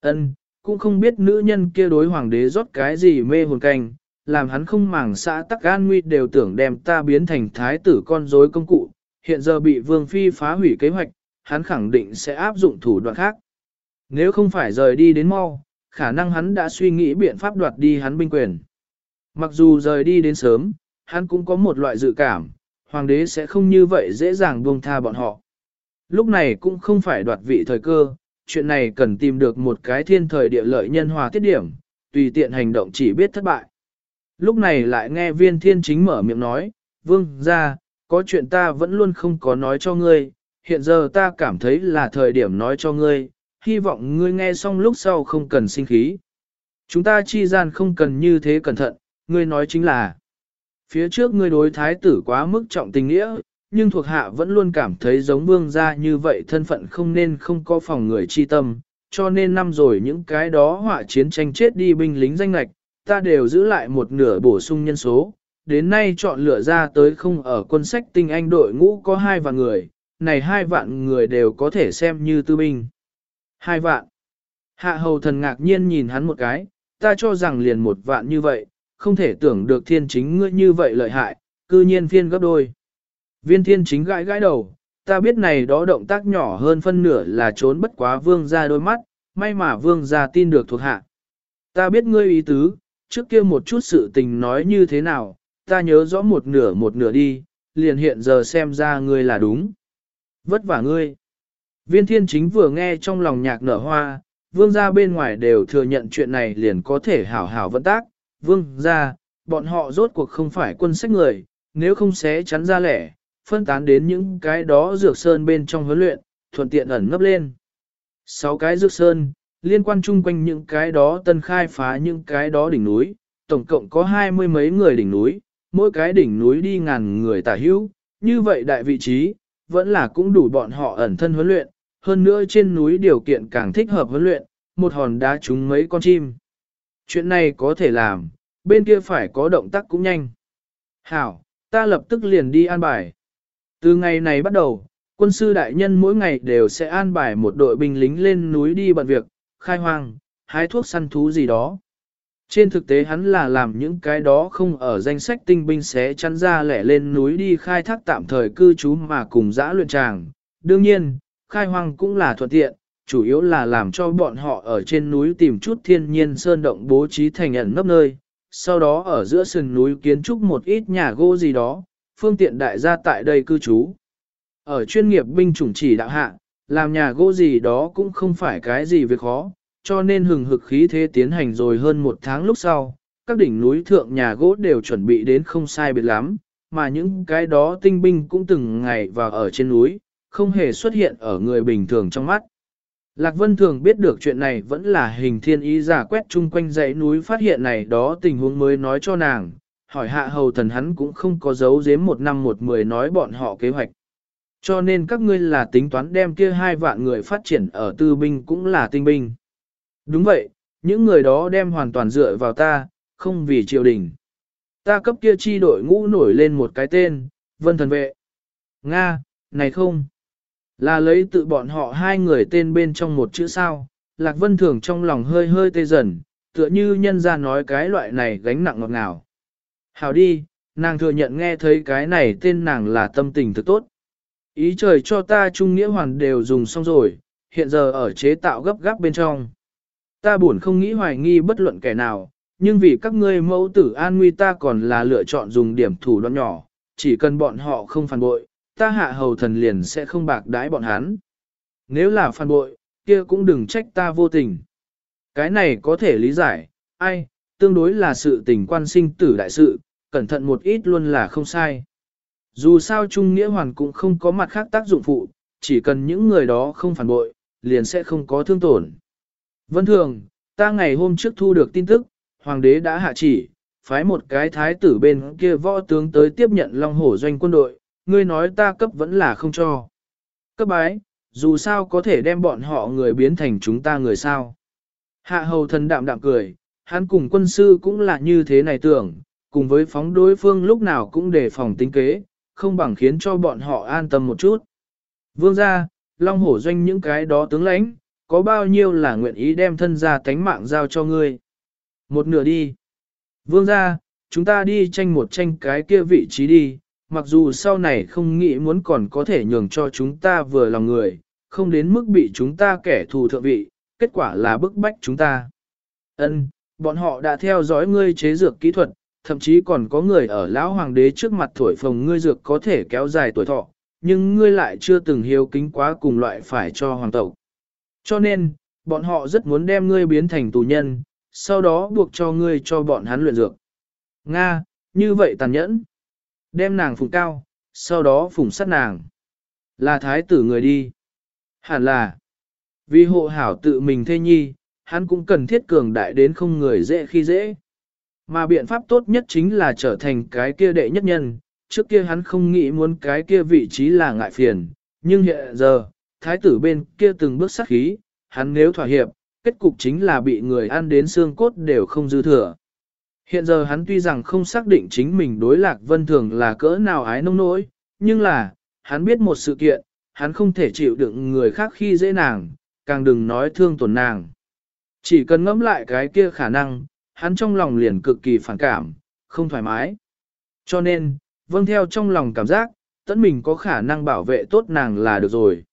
Ân, cũng không biết nữ nhân kia đối hoàng đế rót cái gì mê hồn canh, làm hắn không màng xã tắc an nguy đều tưởng đem ta biến thành thái tử con rối công cụ, hiện giờ bị vương phi phá hủy kế hoạch, hắn khẳng định sẽ áp dụng thủ đoạn khác. Nếu không phải rời đi đến mau, khả năng hắn đã suy nghĩ biện pháp đoạt đi hắn binh quyền. Mặc dù rời đi đến sớm, hắn cũng có một loại dự cảm, hoàng đế sẽ không như vậy dễ dàng buông tha bọn họ. Lúc này cũng không phải đoạt vị thời cơ, chuyện này cần tìm được một cái thiên thời địa lợi nhân hòa tiết điểm, tùy tiện hành động chỉ biết thất bại. Lúc này lại nghe viên thiên chính mở miệng nói, vương ra, có chuyện ta vẫn luôn không có nói cho ngươi, hiện giờ ta cảm thấy là thời điểm nói cho ngươi, hy vọng ngươi nghe xong lúc sau không cần sinh khí. Chúng ta chi gian không cần như thế cẩn thận, ngươi nói chính là, phía trước ngươi đối thái tử quá mức trọng tình nghĩa, nhưng thuộc hạ vẫn luôn cảm thấy giống vương gia như vậy thân phận không nên không có phòng người chi tâm, cho nên năm rồi những cái đó họa chiến tranh chết đi binh lính danh lạch, ta đều giữ lại một nửa bổ sung nhân số, đến nay chọn lựa ra tới không ở quân sách tinh anh đội ngũ có hai vạn người, này hai vạn người đều có thể xem như tư binh. Hai vạn. Hạ hầu thần ngạc nhiên nhìn hắn một cái, ta cho rằng liền một vạn như vậy, không thể tưởng được thiên chính ngươi như vậy lợi hại, cư nhiên phiên gấp đôi. Viên thiên chính gãi gãi đầu, ta biết này đó động tác nhỏ hơn phân nửa là trốn bất quá vương ra đôi mắt, may mà vương ra tin được thuộc hạ. Ta biết ngươi ý tứ, trước kia một chút sự tình nói như thế nào, ta nhớ rõ một nửa một nửa đi, liền hiện giờ xem ra ngươi là đúng. Vất vả ngươi. Viên thiên chính vừa nghe trong lòng nhạc nở hoa, vương gia bên ngoài đều thừa nhận chuyện này liền có thể hảo hảo vận tác. Vương gia, bọn họ rốt cuộc không phải quân sách người, nếu không sẽ chắn ra lẻ, phân tán đến những cái đó dược sơn bên trong huấn luyện, thuận tiện ẩn ngấp lên. Sáu cái dược sơn, liên quan chung quanh những cái đó tân khai phá những cái đó đỉnh núi, tổng cộng có hai mươi mấy người đỉnh núi, mỗi cái đỉnh núi đi ngàn người tả hữu, như vậy đại vị trí, vẫn là cũng đủ bọn họ ẩn thân huấn luyện, hơn nữa trên núi điều kiện càng thích hợp huấn luyện, một hòn đá trúng mấy con chim. Chuyện này có thể làm, bên kia phải có động tác cũng nhanh. Hảo, ta lập tức liền đi an bài. Từ ngày này bắt đầu, quân sư đại nhân mỗi ngày đều sẽ an bài một đội binh lính lên núi đi bận việc, khai hoang, hái thuốc săn thú gì đó. Trên thực tế hắn là làm những cái đó không ở danh sách tinh binh sẽ chắn ra lẻ lên núi đi khai thác tạm thời cư trú mà cùng dã luyện tràng. Đương nhiên, khai hoang cũng là thuận tiện, chủ yếu là làm cho bọn họ ở trên núi tìm chút thiên nhiên sơn động bố trí thành ẩn nấp nơi. Sau đó ở giữa sườn núi kiến trúc một ít nhà gỗ gì đó, phương tiện đại gia tại đây cư trú. Ở chuyên nghiệp binh chủng chỉ đạo hạ, làm nhà gỗ gì đó cũng không phải cái gì việc khó, cho nên hừng hực khí thế tiến hành rồi hơn một tháng lúc sau, các đỉnh núi thượng nhà gỗ đều chuẩn bị đến không sai biệt lắm, mà những cái đó tinh binh cũng từng ngày vào ở trên núi, không hề xuất hiện ở người bình thường trong mắt. Lạc Vân thường biết được chuyện này vẫn là hình thiên ý giả quét chung quanh dãy núi phát hiện này đó tình huống mới nói cho nàng, hỏi hạ hầu thần hắn cũng không có giấu giếm một năm một mười nói bọn họ kế hoạch. Cho nên các ngươi là tính toán đem kia hai vạn người phát triển ở tư binh cũng là tinh binh. Đúng vậy, những người đó đem hoàn toàn dựa vào ta, không vì triều đình. Ta cấp kia chi đội ngũ nổi lên một cái tên, vân thần vệ. Nga, này không. Là lấy tự bọn họ hai người tên bên trong một chữ sao. Lạc vân thường trong lòng hơi hơi tê dần, tựa như nhân ra nói cái loại này gánh nặng ngọt ngào. Hảo đi, nàng thừa nhận nghe thấy cái này tên nàng là tâm tình thực tốt. Ý trời cho ta trung nghĩa hoàn đều dùng xong rồi, hiện giờ ở chế tạo gấp gáp bên trong. Ta buồn không nghĩ hoài nghi bất luận kẻ nào, nhưng vì các ngươi mẫu tử an nguy ta còn là lựa chọn dùng điểm thủ đoạn nhỏ, chỉ cần bọn họ không phản bội, ta hạ hầu thần liền sẽ không bạc đái bọn hắn. Nếu là phản bội, kia cũng đừng trách ta vô tình. Cái này có thể lý giải, ai, tương đối là sự tình quan sinh tử đại sự, cẩn thận một ít luôn là không sai. Dù sao Trung Nghĩa Hoàn cũng không có mặt khác tác dụng phụ, chỉ cần những người đó không phản bội, liền sẽ không có thương tổn. Vân thường, ta ngày hôm trước thu được tin tức, Hoàng đế đã hạ chỉ, phái một cái thái tử bên kia võ tướng tới tiếp nhận Long Hổ doanh quân đội, ngươi nói ta cấp vẫn là không cho. Cấp bái, dù sao có thể đem bọn họ người biến thành chúng ta người sao. Hạ hầu thần đạm đạm cười, hắn cùng quân sư cũng là như thế này tưởng, cùng với phóng đối phương lúc nào cũng đề phòng tính kế, không bằng khiến cho bọn họ an tâm một chút. Vương gia, Long Hổ doanh những cái đó tướng lãnh, có bao nhiêu là nguyện ý đem thân gia tánh mạng giao cho ngươi. Một nửa đi. Vương gia, chúng ta đi tranh một tranh cái kia vị trí đi, mặc dù sau này không nghĩ muốn còn có thể nhường cho chúng ta vừa lòng người, không đến mức bị chúng ta kẻ thù thượng vị, kết quả là bức bách chúng ta. Ân, bọn họ đã theo dõi ngươi chế dược kỹ thuật, thậm chí còn có người ở lão hoàng đế trước mặt thổi phồng ngươi dược có thể kéo dài tuổi thọ, nhưng ngươi lại chưa từng hiếu kính quá cùng loại phải cho hoàng tộc. Cho nên, bọn họ rất muốn đem ngươi biến thành tù nhân, sau đó buộc cho ngươi cho bọn hắn luyện dược. Nga, như vậy tàn nhẫn. Đem nàng phùng cao, sau đó phùng sát nàng. Là thái tử người đi. Hẳn là, vì hộ hảo tự mình thê nhi, hắn cũng cần thiết cường đại đến không người dễ khi dễ. Mà biện pháp tốt nhất chính là trở thành cái kia đệ nhất nhân, trước kia hắn không nghĩ muốn cái kia vị trí là ngại phiền, nhưng hiện giờ, thái tử bên kia từng bước sát khí, hắn nếu thỏa hiệp, kết cục chính là bị người ăn đến xương cốt đều không dư thừa. Hiện giờ hắn tuy rằng không xác định chính mình đối lạc vân thường là cỡ nào ái nông nỗi, nhưng là, hắn biết một sự kiện, hắn không thể chịu đựng người khác khi dễ nàng, càng đừng nói thương tổn nàng. Chỉ cần ngẫm lại cái kia khả năng, hắn trong lòng liền cực kỳ phản cảm, không thoải mái. Cho nên, vâng theo trong lòng cảm giác, tẫn mình có khả năng bảo vệ tốt nàng là được rồi.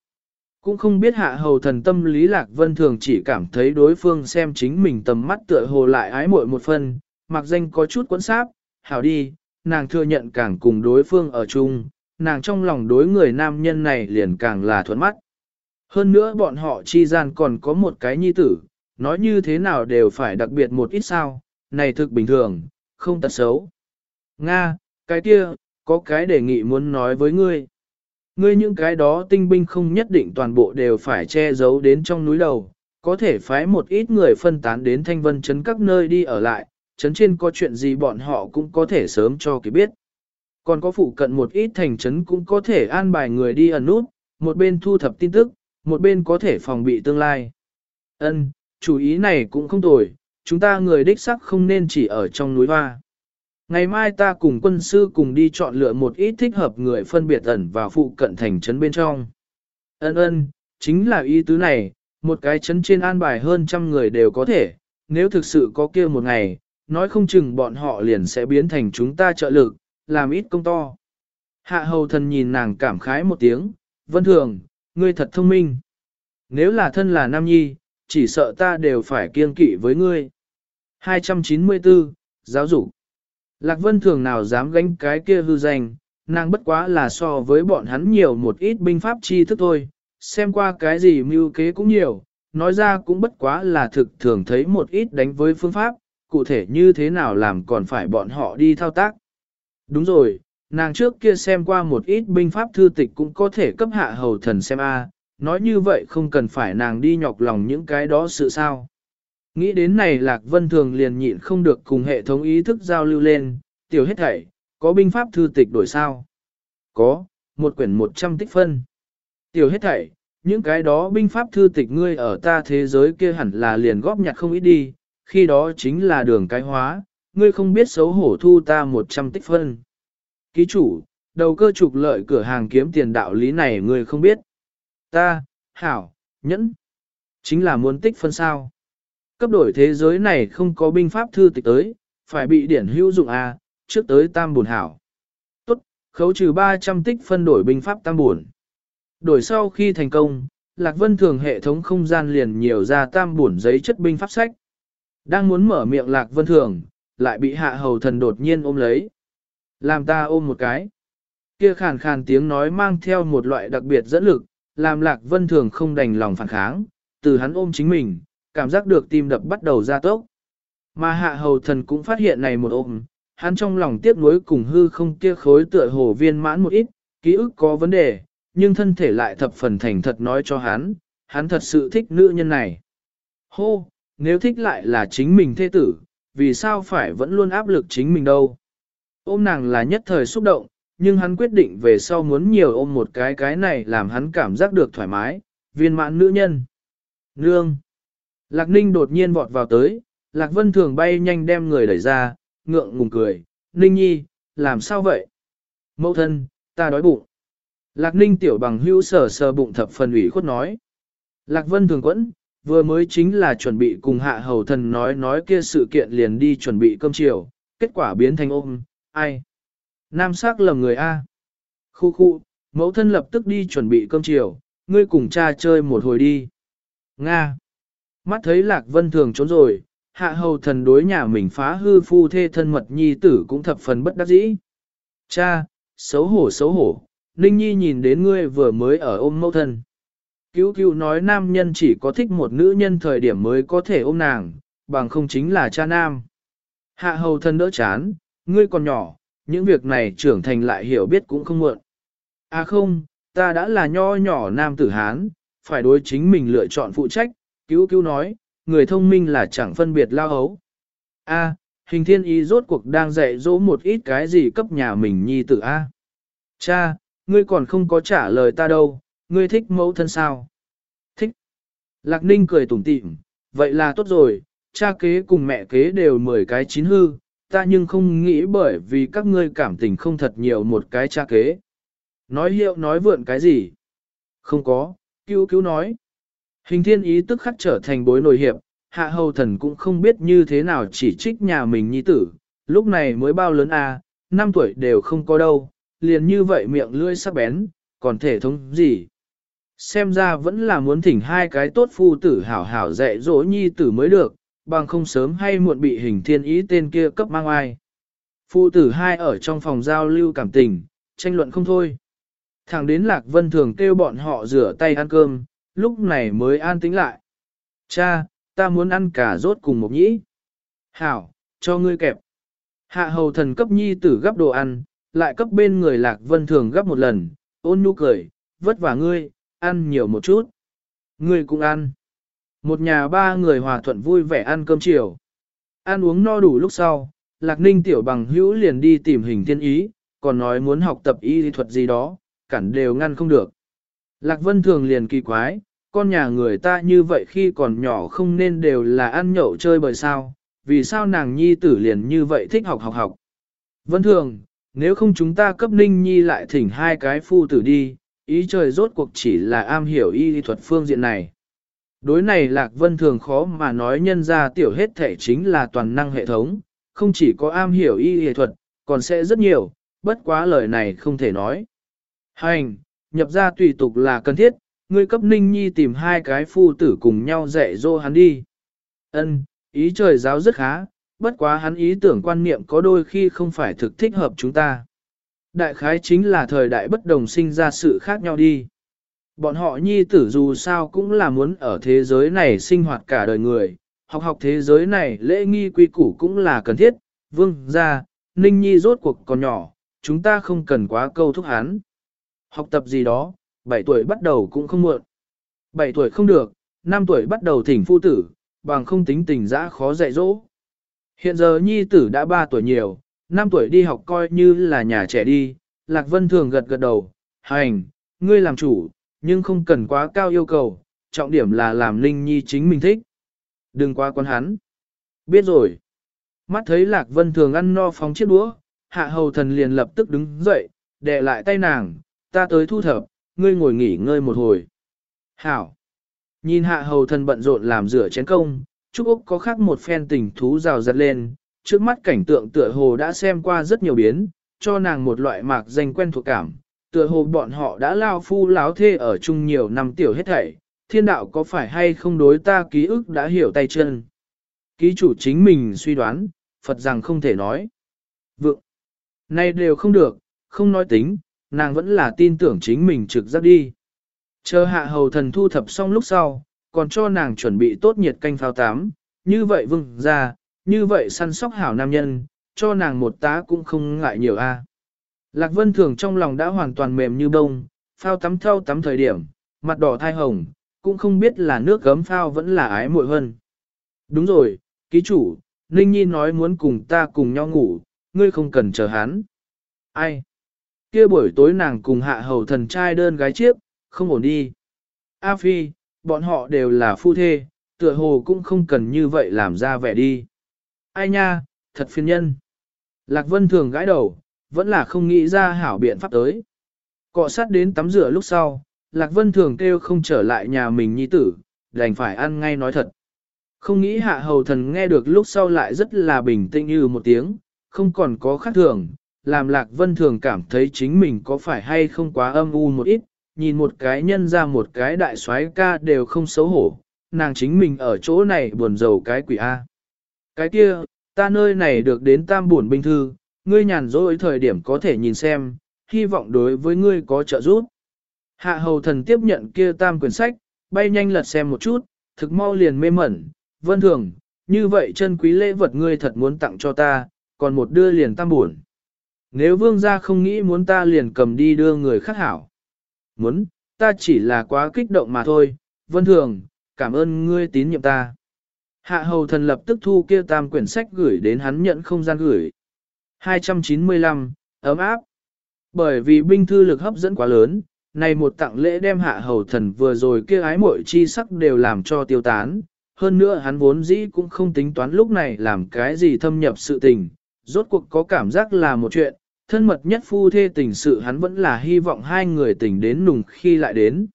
Cũng không biết hạ hầu thần tâm lý lạc vân thường chỉ cảm thấy đối phương xem chính mình tầm mắt tựa hồ lại ái muội một phần, mặc danh có chút quẫn sáp, hảo đi, nàng thừa nhận càng cùng đối phương ở chung, nàng trong lòng đối người nam nhân này liền càng là thuận mắt. Hơn nữa bọn họ chi gian còn có một cái nhi tử, nói như thế nào đều phải đặc biệt một ít sao, này thực bình thường, không tật xấu. Nga, cái kia, có cái đề nghị muốn nói với ngươi. Ngươi những cái đó tinh binh không nhất định toàn bộ đều phải che giấu đến trong núi đầu, có thể phái một ít người phân tán đến thanh vân chấn các nơi đi ở lại, chấn trên có chuyện gì bọn họ cũng có thể sớm cho kịp biết. Còn có phụ cận một ít thành chấn cũng có thể an bài người đi ẩn nút, một bên thu thập tin tức, một bên có thể phòng bị tương lai. Ân, chủ ý này cũng không tồi, chúng ta người đích sắc không nên chỉ ở trong núi hoa. Ngày mai ta cùng quân sư cùng đi chọn lựa một ít thích hợp người phân biệt ẩn và phụ cận thành trấn bên trong. Ân ân, chính là ý tứ này, một cái trấn trên an bài hơn trăm người đều có thể, nếu thực sự có kia một ngày, nói không chừng bọn họ liền sẽ biến thành chúng ta trợ lực, làm ít công to. Hạ hầu thần nhìn nàng cảm khái một tiếng, vân thường, ngươi thật thông minh. Nếu là thân là nam nhi, chỉ sợ ta đều phải kiêng kỵ với ngươi. 294, Giáo dục Lạc Vân thường nào dám gánh cái kia hư danh, nàng bất quá là so với bọn hắn nhiều một ít binh pháp chi thức thôi, xem qua cái gì mưu kế cũng nhiều, nói ra cũng bất quá là thực thường thấy một ít đánh với phương pháp, cụ thể như thế nào làm còn phải bọn họ đi thao tác. Đúng rồi, nàng trước kia xem qua một ít binh pháp thư tịch cũng có thể cấp hạ hầu thần xem a, nói như vậy không cần phải nàng đi nhọc lòng những cái đó sự sao. Nghĩ đến này Lạc Vân Thường liền nhịn không được cùng hệ thống ý thức giao lưu lên, tiểu hết thảy, có binh pháp thư tịch đổi sao? Có, một quyển 100 tích phân. Tiểu hết thảy, những cái đó binh pháp thư tịch ngươi ở ta thế giới kia hẳn là liền góp nhặt không ít đi, khi đó chính là đường cái hóa, ngươi không biết xấu hổ thu ta 100 tích phân. Ký chủ, đầu cơ trục lợi cửa hàng kiếm tiền đạo lý này ngươi không biết. Ta, hảo, nhẫn, chính là muốn tích phân sao. Cấp đổi thế giới này không có binh pháp thư tịch tới, phải bị điển hữu dụng A, trước tới tam buồn hảo. Tốt, khấu trừ 300 tích phân đổi binh pháp tam buồn. Đổi sau khi thành công, Lạc Vân Thường hệ thống không gian liền nhiều ra tam buồn giấy chất binh pháp sách. Đang muốn mở miệng Lạc Vân Thường, lại bị hạ hầu thần đột nhiên ôm lấy. Làm ta ôm một cái. Kia khàn khàn tiếng nói mang theo một loại đặc biệt dẫn lực, làm Lạc Vân Thường không đành lòng phản kháng, từ hắn ôm chính mình, cảm giác được tim đập bắt đầu ra tốc. Mà hạ hầu thần cũng phát hiện này một ôm, hắn trong lòng tiếc nuối cùng hư không kia khối tựa hồ viên mãn một ít, ký ức có vấn đề, nhưng thân thể lại thập phần thành thật nói cho hắn, hắn thật sự thích nữ nhân này. Hô, nếu thích lại là chính mình thê tử, vì sao phải vẫn luôn áp lực chính mình đâu. Ôm nàng là nhất thời xúc động, nhưng hắn quyết định về sau muốn nhiều ôm một cái cái này làm hắn cảm giác được thoải mái, viên mãn nữ nhân. Nương. Lạc Ninh đột nhiên vọt vào tới, Lạc Vân Thường bay nhanh đem người đẩy ra, ngượng ngùng cười, Ninh Nhi, làm sao vậy? Mẫu thân, ta đói bụng. Lạc Ninh tiểu bằng hưu sờ sờ bụng thập phần ủy khuất nói. Lạc Vân Thường quẫn, Vừa mới chính là chuẩn bị cùng hạ hầu thần nói nói kia sự kiện liền đi chuẩn bị cơm chiều, kết quả biến thành ôm, ai? Nam sắc lầm người A. Khu khu, mẫu thân lập tức đi chuẩn bị cơm chiều, ngươi cùng cha chơi một hồi đi. Nga. Mắt thấy Lạc Vân Thường trốn rồi, hạ hầu thần đối nhà mình phá hư phu thê thân mật nhi tử cũng thập phần bất đắc dĩ. Cha, xấu hổ xấu hổ, Ninh Nhi nhìn đến ngươi vừa mới ở ôm mẫu thân. Cứu cứu nói nam nhân chỉ có thích một nữ nhân thời điểm mới có thể ôm nàng, bằng không chính là cha nam. Hạ hầu thân đỡ chán, ngươi còn nhỏ, những việc này trưởng thành lại hiểu biết cũng không muộn. À không, ta đã là nho nhỏ nam tử Hán, phải đối chính mình lựa chọn phụ trách, cứu cứu nói, người thông minh là chẳng phân biệt lao hấu. A, hình thiên y rốt cuộc đang dạy dỗ một ít cái gì cấp nhà mình nhi tử A. Cha, ngươi còn không có trả lời ta đâu, ngươi thích mẫu thân sao? Thích. Lạc Ninh cười tủm tỉm, vậy là tốt rồi, cha kế cùng mẹ kế đều mười cái chín hư, ta nhưng không nghĩ bởi vì các ngươi cảm tình không thật nhiều một cái cha kế. Nói hiệu nói vượn cái gì? Không có, cứu cứu nói. Hình thiên ý tức khắc trở thành bối nổi hiệp, hạ hầu thần cũng không biết như thế nào chỉ trích nhà mình nhi tử, lúc này mới bao lớn à, năm tuổi đều không có đâu, liền như vậy miệng lưỡi sắc bén, còn thể thống gì. Xem ra vẫn là muốn thỉnh hai cái tốt phu tử hảo hảo dạy dỗ nhi tử mới được, bằng không sớm hay muộn bị hình thiên ý tên kia cấp mang ai. phụ tử hai ở trong phòng giao lưu cảm tình, tranh luận không thôi. Thẳng đến Lạc Vân thường kêu bọn họ rửa tay ăn cơm, lúc này mới an tĩnh lại. Cha, ta muốn ăn cả rốt cùng một nhĩ. Hảo, cho ngươi kẹp. Hạ hầu thần cấp nhi tử gấp đồ ăn, lại cấp bên người Lạc Vân thường gấp một lần, ôn nhu cười, vất vả ngươi, ăn nhiều một chút. Ngươi cũng ăn. Một nhà ba người hòa thuận vui vẻ ăn cơm chiều. Ăn uống no đủ lúc sau, Lạc Ninh tiểu bằng hữu liền đi tìm hình thiên ý, còn nói muốn học tập y thuật gì đó, cản đều ngăn không được. Lạc Vân thường liền kỳ quái, con nhà người ta như vậy khi còn nhỏ không nên đều là ăn nhậu chơi bởi sao, vì sao nàng nhi tử liền như vậy thích học học học. Vân thường, nếu không chúng ta cấp ninh nhi lại thỉnh hai cái phu tử đi, ý trời rốt cuộc chỉ là am hiểu y thuật phương diện này. Đối này Lạc Vân thường khó mà nói nhân ra tiểu hết thể chính là toàn năng hệ thống, không chỉ có am hiểu y y thuật, còn sẽ rất nhiều, bất quá lời này không thể nói. Hành, nhập ra tùy tục là cần thiết, ngươi cấp ninh nhi tìm hai cái phu tử cùng nhau dạy dỗ hắn đi. Ân, ý trời giáo rất khá, bất quá hắn ý tưởng quan niệm có đôi khi không phải thực thích hợp chúng ta. Đại khái chính là thời đại bất đồng sinh ra sự khác nhau đi. Bọn họ nhi tử dù sao cũng là muốn ở thế giới này sinh hoạt cả đời người, học học thế giới này lễ nghi quy củ cũng là cần thiết, vương ra, ninh nhi rốt cuộc còn nhỏ, chúng ta không cần quá câu thúc hắn. Học tập gì đó, 7 tuổi bắt đầu cũng không muộn. 7 tuổi không được, 5 tuổi bắt đầu thỉnh phu tử, bằng không tính tình dã khó dạy dỗ. Hiện giờ nhi tử đã 3 tuổi nhiều, 5 tuổi đi học coi như là nhà trẻ đi, Lạc Vân thường gật gật đầu, hành, ngươi làm chủ, nhưng không cần quá cao yêu cầu, trọng điểm là làm Linh Nhi chính mình thích. Đừng quá quan hắn. Biết rồi. Mắt thấy Lạc Vân thường ăn no phóng chiếc đũa, hạ hầu thần liền lập tức đứng dậy, đè lại tay nàng, ta tới thu thập, ngươi ngồi nghỉ ngơi một hồi. Hảo. Nhìn hạ hầu thần bận rộn làm rửa chén công, Trúc Úc có khác một phen tình thú rào rạt lên, trước mắt cảnh tượng tựa hồ đã xem qua rất nhiều biến, cho nàng một loại mạc danh quen thuộc cảm. Tựa hồ bọn họ đã lao phu láo thê ở chung nhiều năm tiểu hết thảy, thiên đạo có phải hay không đối ta ký ức đã hiểu tay chân. Ký chủ chính mình suy đoán, Phật rằng không thể nói. Vượng, nay đều không được, không nói tính, nàng vẫn là tin tưởng chính mình trực giác đi. Chờ hạ hầu thần thu thập xong lúc sau, còn cho nàng chuẩn bị tốt nhiệt canh phao tám, như vậy vừng ra, như vậy săn sóc hảo nam nhân, cho nàng một tá cũng không ngại nhiều a. Lạc Vân Thường trong lòng đã hoàn toàn mềm như bông, phao tắm theo tắm thời điểm, mặt đỏ thai hồng, cũng không biết là nước gấm phao vẫn là ái muội hơn. Đúng rồi, ký chủ, Ninh Nhi nói muốn cùng ta cùng nhau ngủ, ngươi không cần chờ hắn. Ai? kia buổi tối nàng cùng hạ hầu thần trai đơn gái chiếc, không ổn đi. A Phi, bọn họ đều là phu thê, tựa hồ cũng không cần như vậy làm ra vẻ đi. Ai nha, thật phiền nhân. Lạc Vân thường gãi đầu, vẫn là không nghĩ ra hảo biện pháp tới. Cọ sát đến tắm rửa lúc sau, Lạc Vân thường kêu không trở lại nhà mình nhi tử, đành phải ăn ngay nói thật. Không nghĩ hạ hầu thần nghe được lúc sau lại rất là bình tĩnh như một tiếng, không còn có khác thường, làm lạc vân thường cảm thấy chính mình có phải hay không quá âm u một ít, nhìn một cái nhân ra một cái đại soái ca đều không xấu hổ, nàng chính mình ở chỗ này buồn rầu cái quỷ A. Cái kia, ta nơi này được đến tam buồn binh thư, ngươi nhàn rỗi thời điểm có thể nhìn xem, hy vọng đối với ngươi có trợ giúp. Hạ hầu thần tiếp nhận kia tam quyển sách, bay nhanh lật xem một chút, thực mau liền mê mẩn, vân thường, như vậy chân quý lễ vật ngươi thật muốn tặng cho ta, còn một đưa liền tam buồn. Nếu vương gia không nghĩ muốn ta liền cầm đi đưa người khác hảo. Muốn, ta chỉ là quá kích động mà thôi, vân thường, cảm ơn ngươi tín nhiệm ta. Hạ hầu thần lập tức thu kia tam quyển sách gửi đến hắn nhận không gian gửi. 295, ấm áp. Bởi vì binh thư lực hấp dẫn quá lớn, này một tặng lễ đem hạ hầu thần vừa rồi kia ái muội chi sắc đều làm cho tiêu tán. Hơn nữa hắn vốn dĩ cũng không tính toán lúc này làm cái gì thâm nhập sự tình, rốt cuộc có cảm giác là một chuyện, thân mật nhất phu thê tình sự hắn vẫn là hy vọng hai người tình đến nùng khi lại đến.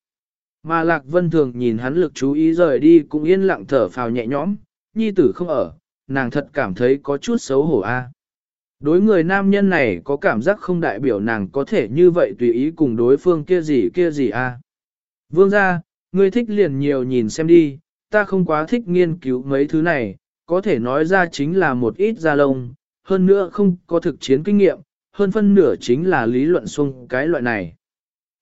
Mà Lạc Vân Thường nhìn hắn lực chú ý rời đi cũng yên lặng thở phào nhẹ nhõm, nhi tử không ở, nàng thật cảm thấy có chút xấu hổ a. Đối người nam nhân này có cảm giác không đại biểu nàng có thể như vậy tùy ý cùng đối phương kia gì kia gì a. Vương gia, ngươi thích liền nhiều nhìn xem đi, ta không quá thích nghiên cứu mấy thứ này, có thể nói ra chính là một ít da lông, hơn nữa không có thực chiến kinh nghiệm, hơn phân nửa chính là lý luận xung cái loại này.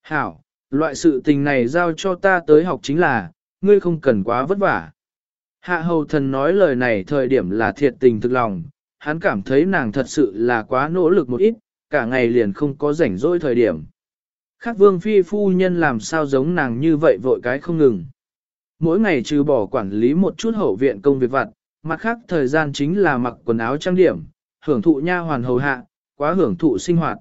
Hảo, loại sự tình này giao cho ta tới học chính là, ngươi không cần quá vất vả. Hạ hầu thần nói lời này thời điểm là thiệt tình thực lòng, hắn cảm thấy nàng thật sự là quá nỗ lực một ít, cả ngày liền không có rảnh rỗi thời điểm. Khác vương phi phu nhân làm sao giống nàng như vậy vội cái không ngừng. Mỗi ngày trừ bỏ quản lý một chút hậu viện công việc vặt, mặt khác thời gian chính là mặc quần áo trang điểm, hưởng thụ nha hoàn hầu hạ, quá hưởng thụ sinh hoạt.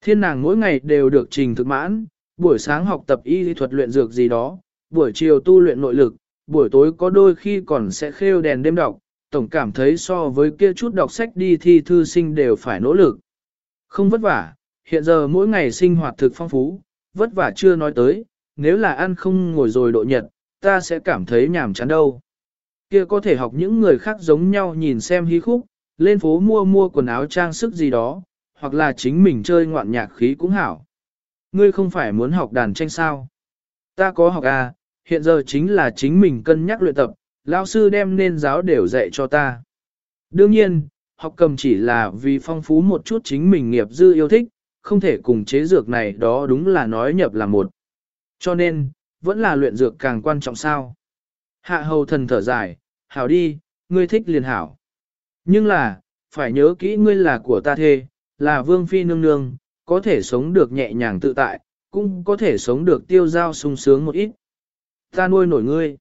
Thiên nàng mỗi ngày đều được trình thực mãn, buổi sáng học tập y lý thuật luyện dược gì đó, buổi chiều tu luyện nội lực, buổi tối có đôi khi còn sẽ khêu đèn đêm đọc, tổng cảm thấy so với kia chút đọc sách đi thi thư sinh đều phải nỗ lực. Không vất vả, hiện giờ mỗi ngày sinh hoạt thực phong phú, vất vả chưa nói tới, nếu là ăn không ngồi rồi độ nhật, ta sẽ cảm thấy nhàm chán đâu. Kia có thể học những người khác giống nhau nhìn xem hí khúc, lên phố mua mua quần áo trang sức gì đó, hoặc là chính mình chơi ngoạn nhạc khí cũng hảo. Ngươi không phải muốn học đàn tranh sao? Ta có học à, hiện giờ chính là chính mình cân nhắc luyện tập, lão sư đem nên giáo đều dạy cho ta. Đương nhiên, học cầm chỉ là vì phong phú một chút chính mình nghiệp dư yêu thích, không thể cùng chế dược này đó đúng là nói nhập là một. Cho nên, vẫn là luyện dược càng quan trọng sao. Hạ hầu thần thở dài, hảo đi, ngươi thích liền hảo. Nhưng là, phải nhớ kỹ ngươi là của ta thê, là vương phi nương nương, có thể sống được nhẹ nhàng tự tại, cũng có thể sống được tiêu giao sung sướng một ít. Ta nuôi nổi ngươi.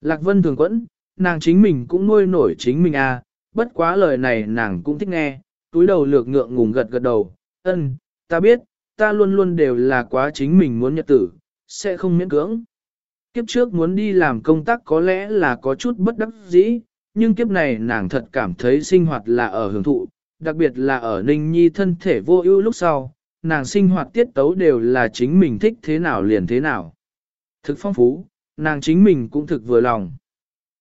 Lạc Vân thường quẫn, nàng chính mình cũng nuôi nổi chính mình à, bất quá lời này nàng cũng thích nghe, túi đầu lược ngượng ngùng gật gật đầu, ân, ta biết, ta luôn luôn đều là quá chính mình muốn nhật tử, sẽ không miễn cưỡng. Kiếp trước muốn đi làm công tác có lẽ là có chút bất đắc dĩ, nhưng kiếp này nàng thật cảm thấy sinh hoạt là ở hưởng thụ, đặc biệt là ở Ninh Nhi thân thể vô ưu lúc sau, nàng sinh hoạt tiết tấu đều là chính mình thích thế nào liền thế nào. Thực phong phú, nàng chính mình cũng thực vừa lòng.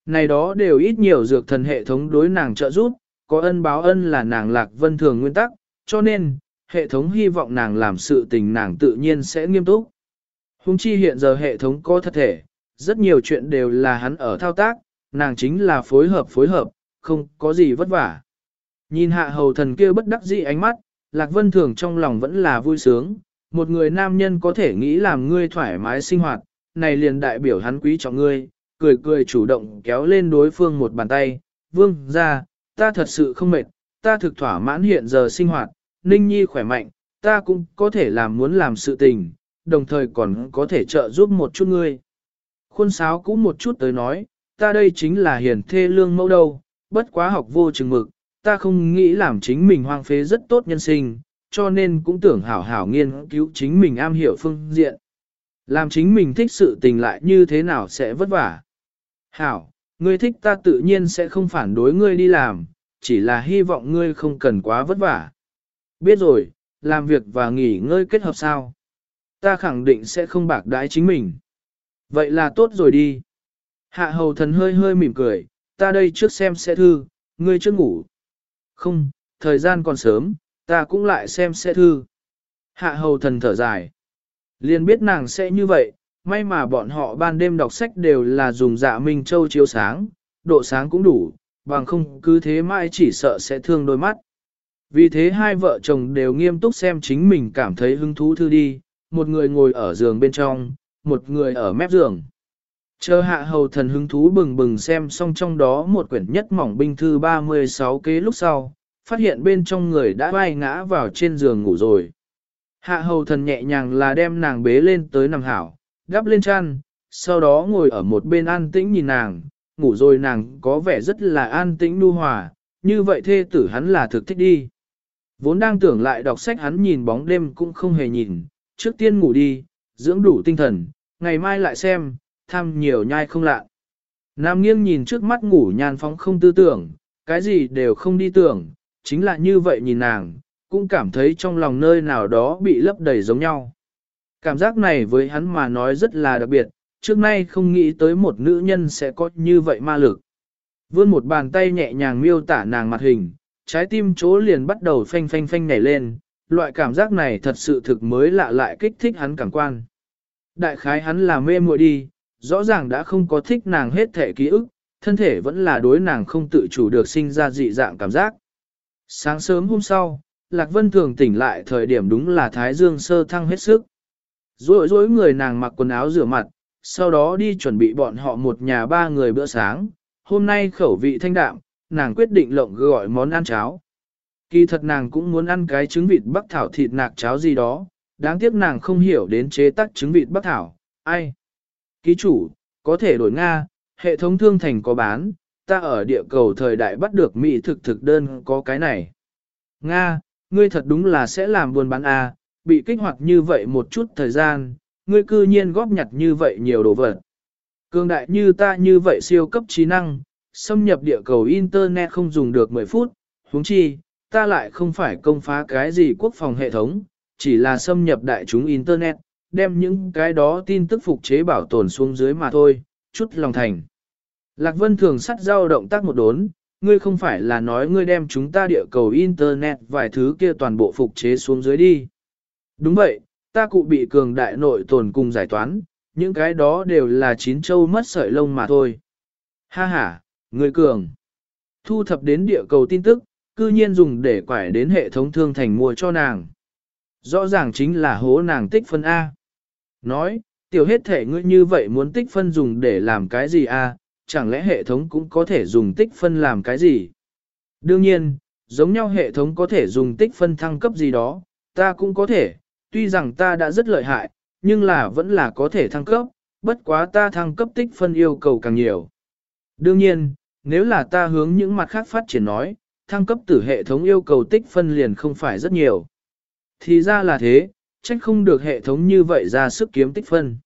Này đó đều ít nhiều dược thần hệ thống đối nàng trợ giúp, có ân báo ân là nàng lạc vân thường nguyên tắc, cho nên, hệ thống hy vọng nàng làm sự tình nàng tự nhiên sẽ nghiêm túc. Hùng chi hiện giờ hệ thống có thật thể, rất nhiều chuyện đều là hắn ở thao tác, nàng chính là phối hợp phối hợp, không có gì vất vả. Nhìn hạ hầu thần kia bất đắc dĩ ánh mắt, Lạc Vân Thường trong lòng vẫn là vui sướng, một người nam nhân có thể nghĩ làm ngươi thoải mái sinh hoạt, này liền đại biểu hắn quý trọng ngươi, cười cười chủ động kéo lên đối phương một bàn tay, vương ra, ta thật sự không mệt, ta thực thỏa mãn hiện giờ sinh hoạt, ninh nhi khỏe mạnh, ta cũng có thể làm muốn làm sự tình, đồng thời còn có thể trợ giúp một chút ngươi. Khuôn sáo cũng một chút tới nói, ta đây chính là hiền thê lương mẫu đâu, bất quá học vô chừng mực, ta không nghĩ làm chính mình hoang phế rất tốt nhân sinh, cho nên cũng tưởng hảo hảo nghiên cứu chính mình am hiểu phương diện. Làm chính mình thích sự tình lại như thế nào sẽ vất vả. Hảo, ngươi thích ta tự nhiên sẽ không phản đối ngươi đi làm, chỉ là hy vọng ngươi không cần quá vất vả. Biết rồi, làm việc và nghỉ ngơi kết hợp sao? Ta khẳng định sẽ không bạc đái chính mình. Vậy là tốt rồi đi. Hạ hầu thần hơi hơi mỉm cười, ta đây trước xem sẽ thư, ngươi chưa ngủ. Không, thời gian còn sớm, ta cũng lại xem sẽ thư. Hạ hầu thần thở dài. Liền biết nàng sẽ như vậy, may mà bọn họ ban đêm đọc sách đều là dùng dạ minh châu chiếu sáng, độ sáng cũng đủ, bằng không cứ thế mãi chỉ sợ sẽ thương đôi mắt. Vì thế hai vợ chồng đều nghiêm túc xem chính mình cảm thấy hứng thú thư đi, một người ngồi ở giường bên trong, một người ở mép giường. Chờ hạ hầu thần hứng thú bừng bừng xem xong trong đó một quyển nhất mỏng binh thư 36 kế lúc sau, phát hiện bên trong người đã vai ngã vào trên giường ngủ rồi. Hạ hầu thần nhẹ nhàng là đem nàng bế lên tới nằm hảo, đắp lên chăn, sau đó ngồi ở một bên an tĩnh nhìn nàng, ngủ rồi nàng có vẻ rất là an tĩnh nu hòa, như vậy thê tử hắn là thực thích đi. Vốn đang tưởng lại đọc sách hắn nhìn bóng đêm cũng không hề nhìn, trước tiên ngủ đi, dưỡng đủ tinh thần, ngày mai lại xem, tham nhiều nhai không lạ. Nam nghiêng nhìn trước mắt ngủ nhàn phóng không tư tưởng, cái gì đều không đi tưởng, chính là như vậy nhìn nàng, cũng cảm thấy trong lòng nơi nào đó bị lấp đầy giống nhau. Cảm giác này với hắn mà nói rất là đặc biệt, trước nay không nghĩ tới một nữ nhân sẽ có như vậy ma lực. Vươn một bàn tay nhẹ nhàng miêu tả nàng mặt hình, trái tim chỗ liền bắt đầu phanh phanh phanh nhảy lên, loại cảm giác này thật sự thực mới lạ lại kích thích hắn cảm quan. Đại khái hắn là mê muội đi, rõ ràng đã không có thích nàng hết thể ký ức, thân thể vẫn là đối nàng không tự chủ được sinh ra dị dạng cảm giác. Sáng sớm hôm sau, Lạc Vân thường tỉnh lại thời điểm đúng là Thái Dương sơ thăng hết sức. Rối rối người nàng mặc quần áo rửa mặt, sau đó đi chuẩn bị bọn họ một nhà ba người bữa sáng. Hôm nay khẩu vị thanh đạm, nàng quyết định lộng gọi món ăn cháo. Kỳ thật nàng cũng muốn ăn cái trứng vịt bắc thảo thịt nạc cháo gì đó, đáng tiếc nàng không hiểu đến chế tác trứng vịt bắc thảo, ai. Ký chủ, có thể đổi Nga, hệ thống thương thành có bán, ta ở địa cầu thời đại bắt được mỹ thực thực đơn có cái này. Nga, ngươi thật đúng là sẽ làm buồn bán A, bị kích hoạt như vậy một chút thời gian, ngươi cư nhiên góp nhặt như vậy nhiều đồ vật. Cương đại như ta như vậy siêu cấp trí năng, xâm nhập địa cầu Internet không dùng được 10 phút, huống chi, ta lại không phải công phá cái gì quốc phòng hệ thống, chỉ là xâm nhập đại chúng Internet, đem những cái đó tin tức phục chế bảo tồn xuống dưới mà thôi, chút lòng thành. Lạc Vân thường sắt dao động tác một đốn, ngươi không phải là nói ngươi đem chúng ta địa cầu Internet vài thứ kia toàn bộ phục chế xuống dưới đi. Đúng vậy, ta cụ bị cường đại nội tồn cùng giải toán, những cái đó đều là chín châu mất sợi lông mà thôi. Ha ha, ngươi cường. Thu thập đến địa cầu tin tức, cư nhiên dùng để quải đến hệ thống thương thành mua cho nàng. Rõ ràng chính là hố nàng tích phân A. Nói, tiểu hết thể ngươi như vậy muốn tích phân dùng để làm cái gì A, chẳng lẽ hệ thống cũng có thể dùng tích phân làm cái gì? Đương nhiên, giống nhau hệ thống có thể dùng tích phân thăng cấp gì đó, ta cũng có thể, tuy rằng ta đã rất lợi hại, nhưng là vẫn là có thể thăng cấp, bất quá ta thăng cấp tích phân yêu cầu càng nhiều. Đương nhiên, nếu là ta hướng những mặt khác phát triển nói, thăng cấp tử hệ thống yêu cầu tích phân liền không phải rất nhiều. Thì ra là thế, trách không được hệ thống như vậy ra sức kiếm tích phân.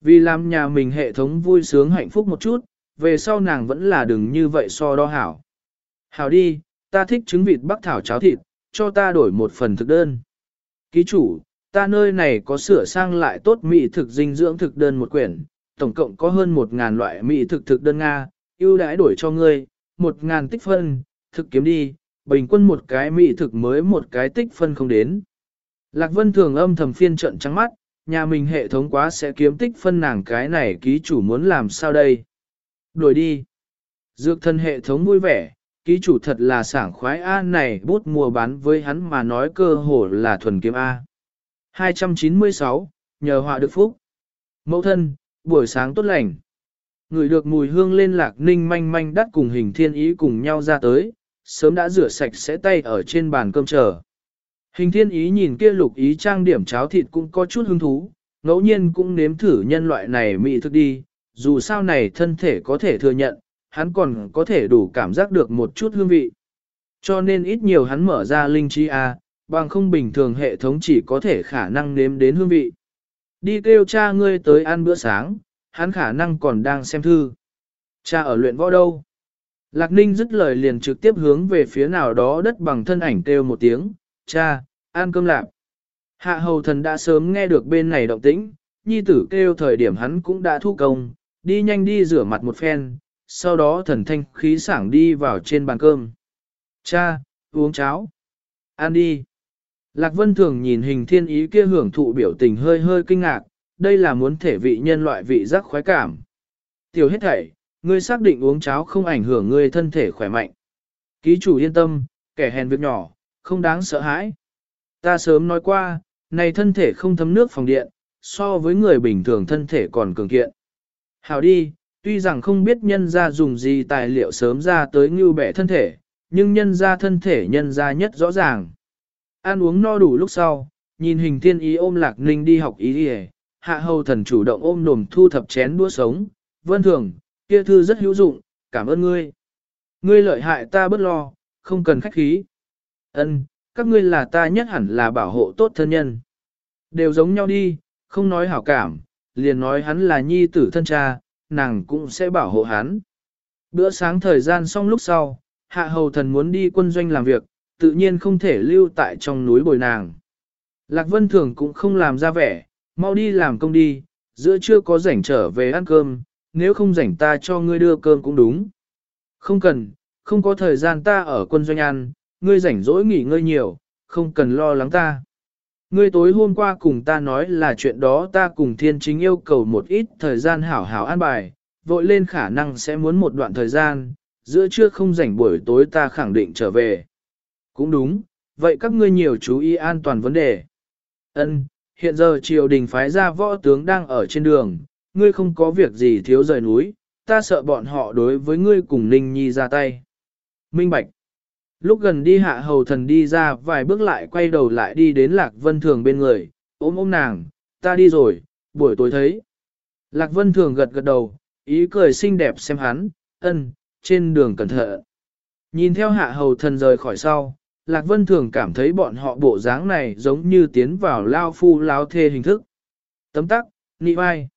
Vì làm nhà mình hệ thống vui sướng hạnh phúc một chút, về sau nàng vẫn là đừng như vậy so đo hảo. Hảo đi, ta thích trứng vịt bắc thảo cháo thịt, cho ta đổi một phần thực đơn. Ký chủ, ta nơi này có sửa sang lại tốt mỹ thực dinh dưỡng thực đơn một quyển, tổng cộng có hơn một ngàn loại mỹ thực thực đơn Nga, ưu đãi đổi cho ngươi, một ngàn tích phân, thực kiếm đi, bình quân một cái mỹ thực mới một cái tích phân không đến. Lạc Vân thường âm thầm phiên trận trắng mắt, nhà mình hệ thống quá sẽ kiếm tích phân nàng cái này ký chủ muốn làm sao đây đuổi đi. Dược thân hệ thống vui vẻ, ký chủ thật là sảng khoái A này bút mua bán với hắn mà nói cơ hồ là thuần kiếm A. 296, nhờ họa được phúc. Mẫu thân, buổi sáng tốt lành. Người được mùi hương lên lạc ninh manh manh đắt cùng hình thiên ý cùng nhau ra tới, sớm đã rửa sạch sẽ tay ở trên bàn cơm chờ. Hình thiên ý nhìn kia lục ý trang điểm cháo thịt cũng có chút hứng thú, ngẫu nhiên cũng nếm thử nhân loại này mỹ thức đi, dù sao này thân thể có thể thừa nhận, hắn còn có thể đủ cảm giác được một chút hương vị. Cho nên ít nhiều hắn mở ra linh trí A, bằng không bình thường hệ thống chỉ có thể khả năng nếm đến hương vị. Đi kêu cha ngươi tới ăn bữa sáng, hắn khả năng còn đang xem thư. Cha ở luyện võ đâu? Lạc Ninh dứt lời liền trực tiếp hướng về phía nào đó đất bằng thân ảnh kêu một tiếng, cha, ăn cơm lạp. Hạ hầu thần đã sớm nghe được bên này động tĩnh, nhi tử kêu thời điểm hắn cũng đã thu công, đi nhanh đi rửa mặt một phen, sau đó thần thanh khí sảng đi vào trên bàn cơm. Cha, uống cháo. Ăn đi. Lạc Vân thường nhìn hình thiên ý kia hưởng thụ biểu tình hơi hơi kinh ngạc, đây là muốn thể vị nhân loại vị giác khoái cảm. Tiểu hết thảy, ngươi xác định uống cháo không ảnh hưởng ngươi thân thể khỏe mạnh. Ký chủ yên tâm, kẻ hèn việc nhỏ, không đáng sợ hãi. Ta sớm nói qua, này thân thể không thấm nước phòng điện, so với người bình thường thân thể còn cường kiện. Hảo đi, tuy rằng không biết nhân ra dùng gì tài liệu sớm ra tới ngưu bẻ thân thể, nhưng nhân ra thân thể nhân ra nhất rõ ràng. Ăn uống no đủ lúc sau, nhìn hình thiên ý ôm lạc ninh đi học ý đi hạ hầu thần chủ động ôm nồm thu thập chén đua sống, vân thường, kia thư rất hữu dụng, cảm ơn ngươi. Ngươi lợi hại ta bất lo, không cần khách khí. Ân, các ngươi là ta nhất hẳn là bảo hộ tốt thân nhân. Đều giống nhau đi, không nói hảo cảm, liền nói hắn là nhi tử thân cha, nàng cũng sẽ bảo hộ hắn. Bữa sáng thời gian xong lúc sau, hạ hầu thần muốn đi quân doanh làm việc, tự nhiên không thể lưu tại trong núi bồi nàng. Lạc Vân Thường cũng không làm ra vẻ, mau đi làm công đi, giữa trưa có rảnh trở về ăn cơm, nếu không rảnh ta cho ngươi đưa cơm cũng đúng. Không cần, không có thời gian ta ở quân doanh ăn, ngươi rảnh rỗi nghỉ ngơi nhiều, không cần lo lắng ta. Ngươi tối hôm qua cùng ta nói là chuyện đó ta cùng thiên chính yêu cầu một ít thời gian hảo hảo an bài, vội lên khả năng sẽ muốn một đoạn thời gian, giữa trưa không rảnh buổi tối ta khẳng định trở về. Cũng đúng, vậy các ngươi nhiều chú ý an toàn vấn đề. Ân, hiện giờ triều đình phái ra võ tướng đang ở trên đường, ngươi không có việc gì thiếu rời núi, ta sợ bọn họ đối với ngươi cùng Ninh Nhi ra tay. Minh Bạch Lúc gần đi hạ hầu thần đi ra vài bước lại quay đầu lại đi đến Lạc Vân Thường bên người, ôm ôm nàng, ta đi rồi, buổi tối thấy. Lạc Vân Thường gật gật đầu, ý cười xinh đẹp xem hắn, ân, trên đường cẩn thận. Nhìn theo hạ hầu thần rời khỏi sau, Lạc Vân Thường cảm thấy bọn họ bộ dáng này giống như tiến vào lao phu lao thê hình thức. Tấm tắc, nị vai.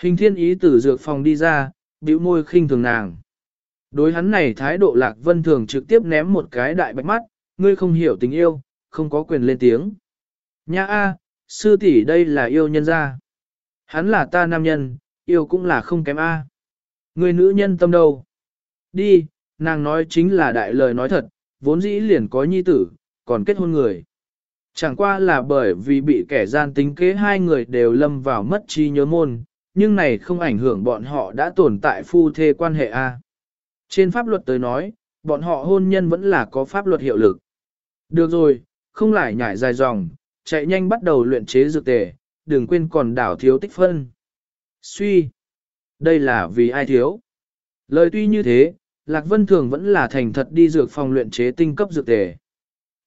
Hình thiên ý tử dược phòng đi ra, bĩu môi khinh thường nàng. Đối hắn này thái độ Lạc Vân Thường trực tiếp ném một cái đại bạch mắt, ngươi không hiểu tình yêu, không có quyền lên tiếng. Nha A, sư tỷ đây là yêu nhân gia. Hắn là ta nam nhân, yêu cũng là không kém A. Người nữ nhân tâm đâu? Đi, nàng nói chính là đại lời nói thật, vốn dĩ liền có nhi tử, còn kết hôn người. Chẳng qua là bởi vì bị kẻ gian tính kế hai người đều lâm vào mất trí nhớ môn, nhưng này không ảnh hưởng bọn họ đã tồn tại phu thê quan hệ A. Trên pháp luật tới nói, bọn họ hôn nhân vẫn là có pháp luật hiệu lực. Được rồi, không lại nhảy dài dòng, chạy nhanh bắt đầu luyện chế dược tề, đừng quên còn đảo thiếu tích phân. Suy, đây là vì ai thiếu? Lời tuy như thế, Lạc Vân Thường vẫn là thành thật đi dược phòng luyện chế tinh cấp dược tề.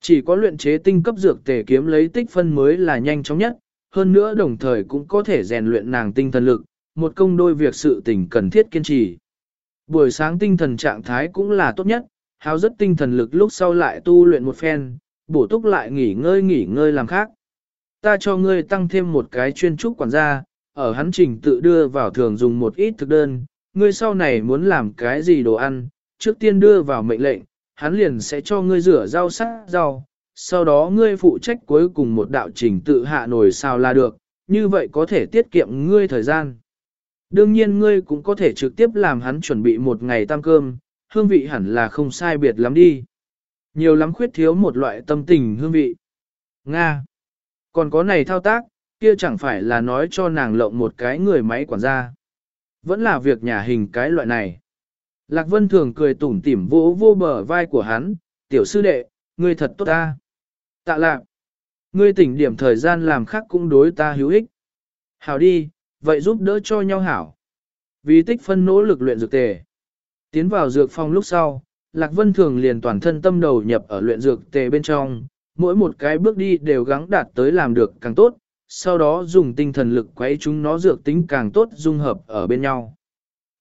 Chỉ có luyện chế tinh cấp dược tề kiếm lấy tích phân mới là nhanh chóng nhất, hơn nữa đồng thời cũng có thể rèn luyện nàng tinh thần lực, một công đôi việc sự tình cần thiết kiên trì. Buổi sáng tinh thần trạng thái cũng là tốt nhất, háo rất tinh thần lực lúc sau lại tu luyện một phen, bổ túc lại nghỉ ngơi nghỉ ngơi làm khác. Ta cho ngươi tăng thêm một cái chuyên trúc quản gia, ở hắn trình tự đưa vào thường dùng một ít thực đơn, ngươi sau này muốn làm cái gì đồ ăn, trước tiên đưa vào mệnh lệnh, hắn liền sẽ cho ngươi rửa rau sắc rau, sau đó ngươi phụ trách cuối cùng một đạo trình tự hạ nổi sao là được, như vậy có thể tiết kiệm ngươi thời gian. Đương nhiên ngươi cũng có thể trực tiếp làm hắn chuẩn bị một ngày tam cơm, hương vị hẳn là không sai biệt lắm đi. Nhiều lắm khuyết thiếu một loại tâm tình hương vị. Nga. Còn có này thao tác, kia chẳng phải là nói cho nàng lộng một cái người máy quản gia. Vẫn là việc nhà hình cái loại này. Lạc Vân thường cười tủm tỉm vỗ vô bờ vai của hắn, tiểu sư đệ, ngươi thật tốt ta. Tạ lạc. Ngươi tỉnh điểm thời gian làm khác cũng đối ta hữu ích. Hảo đi, vậy giúp đỡ cho nhau hảo. Vì tích phân nỗ lực luyện dược tề. Tiến vào dược phòng lúc sau, Lạc Vân Thường liền toàn thân tâm đầu nhập ở luyện dược tề bên trong, mỗi một cái bước đi đều gắng đạt tới làm được càng tốt, sau đó dùng tinh thần lực quấy chúng nó dược tính càng tốt dung hợp ở bên nhau.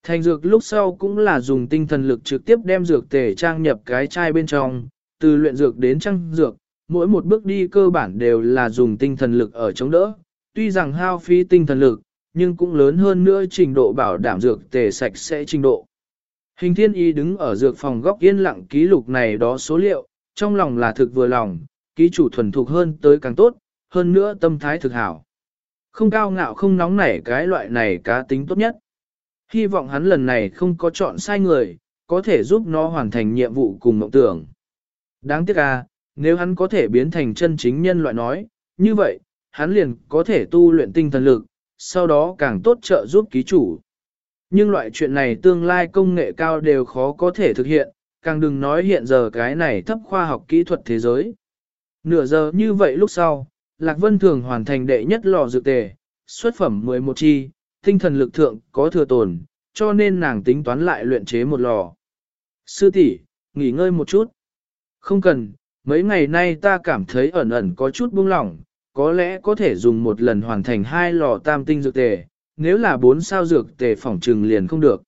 Thành dược lúc sau cũng là dùng tinh thần lực trực tiếp đem dược tề trang nhập cái chai bên trong, từ luyện dược đến trang dược, mỗi một bước đi cơ bản đều là dùng tinh thần lực ở chống đỡ. Tuy rằng hao phí tinh thần lực, nhưng cũng lớn hơn nữa trình độ bảo đảm dược tề sạch sẽ trình độ. Hình thiên y đứng ở dược phòng góc yên lặng ký lục này đó số liệu, trong lòng là thực vừa lòng, ký chủ thuần thục hơn tới càng tốt, hơn nữa tâm thái thực hảo. Không cao ngạo không nóng nảy cái loại này cá tính tốt nhất. Hy vọng hắn lần này không có chọn sai người, có thể giúp nó hoàn thành nhiệm vụ cùng mộng tưởng. Đáng tiếc à, nếu hắn có thể biến thành chân chính nhân loại nói, như vậy, hắn liền có thể tu luyện tinh thần lực, sau đó càng tốt trợ giúp ký chủ. Nhưng loại chuyện này tương lai công nghệ cao đều khó có thể thực hiện, càng đừng nói hiện giờ cái này thấp khoa học kỹ thuật thế giới. Nửa giờ như vậy lúc sau, Lạc Vân Thường hoàn thành đệ nhất lò dược tề, xuất phẩm 11 chi, tinh thần lực thượng có thừa tồn, cho nên nàng tính toán lại luyện chế một lò. Sư tỷ, nghỉ ngơi một chút. Không cần, mấy ngày nay ta cảm thấy ẩn ẩn có chút buông lỏng, có lẽ có thể dùng một lần hoàn thành hai lò tam tinh dược tề, nếu là bốn sao dược tề phỏng trừng liền không được.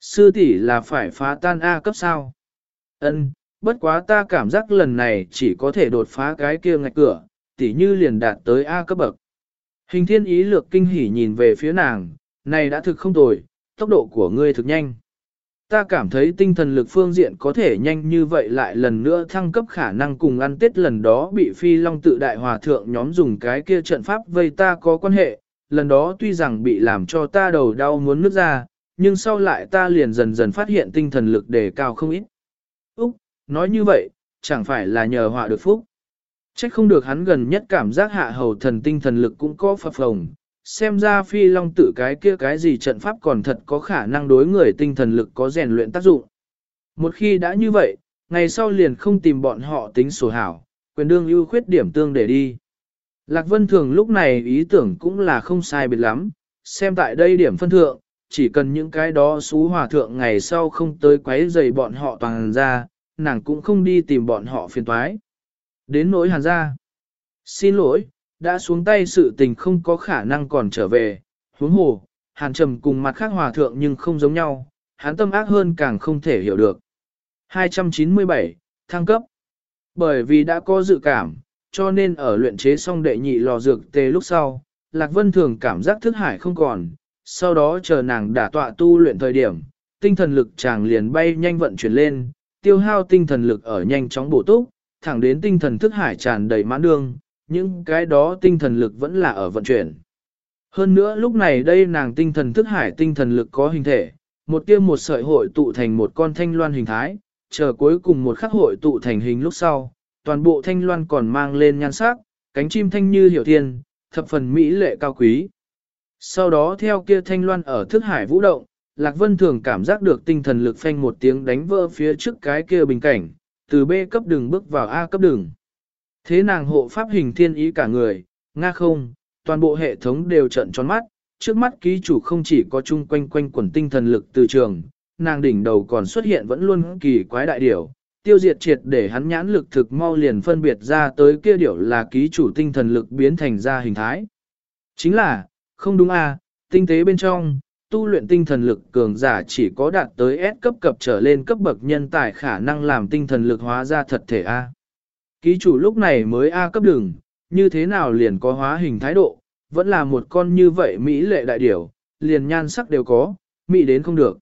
Sư tỷ là phải phá tan A cấp sao? Ân, bất quá ta cảm giác lần này chỉ có thể đột phá cái kia ngạch cửa, tỷ như liền đạt tới A cấp bậc. Hình thiên ý lược kinh hỉ nhìn về phía nàng, này đã thực không tồi, tốc độ của ngươi thực nhanh. Ta cảm thấy tinh thần lực phương diện có thể nhanh như vậy lại lần nữa thăng cấp khả năng cùng ăn tết lần đó bị phi long tự đại hòa thượng nhóm dùng cái kia trận pháp vây ta có quan hệ, lần đó tuy rằng bị làm cho ta đầu đau muốn nước ra, nhưng sau lại ta liền dần dần phát hiện tinh thần lực đề cao không ít. Úc, nói như vậy, chẳng phải là nhờ họa được phúc. Trách không được hắn gần nhất cảm giác hạ hầu thần tinh thần lực cũng có phập phồng, xem ra phi long tự cái kia cái gì trận pháp còn thật có khả năng đối người tinh thần lực có rèn luyện tác dụng. Một khi đã như vậy, ngày sau liền không tìm bọn họ tính sổ hảo, quyền đương ưu khuyết điểm tương để đi. Lạc Vân Thường lúc này ý tưởng cũng là không sai biệt lắm, xem tại đây điểm phân thượng, chỉ cần những cái đó xú hòa thượng ngày sau không tới quấy rầy bọn họ toàn ra, nàng cũng không đi tìm bọn họ phiền toái. Đến nỗi hàn ra. Xin lỗi, đã xuống tay sự tình không có khả năng còn trở về, huống hồ, hàn trầm cùng mặt khác hòa thượng nhưng không giống nhau, hắn tâm ác hơn càng không thể hiểu được. 297, thăng cấp. Bởi vì đã có dự cảm, cho nên ở luyện chế xong đệ nhị lò dược tê lúc sau, Lạc Vân thường cảm giác thức hải không còn, sau đó chờ nàng đả tọa tu luyện thời điểm, tinh thần lực chàng liền bay nhanh vận chuyển lên, tiêu hao tinh thần lực ở nhanh chóng bổ túc, thẳng đến tinh thần thức hải tràn đầy mãn đương, những cái đó tinh thần lực vẫn là ở vận chuyển. Hơn nữa lúc này đây nàng tinh thần thức hải tinh thần lực có hình thể, một kia một sợi hội tụ thành một con thanh loan hình thái, chờ cuối cùng một khắc hội tụ thành hình lúc sau, toàn bộ thanh loan còn mang lên nhan sắc, cánh chim thanh như hiểu thiên, thập phần mỹ lệ cao quý. Sau đó theo kia thanh loan ở thức hải vũ động, Lạc Vân thường cảm giác được tinh thần lực phanh một tiếng đánh vỡ phía trước cái kia bình cảnh, từ B cấp đường bước vào A cấp đường. Thế nàng hộ pháp hình thiên ý cả người, nga không, toàn bộ hệ thống đều trận tròn mắt, trước mắt ký chủ không chỉ có chung quanh quanh quần tinh thần lực từ trường, nàng đỉnh đầu còn xuất hiện vẫn luôn kỳ quái đại điểu, tiêu diệt triệt để hắn nhãn lực thực mau liền phân biệt ra tới kia điểu là ký chủ tinh thần lực biến thành ra hình thái. Chính là, không đúng à, tinh tế bên trong, tu luyện tinh thần lực cường giả chỉ có đạt tới S cấp cập trở lên cấp bậc nhân tài khả năng làm tinh thần lực hóa ra thật thể A. Ký chủ lúc này mới A cấp đường, như thế nào liền có hóa hình thái độ, vẫn là một con như vậy Mỹ lệ đại điểu, liền nhan sắc đều có, Mỹ đến không được.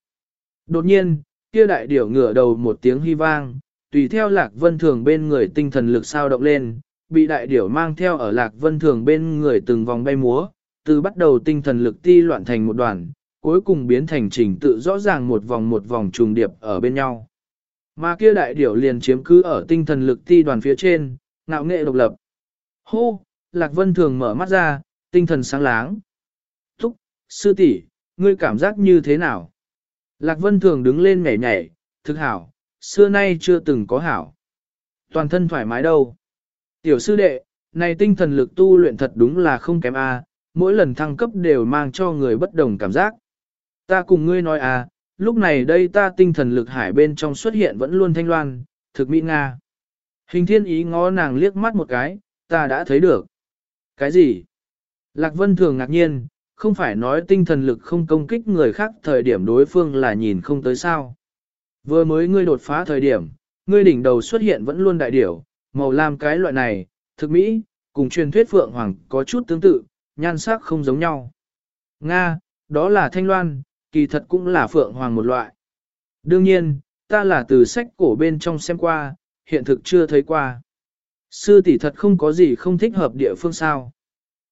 Đột nhiên, kia đại điểu ngửa đầu một tiếng hy vang, tùy theo lạc vân thường bên người tinh thần lực sao động lên, bị đại điểu mang theo ở lạc vân thường bên người từng vòng bay múa, từ bắt đầu tinh thần lực ti loạn thành một đoàn, cuối cùng biến thành trình tự rõ ràng một vòng một vòng trùng điệp ở bên nhau. Mà kia đại điểu liền chiếm cứ ở tinh thần lực ti đoàn phía trên, ngạo nghệ độc lập. Hô, Lạc Vân thường mở mắt ra, tinh thần sáng láng. Thúc, sư tỷ, ngươi cảm giác như thế nào? Lạc Vân thường đứng lên nhảy nhảy, thực hảo, xưa nay chưa từng có hảo. Toàn thân thoải mái đâu. Tiểu sư đệ, này tinh thần lực tu luyện thật đúng là không kém a, mỗi lần thăng cấp đều mang cho người bất đồng cảm giác. Ta cùng ngươi nói à, lúc này đây ta tinh thần lực hải bên trong xuất hiện vẫn luôn thanh loan, thực mỹ Nga. Hình thiên ý ngó nàng liếc mắt một cái, ta đã thấy được. Cái gì? Lạc Vân thường ngạc nhiên, không phải nói tinh thần lực không công kích người khác thời điểm đối phương là nhìn không tới sao. Vừa mới ngươi đột phá thời điểm, ngươi đỉnh đầu xuất hiện vẫn luôn đại điểu, màu lam cái loại này, thực mỹ, cùng truyền thuyết Phượng Hoàng có chút tương tự, nhan sắc không giống nhau. Nga, đó là thanh loan, kỳ thật cũng là phượng hoàng một loại. Đương nhiên, ta là từ sách cổ bên trong xem qua, hiện thực chưa thấy qua. Sư tỷ thật không có gì không thích hợp địa phương sao.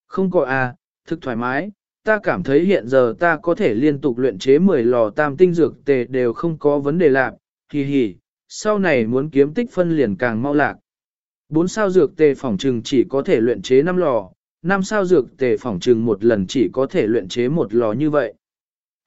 Không có à, thực thoải mái, ta cảm thấy hiện giờ ta có thể liên tục luyện chế 10 lò tam tinh dược tề đều không có vấn đề lạc, hì hì, sau này muốn kiếm tích phân liền càng mau lạc. Bốn sao dược tề phỏng trừng chỉ có thể luyện chế 5 lò, năm sao dược tề phỏng trừng một lần chỉ có thể luyện chế một lò như vậy.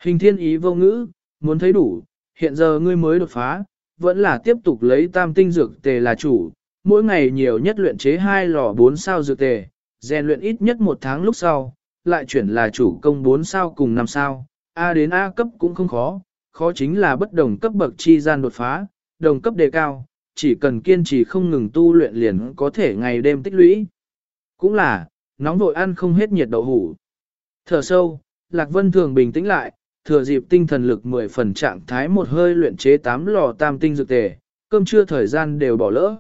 Hình thiên ý vô ngữ, muốn thấy đủ, hiện giờ ngươi mới đột phá, vẫn là tiếp tục lấy tam tinh dược tề là chủ, mỗi ngày nhiều nhất luyện chế hai lò 4 sao dược tề, rèn luyện ít nhất một tháng lúc sau, lại chuyển là chủ công 4 sao cùng 5 sao, A đến A cấp cũng không khó, khó chính là bất đồng cấp bậc chi gian đột phá, đồng cấp đề cao, chỉ cần kiên trì không ngừng tu luyện liền có thể ngày đêm tích lũy. Cũng là, nóng vội ăn không hết nhiệt đậu hủ. Thở sâu, Lạc Vân thường bình tĩnh lại, thừa dịp tinh thần lực 10 phần trạng thái một hơi luyện chế 8 lò tam tinh dược tề, cơm trưa thời gian đều bỏ lỡ.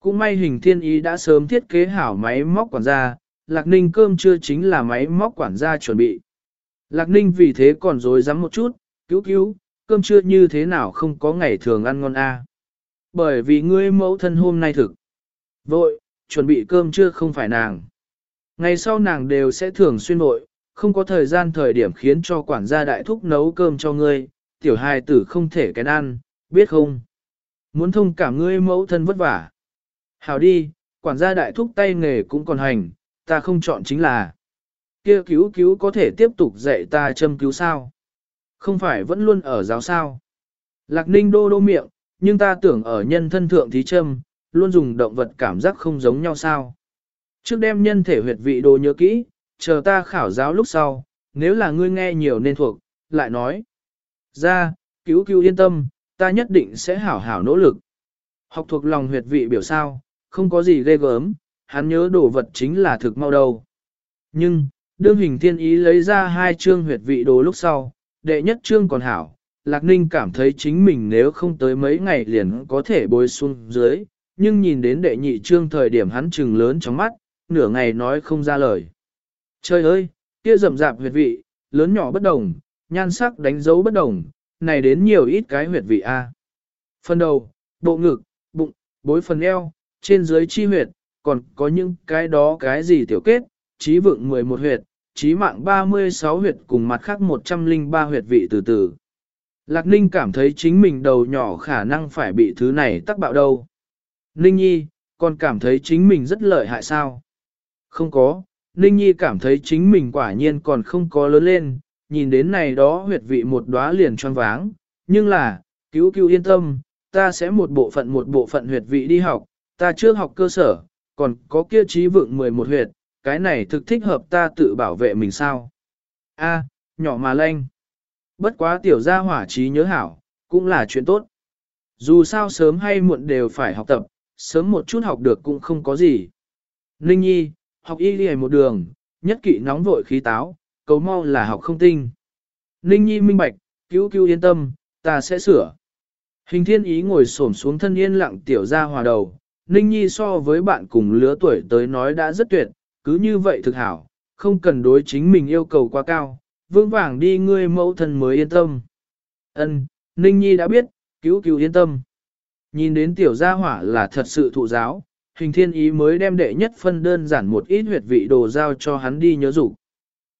Cũng may hình thiên ý đã sớm thiết kế hảo máy móc quản gia, Lạc Ninh cơm trưa chính là máy móc quản gia chuẩn bị. Lạc Ninh vì thế còn dối rắm một chút, cứu cứu, cơm trưa như thế nào không có ngày thường ăn ngon a? Bởi vì ngươi mẫu thân hôm nay thực. Vội, chuẩn bị cơm trưa không phải nàng. Ngày sau nàng đều sẽ thường xuyên vội, không có thời gian thời điểm khiến cho quản gia đại thúc nấu cơm cho ngươi, tiểu hài tử không thể kén ăn, biết không? Muốn thông cảm ngươi mẫu thân vất vả. Hảo đi, quản gia đại thúc tay nghề cũng còn hành, ta không chọn chính là. kia cứu cứu có thể tiếp tục dạy ta châm cứu sao? Không phải vẫn luôn ở giáo sao? Lạc ninh đô đô miệng, nhưng ta tưởng ở nhân thân thượng thí châm, luôn dùng động vật cảm giác không giống nhau sao? Trước đem nhân thể huyệt vị đồ nhớ kỹ, chờ ta khảo giáo lúc sau, nếu là ngươi nghe nhiều nên thuộc, lại nói. Ra, cứu cứu yên tâm, ta nhất định sẽ hảo hảo nỗ lực. Học thuộc lòng huyệt vị biểu sao, không có gì ghê gớm, hắn nhớ đồ vật chính là thực mau đầu. Nhưng, đương hình thiên ý lấy ra hai chương huyệt vị đồ lúc sau, đệ nhất chương còn hảo, Lạc Ninh cảm thấy chính mình nếu không tới mấy ngày liền có thể bôi xuống dưới, nhưng nhìn đến đệ nhị chương thời điểm hắn trừng lớn trong mắt, nửa ngày nói không ra lời. Trời ơi, kia rậm rạp huyệt vị, lớn nhỏ bất đồng, nhan sắc đánh dấu bất đồng, này đến nhiều ít cái huyệt vị A. Phần đầu, bộ ngực, bụng, bối phần eo, trên dưới chi huyệt, còn có những cái đó cái gì tiểu kết, trí vượng 11 huyệt, trí mạng 36 huyệt cùng mặt khác 103 huyệt vị từ từ. Lạc Ninh cảm thấy chính mình đầu nhỏ khả năng phải bị thứ này tắc bạo đâu. Ninh Nhi, còn cảm thấy chính mình rất lợi hại sao? Không có, Ninh Nhi cảm thấy chính mình quả nhiên còn không có lớn lên, nhìn đến này đó huyệt vị một đóa liền choáng váng, nhưng là, cứu cứu yên tâm, ta sẽ một bộ phận một bộ phận huyệt vị đi học, ta chưa học cơ sở, còn có kia trí vượng 11 huyệt, cái này thực thích hợp ta tự bảo vệ mình sao. A, nhỏ mà lanh. Bất quá tiểu gia hỏa trí nhớ hảo, cũng là chuyện tốt. Dù sao sớm hay muộn đều phải học tập, sớm một chút học được cũng không có gì. Ninh Nhi, học y đi một đường, nhất kỵ nóng vội khí táo, cầu mau là học không tinh. Ninh Nhi minh bạch, cứu cứu yên tâm, ta sẽ sửa. Hình thiên ý ngồi xổm xuống thân yên lặng tiểu ra hòa đầu, Ninh Nhi so với bạn cùng lứa tuổi tới nói đã rất tuyệt, cứ như vậy thực hảo, không cần đối chính mình yêu cầu quá cao, vững vàng đi ngươi mẫu thân mới yên tâm. Ân, Ninh Nhi đã biết, cứu cứu yên tâm. Nhìn đến tiểu gia hỏa là thật sự thụ giáo, hình thiên ý mới đem đệ nhất phân đơn giản một ít huyệt vị đồ giao cho hắn đi nhớ dục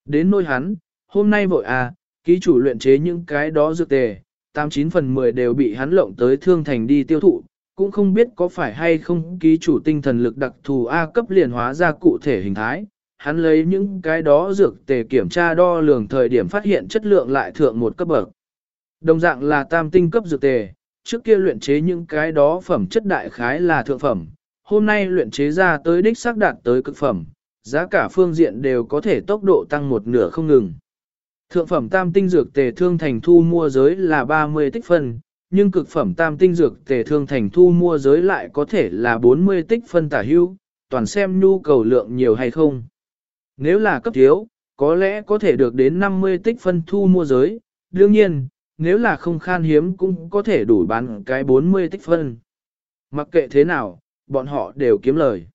Đến nôi hắn, hôm nay vội à, ký chủ luyện chế những cái đó dược tề, 89 phần 10 đều bị hắn lộng tới thương thành đi tiêu thụ, cũng không biết có phải hay không ký chủ tinh thần lực đặc thù A cấp liền hóa ra cụ thể hình thái. Hắn lấy những cái đó dược tề kiểm tra đo lường thời điểm phát hiện chất lượng lại thượng một cấp bậc. Đồng dạng là tam tinh cấp dược tề, trước kia luyện chế những cái đó phẩm chất đại khái là thượng phẩm, hôm nay luyện chế ra tới đích xác đạt tới cực phẩm, giá cả phương diện đều có thể tốc độ tăng một nửa không ngừng. Thượng phẩm tam tinh dược tề thương thành thu mua giới là 30 tích phân, nhưng cực phẩm tam tinh dược tề thương thành thu mua giới lại có thể là 40 tích phân tả hữu. toàn xem nhu cầu lượng nhiều hay không. Nếu là cấp thiếu, có lẽ có thể được đến 50 tích phân thu mua giới, đương nhiên, nếu là không khan hiếm cũng có thể đủ bán cái 40 tích phân. Mặc kệ thế nào, bọn họ đều kiếm lời.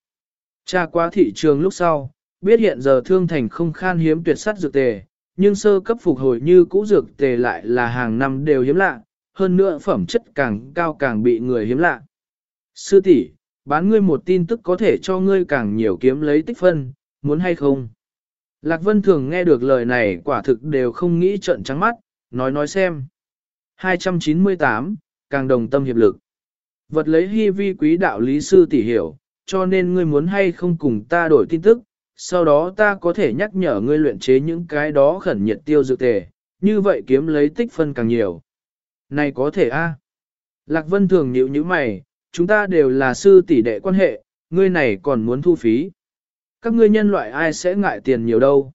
Tra qua thị trường lúc sau, biết hiện giờ thương thành không khan hiếm tuyệt sắt dược tề, nhưng sơ cấp phục hồi như cũ dược tề lại là hàng năm đều hiếm lạ, hơn nữa phẩm chất càng cao càng bị người hiếm lạ. Sư tỷ, bán ngươi một tin tức có thể cho ngươi càng nhiều kiếm lấy tích phân, muốn hay không? Lạc Vân thường nghe được lời này quả thực đều không nghĩ trận trắng mắt, nói nói xem. 298, càng đồng tâm hiệp lực. Vật lấy hy vi quý đạo lý sư tỷ hiểu, cho nên ngươi muốn hay không cùng ta đổi tin tức, sau đó ta có thể nhắc nhở ngươi luyện chế những cái đó khẩn nhiệt tiêu dược tề, như vậy kiếm lấy tích phân càng nhiều. Này có thể a? Lạc Vân thường nhíu như mày, chúng ta đều là sư tỷ đệ quan hệ, ngươi này còn muốn thu phí. Các ngươi nhân loại ai sẽ ngại tiền nhiều đâu.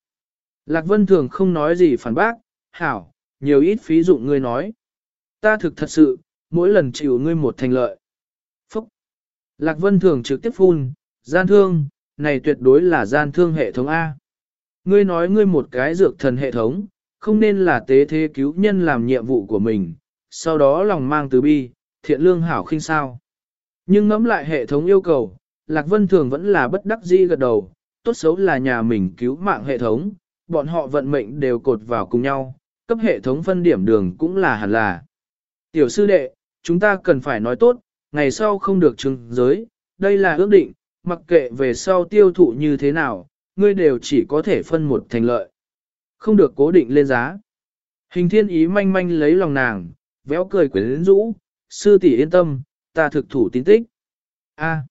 Lạc Vân thường không nói gì phản bác, hảo, nhiều ít phí dụng ngươi nói. Ta thực thật sự, mỗi lần chịu ngươi một thành lợi. Lạc Vân thường trực tiếp phun, gian thương, này tuyệt đối là gian thương hệ thống A. Ngươi nói ngươi một cái dược thần hệ thống, không nên là tế thế cứu nhân làm nhiệm vụ của mình, sau đó lòng mang từ bi, thiện lương hảo khinh sao. Nhưng ngẫm lại hệ thống yêu cầu, Lạc Vân Thường vẫn là bất đắc dĩ gật đầu, tốt xấu là nhà mình cứu mạng hệ thống, bọn họ vận mệnh đều cột vào cùng nhau, cấp hệ thống phân điểm đường cũng là hẳn là. Tiểu sư đệ, chúng ta cần phải nói tốt, ngày sau không được chứng giới, đây là ước định, mặc kệ về sau tiêu thụ như thế nào, ngươi đều chỉ có thể phân một thành lợi. Không được cố định lên giá. Hình thiên ý manh manh lấy lòng nàng, véo cười quyến rũ, sư tỷ yên tâm, ta thực thủ tín tích. A,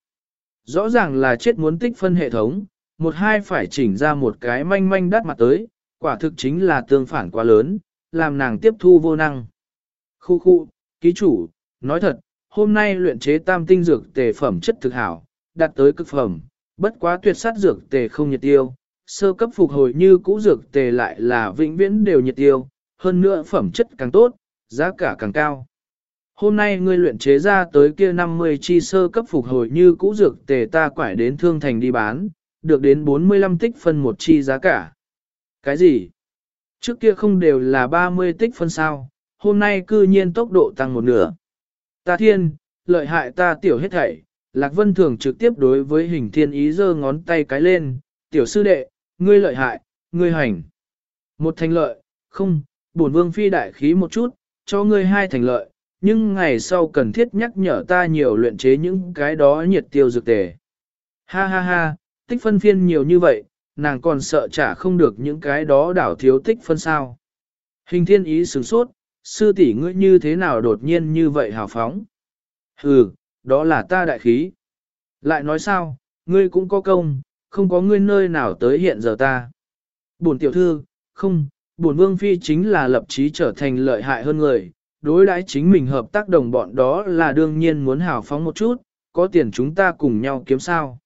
rõ ràng là chết muốn tích phân hệ thống, một hai phải chỉnh ra một cái manh manh đắt mặt tới, quả thực chính là tương phản quá lớn, làm nàng tiếp thu vô năng. Khu khu, ký chủ, nói thật, hôm nay luyện chế tam tinh dược tề phẩm chất thực hảo, đạt tới cực phẩm, bất quá tuyệt sát dược tề không nhiệt tiêu, sơ cấp phục hồi như cũ dược tề lại là vĩnh viễn đều nhiệt tiêu, hơn nữa phẩm chất càng tốt, giá cả càng cao. Hôm nay ngươi luyện chế ra tới kia 50 chi sơ cấp phục hồi như cũ dược tề ta quải đến thương thành đi bán, được đến 45 tích phân một chi giá cả. Cái gì? Trước kia không đều là 30 tích phân sao, hôm nay cư nhiên tốc độ tăng một nửa. Ta thiên, lợi hại ta tiểu hết thảy, Lạc Vân Thường trực tiếp đối với hình thiên ý giơ ngón tay cái lên, tiểu sư đệ, ngươi lợi hại, ngươi hành. Một thành lợi, không, bổn vương phi đại khí một chút, cho ngươi hai thành lợi, nhưng ngày sau cần thiết nhắc nhở ta nhiều luyện chế những cái đó nhiệt tiêu dược tề. Ha ha ha, tích phân phiên nhiều như vậy, nàng còn sợ trả không được những cái đó đảo thiếu tích phân sao. Hình thiên ý sửng sốt, sư tỷ ngươi như thế nào đột nhiên như vậy hào phóng. Hừ, đó là ta đại khí. Lại nói sao, ngươi cũng có công, không có ngươi nơi nào tới hiện giờ ta. Bổn tiểu thư, không, bổn vương phi chính là lập chí trở thành lợi hại hơn người, đối đãi chính mình hợp tác đồng bọn đó là đương nhiên muốn hào phóng một chút, có tiền chúng ta cùng nhau kiếm sao.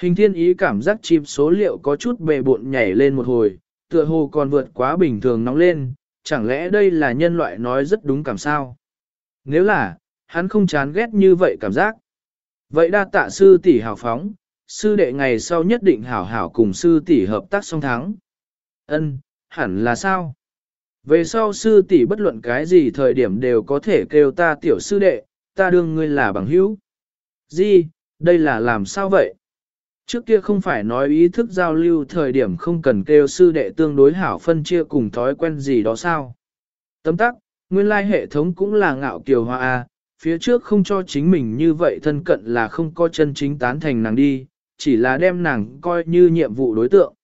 Hình thiên ý cảm giác chim số liệu có chút bề bộn nhảy lên một hồi, tựa hồ còn vượt quá bình thường nóng lên, chẳng lẽ đây là nhân loại nói rất đúng cảm sao? Nếu là, hắn không chán ghét như vậy cảm giác. Vậy đa tạ sư tỷ hào phóng, sư đệ ngày sau nhất định hảo hảo cùng sư tỷ hợp tác song thắng. Ân, hẳn là sao? Về sau sư tỷ bất luận cái gì thời điểm đều có thể kêu ta tiểu sư đệ, ta đương ngươi là bằng hữu. Gì, đây là làm sao vậy? Trước kia không phải nói ý thức giao lưu thời điểm không cần kêu sư đệ tương đối hảo phân chia cùng thói quen gì đó sao. Tấm tắc, nguyên lai hệ thống cũng là ngạo kiều hoa A, phía trước không cho chính mình như vậy thân cận là không có chân chính tán thành nàng đi, chỉ là đem nàng coi như nhiệm vụ đối tượng.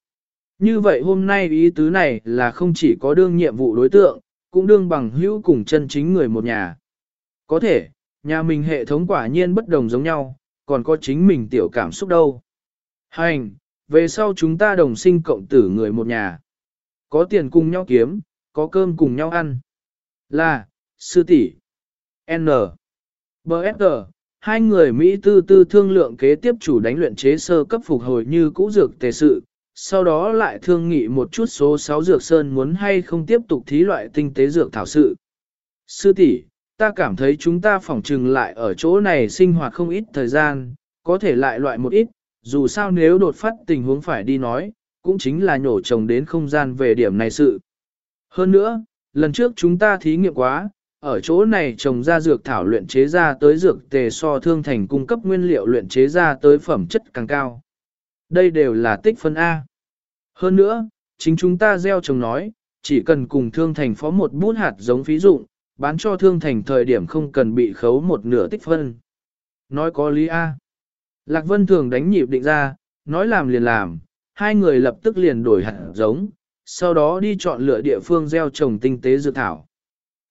Như vậy hôm nay ý tứ này là không chỉ có đương nhiệm vụ đối tượng, cũng đương bằng hữu cùng chân chính người một nhà. Có thể, nhà mình hệ thống quả nhiên bất đồng giống nhau, còn có chính mình tiểu cảm xúc đâu. Hành, về sau chúng ta đồng sinh cộng tử người một nhà. Có tiền cùng nhau kiếm, có cơm cùng nhau ăn. Là, sư tỷ N. BSG, hai người Mỹ tư tư thương lượng kế tiếp chủ đánh luyện chế sơ cấp phục hồi như cũ dược tề sự, sau đó lại thương nghị một chút số 6 dược sơn muốn hay không tiếp tục thí loại tinh tế dược thảo sự. Sư tỷ, ta cảm thấy chúng ta phỏng trừng lại ở chỗ này sinh hoạt không ít thời gian, có thể lại loại một ít, dù sao nếu đột phát tình huống phải đi nói, cũng chính là nhổ chồng đến không gian về điểm này sự. Hơn nữa, lần trước chúng ta thí nghiệm quá, ở chỗ này trồng ra dược thảo luyện chế ra tới dược tề so thương thành cung cấp nguyên liệu luyện chế ra tới phẩm chất càng cao. Đây đều là tích phân A. Hơn nữa, chính chúng ta gieo trồng nói, chỉ cần cùng thương thành phó một bút hạt giống phí dụng, bán cho thương thành thời điểm không cần bị khấu một nửa tích phân. Nói có lý A. Lạc Vân thường đánh nhịp định ra, nói làm liền làm, hai người lập tức liền đổi hạt giống, sau đó đi chọn lựa địa phương gieo trồng tinh tế dược thảo.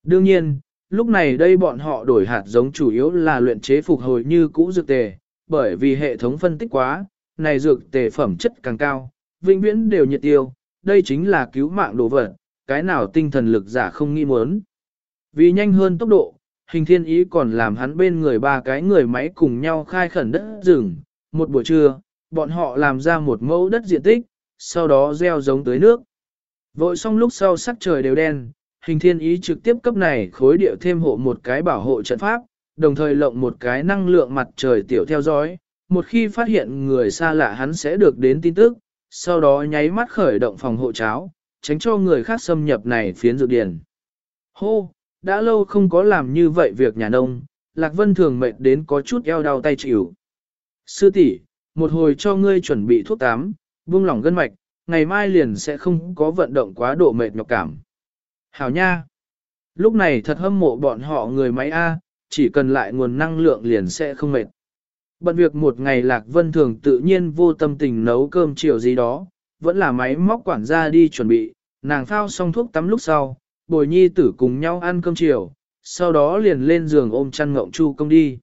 Đương nhiên, lúc này đây bọn họ đổi hạt giống chủ yếu là luyện chế phục hồi như cũ dược tề, bởi vì hệ thống phân tích quá, này dược tề phẩm chất càng cao, vĩnh viễn đều nhiệt tiêu, đây chính là cứu mạng đồ vật, cái nào tinh thần lực giả không nghi muốn. Vì nhanh hơn tốc độ, hình thiên ý còn làm hắn bên người ba cái người máy cùng nhau khai khẩn đất rừng. Một buổi trưa, bọn họ làm ra một mẫu đất diện tích, sau đó gieo giống tới nước. Vội xong lúc sau sắc trời đều đen, hình thiên ý trực tiếp cấp này khối địa thêm hộ một cái bảo hộ trận pháp, đồng thời lộng một cái năng lượng mặt trời tiểu theo dõi. Một khi phát hiện người xa lạ hắn sẽ được đến tin tức, sau đó nháy mắt khởi động phòng hộ cháo, tránh cho người khác xâm nhập này phiến dược điển. Hô, đã lâu không có làm như vậy việc nhà nông, Lạc Vân thường mệt đến có chút eo đau tay chịu. Sư tỷ, một hồi cho ngươi chuẩn bị thuốc tám, buông lỏng gân mạch, ngày mai liền sẽ không có vận động quá độ mệt nhọc cảm. Hảo nha! Lúc này thật hâm mộ bọn họ người máy A, chỉ cần lại nguồn năng lượng liền sẽ không mệt. Bận việc một ngày Lạc Vân thường tự nhiên vô tâm tình nấu cơm chiều gì đó, vẫn là máy móc quản gia đi chuẩn bị, nàng phao xong thuốc tắm lúc sau, bồi nhi tử cùng nhau ăn cơm chiều, sau đó liền lên giường ôm chăn ngộng chu công đi.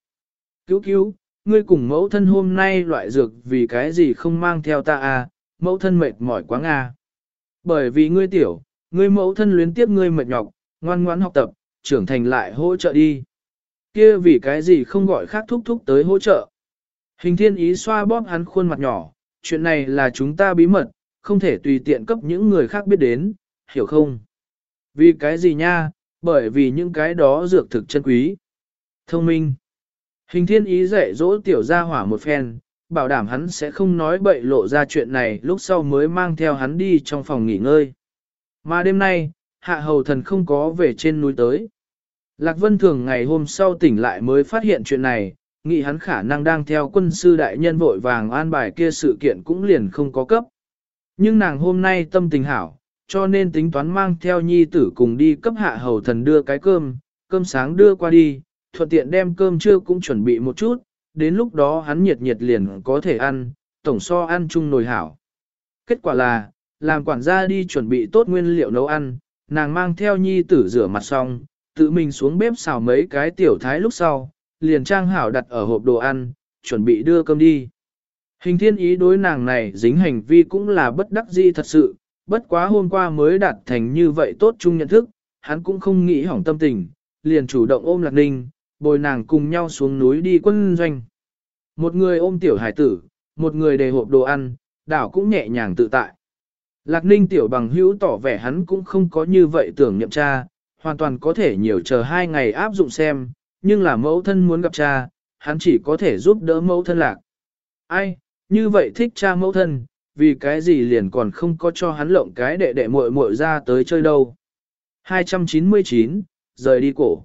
Cứu cứu, ngươi cùng mẫu thân hôm nay loại dược vì cái gì không mang theo ta à, mẫu thân mệt mỏi quá à. Bởi vì ngươi tiểu, ngươi mẫu thân luyến tiếp ngươi mệt nhọc, ngoan ngoãn học tập, trưởng thành lại hỗ trợ đi. Kia vì cái gì không gọi khác thúc thúc tới hỗ trợ. Hình thiên ý xoa bóp hắn khuôn mặt nhỏ, chuyện này là chúng ta bí mật, không thể tùy tiện cấp những người khác biết đến, hiểu không? Vì cái gì nha, bởi vì những cái đó dược thực chân quý. Thông minh. Hình thiên ý dạy dỗ tiểu gia hỏa một phen, bảo đảm hắn sẽ không nói bậy lộ ra chuyện này lúc sau mới mang theo hắn đi trong phòng nghỉ ngơi. Mà đêm nay, hạ hầu thần không có về trên núi tới. Lạc Vân Thường ngày hôm sau tỉnh lại mới phát hiện chuyện này, nghĩ hắn khả năng đang theo quân sư đại nhân vội vàng an bài kia sự kiện cũng liền không có cấp. Nhưng nàng hôm nay tâm tình hảo, cho nên tính toán mang theo nhi tử cùng đi cấp hạ hầu thần đưa cái cơm, cơm sáng đưa qua đi, thuận tiện đem cơm trưa cũng chuẩn bị một chút, đến lúc đó hắn nhiệt nhiệt liền có thể ăn, tổng so ăn chung nồi hảo. Kết quả là, làm quản gia đi chuẩn bị tốt nguyên liệu nấu ăn, nàng mang theo nhi tử rửa mặt xong, tự mình xuống bếp xào mấy cái tiểu thái lúc sau, liền trang hảo đặt ở hộp đồ ăn, chuẩn bị đưa cơm đi. Hình thiên ý đối nàng này dính hành vi cũng là bất đắc dĩ thật sự, bất quá hôm qua mới đạt thành như vậy tốt chung nhận thức, hắn cũng không nghĩ hỏng tâm tình, liền chủ động ôm Lạc Ninh, bồi nàng cùng nhau xuống núi đi quân doanh. Một người ôm tiểu hải tử, một người đề hộp đồ ăn, đảo cũng nhẹ nhàng tự tại. Lạc Ninh tiểu bằng hữu tỏ vẻ hắn cũng không có như vậy tưởng niệm cha, hoàn toàn có thể nhiều chờ hai ngày áp dụng xem, nhưng là mẫu thân muốn gặp cha, hắn chỉ có thể giúp đỡ mẫu thân lạc. Ai, như vậy thích cha mẫu thân, vì cái gì liền còn không có cho hắn lộng cái đệ đệ muội muội ra tới chơi đâu. 299, rời đi cổ.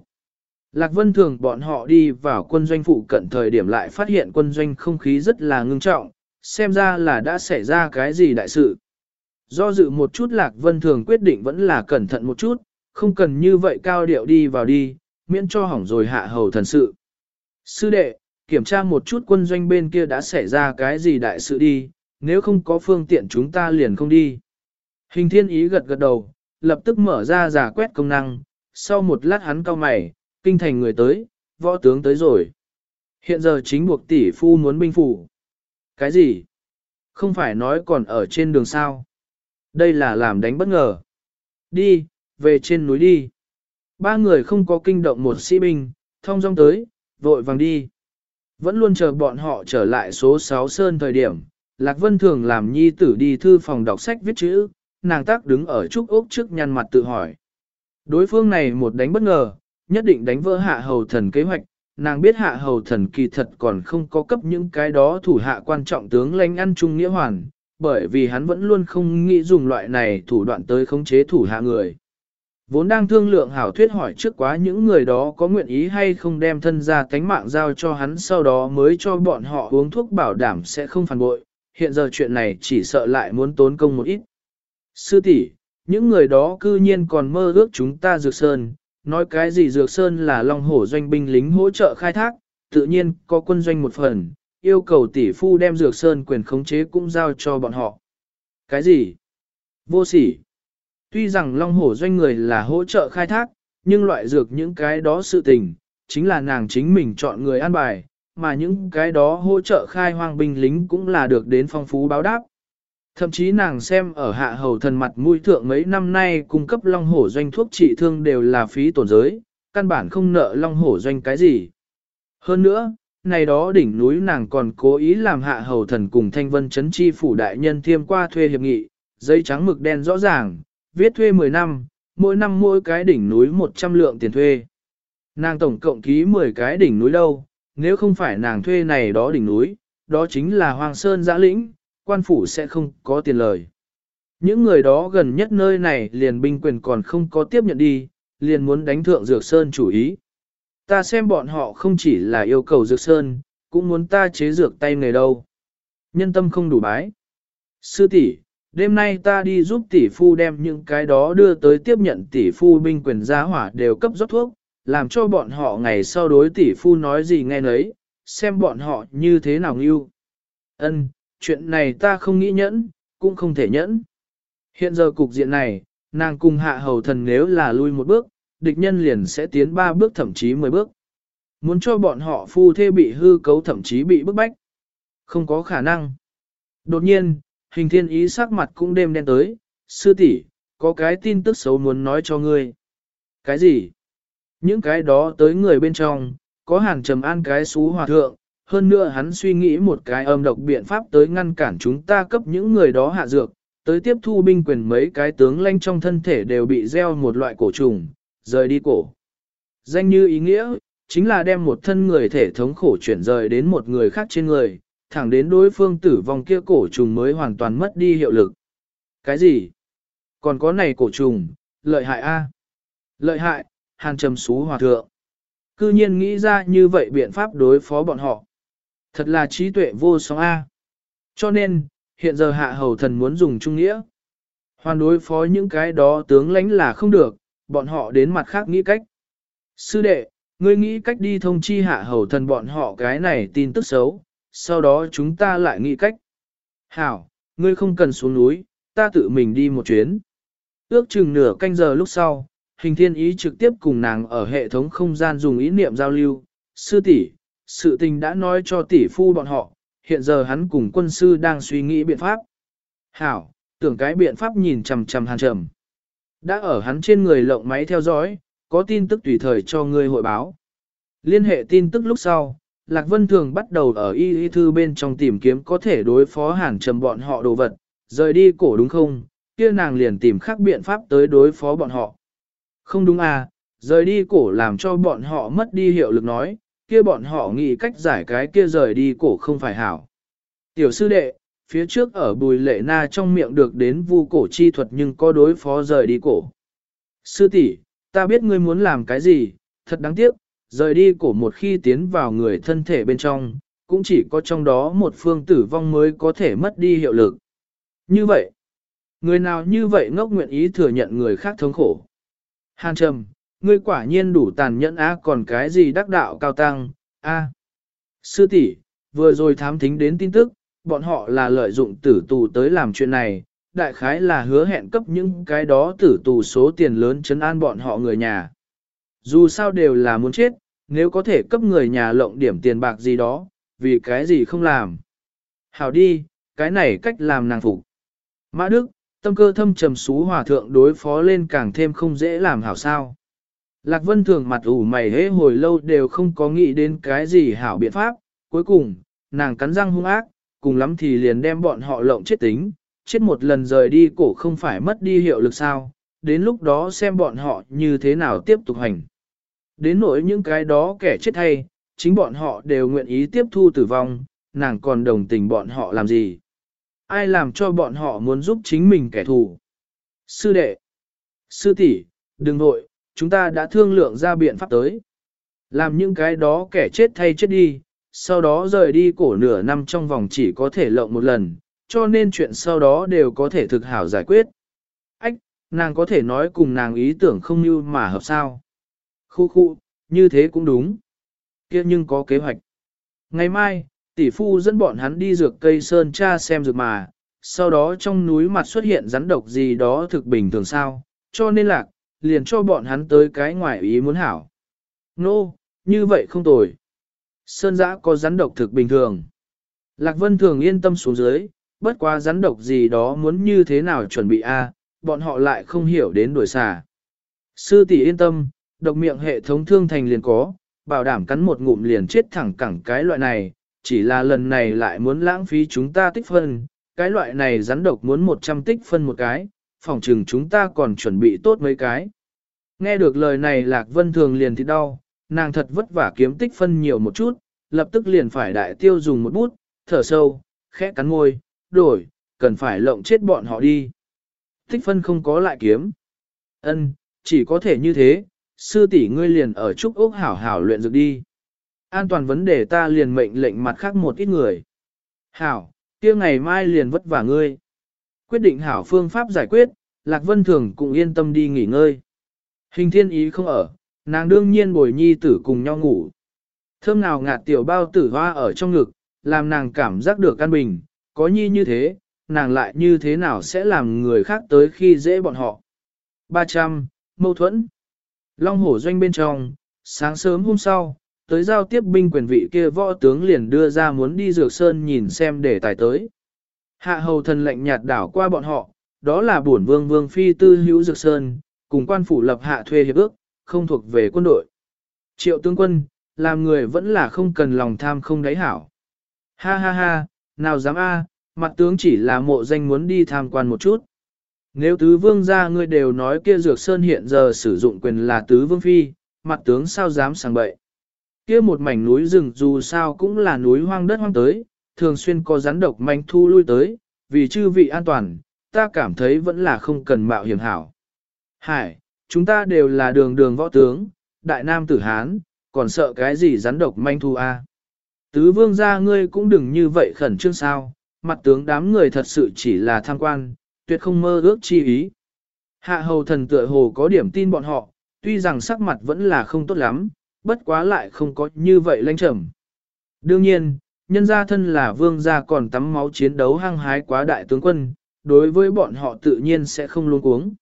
Lạc Vân Thường bọn họ đi vào quân doanh phụ cận thời điểm lại phát hiện quân doanh không khí rất là ngưng trọng, xem ra là đã xảy ra cái gì đại sự. Do dự một chút Lạc Vân Thường quyết định vẫn là cẩn thận một chút, không cần như vậy cao điệu đi vào đi, miễn cho hỏng rồi hạ hầu thần sự. Sư đệ, kiểm tra một chút quân doanh bên kia đã xảy ra cái gì đại sự đi, nếu không có phương tiện chúng ta liền không đi. Hình thiên ý gật gật đầu, lập tức mở ra giả quét công năng, sau một lát hắn cau mày, kinh thành người tới, võ tướng tới rồi. Hiện giờ chính buộc tỷ phu muốn binh phủ. Cái gì? Không phải nói còn ở trên đường sao? Đây là làm đánh bất ngờ. Đi, về trên núi đi. Ba người không có kinh động một sĩ binh, thông dong tới, vội vàng đi. Vẫn luôn chờ bọn họ trở lại số 6 sơn thời điểm, Lạc Vân thường làm nhi tử đi thư phòng đọc sách viết chữ, nàng tác đứng ở trúc ốc trước nhăn mặt tự hỏi. Đối phương này một đánh bất ngờ, nhất định đánh vỡ hạ hầu thần kế hoạch, nàng biết hạ hầu thần kỳ thật còn không có cấp những cái đó thủ hạ quan trọng tướng lãnh ăn chung nghĩa hoàn, bởi vì hắn vẫn luôn không nghĩ dùng loại này thủ đoạn tới khống chế thủ hạ người. Vốn đang thương lượng hảo thuyết hỏi trước quá những người đó có nguyện ý hay không đem thân ra cánh mạng giao cho hắn sau đó mới cho bọn họ uống thuốc bảo đảm sẽ không phản bội, hiện giờ chuyện này chỉ sợ lại muốn tốn công một ít. Sư tỷ, những người đó cư nhiên còn mơ ước chúng ta dược sơn, nói cái gì dược sơn là long hổ doanh binh lính hỗ trợ khai thác, tự nhiên có quân doanh một phần, yêu cầu tỷ phu đem dược sơn quyền khống chế cũng giao cho bọn họ. Cái gì? Vô sỉ. Tuy rằng long hổ doanh người là hỗ trợ khai thác, nhưng loại dược những cái đó sự tình, chính là nàng chính mình chọn người an bài, mà những cái đó hỗ trợ khai hoang binh lính cũng là được đến phong phú báo đáp. Thậm chí nàng xem ở hạ hầu thần mặt mũi thượng mấy năm nay cung cấp long hổ doanh thuốc trị thương đều là phí tổn giới, căn bản không nợ long hổ doanh cái gì. Hơn nữa, này đó đỉnh núi nàng còn cố ý làm hạ hầu thần cùng thanh vân chấn chi phủ đại nhân thiêm qua thuê hiệp nghị, giấy trắng mực đen rõ ràng, viết thuê 10 năm, mỗi năm mỗi cái đỉnh núi 100 lượng tiền thuê. Nàng tổng cộng ký 10 cái đỉnh núi đâu, nếu không phải nàng thuê này đó đỉnh núi, đó chính là Hoàng Sơn giã lĩnh, quan phủ sẽ không có tiền lời. Những người đó gần nhất nơi này liền binh quyền còn không có tiếp nhận đi, liền muốn đánh thượng Dược Sơn chủ ý. Ta xem bọn họ không chỉ là yêu cầu Dược Sơn, cũng muốn ta chế dược tay nghề đâu. Nhân tâm không đủ bái. Sư tỷ, đêm nay ta đi giúp tỷ phu đem những cái đó đưa tới tiếp nhận tỷ phu binh quyền gia hỏa đều cấp rót thuốc, làm cho bọn họ ngày sau đối tỷ phu nói gì nghe nấy, xem bọn họ như thế nào ngưu. Ân, chuyện này ta không nghĩ nhẫn, cũng không thể nhẫn. Hiện giờ cục diện này, nàng cùng hạ hầu thần nếu là lui một bước, địch nhân liền sẽ tiến ba bước thậm chí mười bước. Muốn cho bọn họ phu thê bị hư cấu thậm chí bị bức bách. Không có khả năng. Đột nhiên, hình thiên ý sắc mặt cũng đêm đen tới, sư tỷ, có cái tin tức xấu muốn nói cho ngươi. Cái gì? Những cái đó tới người bên trong, có hàng trầm an cái xú hòa thượng, hơn nữa hắn suy nghĩ một cái âm độc biện pháp tới ngăn cản chúng ta cấp những người đó hạ dược, tới tiếp thu binh quyền mấy cái tướng lanh trong thân thể đều bị gieo một loại cổ trùng, rời đi cổ. Danh như ý nghĩa, chính là đem một thân người thể thống khổ chuyển rời đến một người khác trên người, thẳng đến đối phương tử vong kia cổ trùng mới hoàn toàn mất đi hiệu lực. Cái gì? Còn có này cổ trùng, lợi hại a Lợi hại, hàn trầm xú hòa thượng. Cư nhiên nghĩ ra như vậy biện pháp đối phó bọn họ. Thật là trí tuệ vô song A. Cho nên, hiện giờ hạ hầu thần muốn dùng trung nghĩa. Hoàn đối phó những cái đó tướng lãnh là không được, bọn họ đến mặt khác nghĩ cách. Sư đệ, ngươi nghĩ cách đi thông chi hạ hầu thần bọn họ cái này tin tức xấu, sau đó chúng ta lại nghĩ cách. Hảo, ngươi không cần xuống núi, ta tự mình đi một chuyến. Ước chừng nửa canh giờ lúc sau, hình thiên ý trực tiếp cùng nàng ở hệ thống không gian dùng ý niệm giao lưu. Sư tỷ, sự tình đã nói cho tỷ phu bọn họ, hiện giờ hắn cùng quân sư đang suy nghĩ biện pháp. Hảo, tưởng cái biện pháp nhìn chằm chằm hàn trầm. Đã ở hắn trên người lộng máy theo dõi, có tin tức tùy thời cho ngươi hội báo. Liên hệ tin tức lúc sau, Lạc Vân Thường bắt đầu ở y y thư bên trong tìm kiếm có thể đối phó hàn trầm bọn họ đồ vật, rời đi cổ đúng không, kia nàng liền tìm khác biện pháp tới đối phó bọn họ. Không đúng à, rời đi cổ làm cho bọn họ mất đi hiệu lực nói, kia bọn họ nghĩ cách giải cái kia rời đi cổ không phải hảo. Tiểu sư đệ, phía trước ở bùi lệ na trong miệng được đến vu cổ chi thuật nhưng có đối phó rời đi cổ. Sư tỷ, ta biết ngươi muốn làm cái gì, thật đáng tiếc, rời đi cổ một khi tiến vào người thân thể bên trong, cũng chỉ có trong đó một phương tử vong mới có thể mất đi hiệu lực. Như vậy, người nào như vậy ngốc nguyện ý thừa nhận người khác thống khổ. Hàn trầm, ngươi quả nhiên đủ tàn nhẫn á còn cái gì đắc đạo cao tăng, a. Sư tỷ, vừa rồi thám thính đến tin tức, bọn họ là lợi dụng tử tù tới làm chuyện này, đại khái là hứa hẹn cấp những cái đó tử tù số tiền lớn chấn an bọn họ người nhà. Dù sao đều là muốn chết, nếu có thể cấp người nhà lộng điểm tiền bạc gì đó, vì cái gì không làm. Hảo đi, cái này cách làm nàng phục. Mã Đức, tâm cơ thâm trầm xú hòa thượng đối phó lên càng thêm không dễ làm hảo sao. Lạc Vân thường mặt ủ mày hế hồi lâu đều không có nghĩ đến cái gì hảo biện pháp, cuối cùng, nàng cắn răng hung ác, cùng lắm thì liền đem bọn họ lộng chết tính, chết một lần rời đi cổ không phải mất đi hiệu lực sao, đến lúc đó xem bọn họ như thế nào tiếp tục hành. Đến nỗi những cái đó kẻ chết hay, chính bọn họ đều nguyện ý tiếp thu tử vong, nàng còn đồng tình bọn họ làm gì. Ai làm cho bọn họ muốn giúp chính mình kẻ thù. Sư đệ, sư tỷ, đừng nội, chúng ta đã thương lượng ra biện pháp tới. Làm những cái đó kẻ chết thay chết đi, sau đó rời đi cổ nửa năm trong vòng chỉ có thể lộng một lần, cho nên chuyện sau đó đều có thể thực hảo giải quyết. Ách, nàng có thể nói cùng nàng ý tưởng không như mà hợp sao. Khu khu, như thế cũng đúng. kia nhưng có kế hoạch. Ngày mai, tỷ phu dẫn bọn hắn đi dược cây sơn cha xem dược mà, sau đó trong núi mặt xuất hiện rắn độc gì đó thực bình thường sao, cho nên lạc, liền cho bọn hắn tới cái ngoài ý muốn hảo. Nô, no, như vậy không tồi. Sơn giã có rắn độc thực bình thường. Lạc Vân thường yên tâm xuống dưới, bất quá rắn độc gì đó muốn như thế nào chuẩn bị a, bọn họ lại không hiểu đến đuổi xà. Sư tỷ yên tâm, độc miệng hệ thống thương thành liền có, bảo đảm cắn một ngụm liền chết thẳng cẳng cái loại này, chỉ là lần này lại muốn lãng phí chúng ta tích phân, cái loại này rắn độc muốn 100 tích phân một cái, phòng trừng chúng ta còn chuẩn bị tốt mấy cái. Nghe được lời này Lạc Vân Thường liền thì đau, nàng thật vất vả kiếm tích phân nhiều một chút, lập tức liền phải đại tiêu dùng một bút, thở sâu, khẽ cắn môi, đổi, cần phải lộng chết bọn họ đi. Tích phân không có lại kiếm. Ân, chỉ có thể như thế, sư tỷ ngươi liền ở trúc ốc hảo hảo luyện dược đi. An toàn vấn đề ta liền mệnh lệnh mặt khác một ít người. Hảo, kia ngày mai liền vất vả ngươi. Quyết định hảo phương pháp giải quyết, Lạc Vân Thường cũng yên tâm đi nghỉ ngơi. Hình thiên ý không ở, nàng đương nhiên bồi nhi tử cùng nhau ngủ. Thơm nào ngạt tiểu bao tử hoa ở trong ngực, làm nàng cảm giác được an bình, có nhi như thế, nàng lại như thế nào sẽ làm người khác tới khi dễ bọn họ. 300. Mâu thuẫn Long hổ doanh bên trong, sáng sớm hôm sau, tới giao tiếp binh quyền vị kia võ tướng liền đưa ra muốn đi dược sơn nhìn xem để tài tới. Hạ hầu thần lệnh nhạt đảo qua bọn họ, đó là bổn vương vương phi tư hữu dược sơn, cùng quan phủ lập hạ thuê hiệp ước, không thuộc về quân đội. Triệu tướng quân, làm người vẫn là không cần lòng tham không đáy hảo. Ha ha ha, nào dám a, mặt tướng chỉ là mộ danh muốn đi tham quan một chút. Nếu tứ vương gia ngươi đều nói kia dược sơn hiện giờ sử dụng quyền là tứ vương phi, mặt tướng sao dám sang bậy. Kia một mảnh núi rừng dù sao cũng là núi hoang đất hoang tới, thường xuyên có rắn độc manh thu lui tới, vì chư vị an toàn, ta cảm thấy vẫn là không cần mạo hiểm hảo. Hải, chúng ta đều là đường đường võ tướng, đại nam tử Hán, còn sợ cái gì rắn độc manh thu a? Tứ vương gia ngươi cũng đừng như vậy khẩn trương sao, mặt tướng đám người thật sự chỉ là tham quan, tuyệt không mơ ước chi ý. Hạ hầu thần tựa hồ có điểm tin bọn họ, tuy rằng sắc mặt vẫn là không tốt lắm, bất quá lại không có như vậy lãnh trầm. Đương nhiên, nhân gia thân là vương gia còn tắm máu chiến đấu hăng hái quá đại tướng quân, đối với bọn họ tự nhiên sẽ không luôn cuống.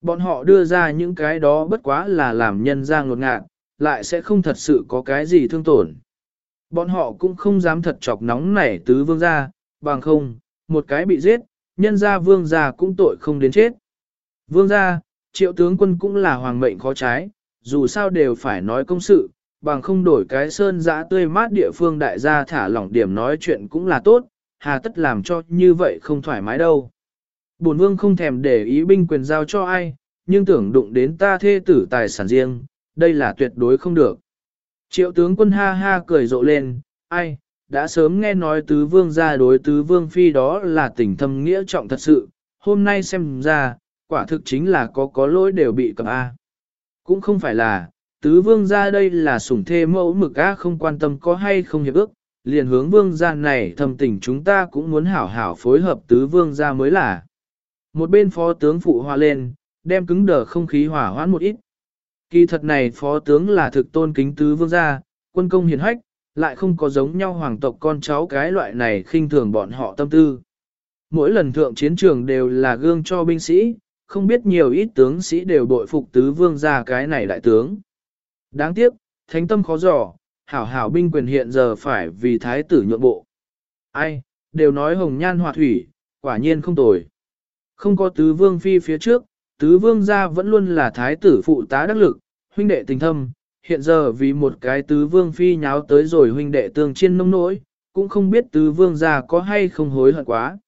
Bọn họ đưa ra những cái đó bất quá là làm nhân gia ngột ngạt, lại sẽ không thật sự có cái gì thương tổn. Bọn họ cũng không dám thật chọc nóng nảy tứ vương gia, bằng không, một cái bị giết, nhân gia vương gia cũng tội không đến chết. Vương gia, triệu tướng quân cũng là hoàng mệnh khó trái, dù sao đều phải nói công sự, bằng không đổi cái sơn giã tươi mát địa phương đại gia thả lỏng điểm nói chuyện cũng là tốt, hà tất làm cho như vậy không thoải mái đâu. Bổn vương không thèm để ý binh quyền giao cho ai, nhưng tưởng đụng đến ta thê tử tài sản riêng, đây là tuyệt đối không được. Triệu tướng quân ha ha cười rộ lên, ai, đã sớm nghe nói tứ vương gia đối tứ vương phi đó là tình thâm nghĩa trọng thật sự, hôm nay xem ra, quả thực chính là có có lỗi đều bị cầm A. Cũng không phải là, tứ vương gia đây là sủng thê mẫu mực á không quan tâm có hay không hiệp ước, liền hướng vương gia này thầm tình chúng ta cũng muốn hảo hảo phối hợp tứ vương gia mới là. Một bên phó tướng phụ hòa lên, đem cứng đờ không khí hỏa hoãn một ít. Kỳ thật này phó tướng là thực tôn kính tứ vương gia, quân công hiền hách, lại không có giống nhau hoàng tộc con cháu cái loại này khinh thường bọn họ tâm tư. Mỗi lần thượng chiến trường đều là gương cho binh sĩ, không biết nhiều ít tướng sĩ đều bội phục tứ vương gia cái này đại tướng. Đáng tiếc, thánh tâm khó dò, hảo hảo binh quyền hiện giờ phải vì thái tử nhượng bộ. Ai, đều nói hồng nhan hòa thủy, quả nhiên không tồi. Không có tứ vương phi phía trước, tứ vương gia vẫn luôn là thái tử phụ tá đắc lực, huynh đệ tình thâm, hiện giờ vì một cái tứ vương phi nháo tới rồi huynh đệ tương chiên nông nỗi, cũng không biết tứ vương gia có hay không hối hận quá.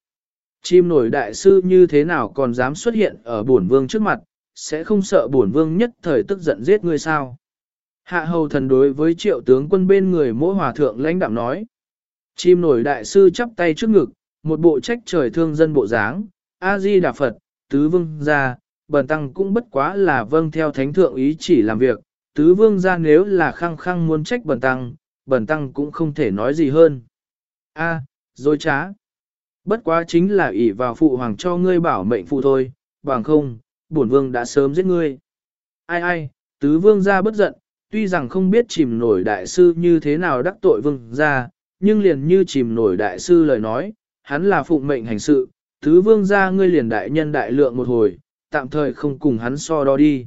Chim nổi đại sư như thế nào còn dám xuất hiện ở bổn vương trước mặt, sẽ không sợ bổn vương nhất thời tức giận giết ngươi sao. Hạ hầu thần đối với triệu tướng quân bên người mỗi hòa thượng lãnh đạm nói. Chim nổi đại sư chắp tay trước ngực, một bộ trách trời thương dân bộ dáng, A-di Đà Phật, tứ vương gia, bần tăng cũng bất quá là vâng theo thánh thượng ý chỉ làm việc, tứ vương gia nếu là khăng khăng muốn trách bần tăng, bần tăng cũng không thể nói gì hơn. A, dối trá. Bất quá chính là ỷ vào phụ hoàng cho ngươi bảo mệnh phụ thôi, bằng không, bổn vương đã sớm giết ngươi. Ai ai, tứ vương gia bất giận, tuy rằng không biết chìm nổi đại sư như thế nào đắc tội vương gia, nhưng liền như chìm nổi đại sư lời nói, hắn là phụng mệnh hành sự, tứ vương ra ngươi liền đại nhân đại lượng một hồi, tạm thời không cùng hắn so đo đi.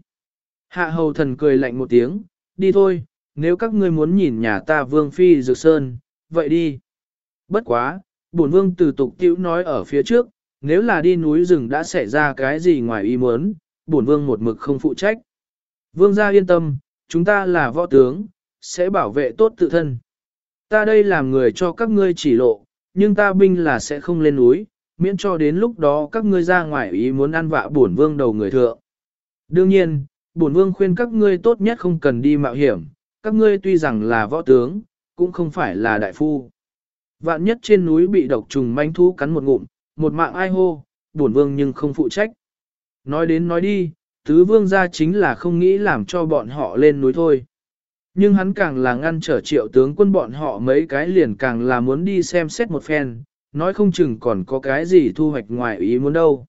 Hạ hầu thần cười lạnh một tiếng, đi thôi, nếu các ngươi muốn nhìn nhà ta vương phi dược sơn, vậy đi. Bất quá, bổn vương từ tục tiểu nói ở phía trước, nếu là đi núi rừng đã xảy ra cái gì ngoài ý muốn, bổn vương một mực không phụ trách. Vương gia yên tâm, chúng ta là võ tướng, sẽ bảo vệ tốt tự thân. Ta đây làm người cho các ngươi chỉ lộ, nhưng ta binh là sẽ không lên núi, miễn cho đến lúc đó các ngươi ra ngoài ý muốn ăn vạ bổn vương đầu người thượng. Đương nhiên, bổn vương khuyên các ngươi tốt nhất không cần đi mạo hiểm, các ngươi tuy rằng là võ tướng, cũng không phải là đại phu. Vạn nhất trên núi bị độc trùng manh thú cắn một ngụm, một mạng ai hô, bổn vương nhưng không phụ trách. Nói đến nói đi, tứ vương gia chính là không nghĩ làm cho bọn họ lên núi thôi. Nhưng hắn càng là ngăn trở triệu tướng quân bọn họ mấy cái liền càng là muốn đi xem xét một phen, nói không chừng còn có cái gì thu hoạch ngoài ý muốn đâu.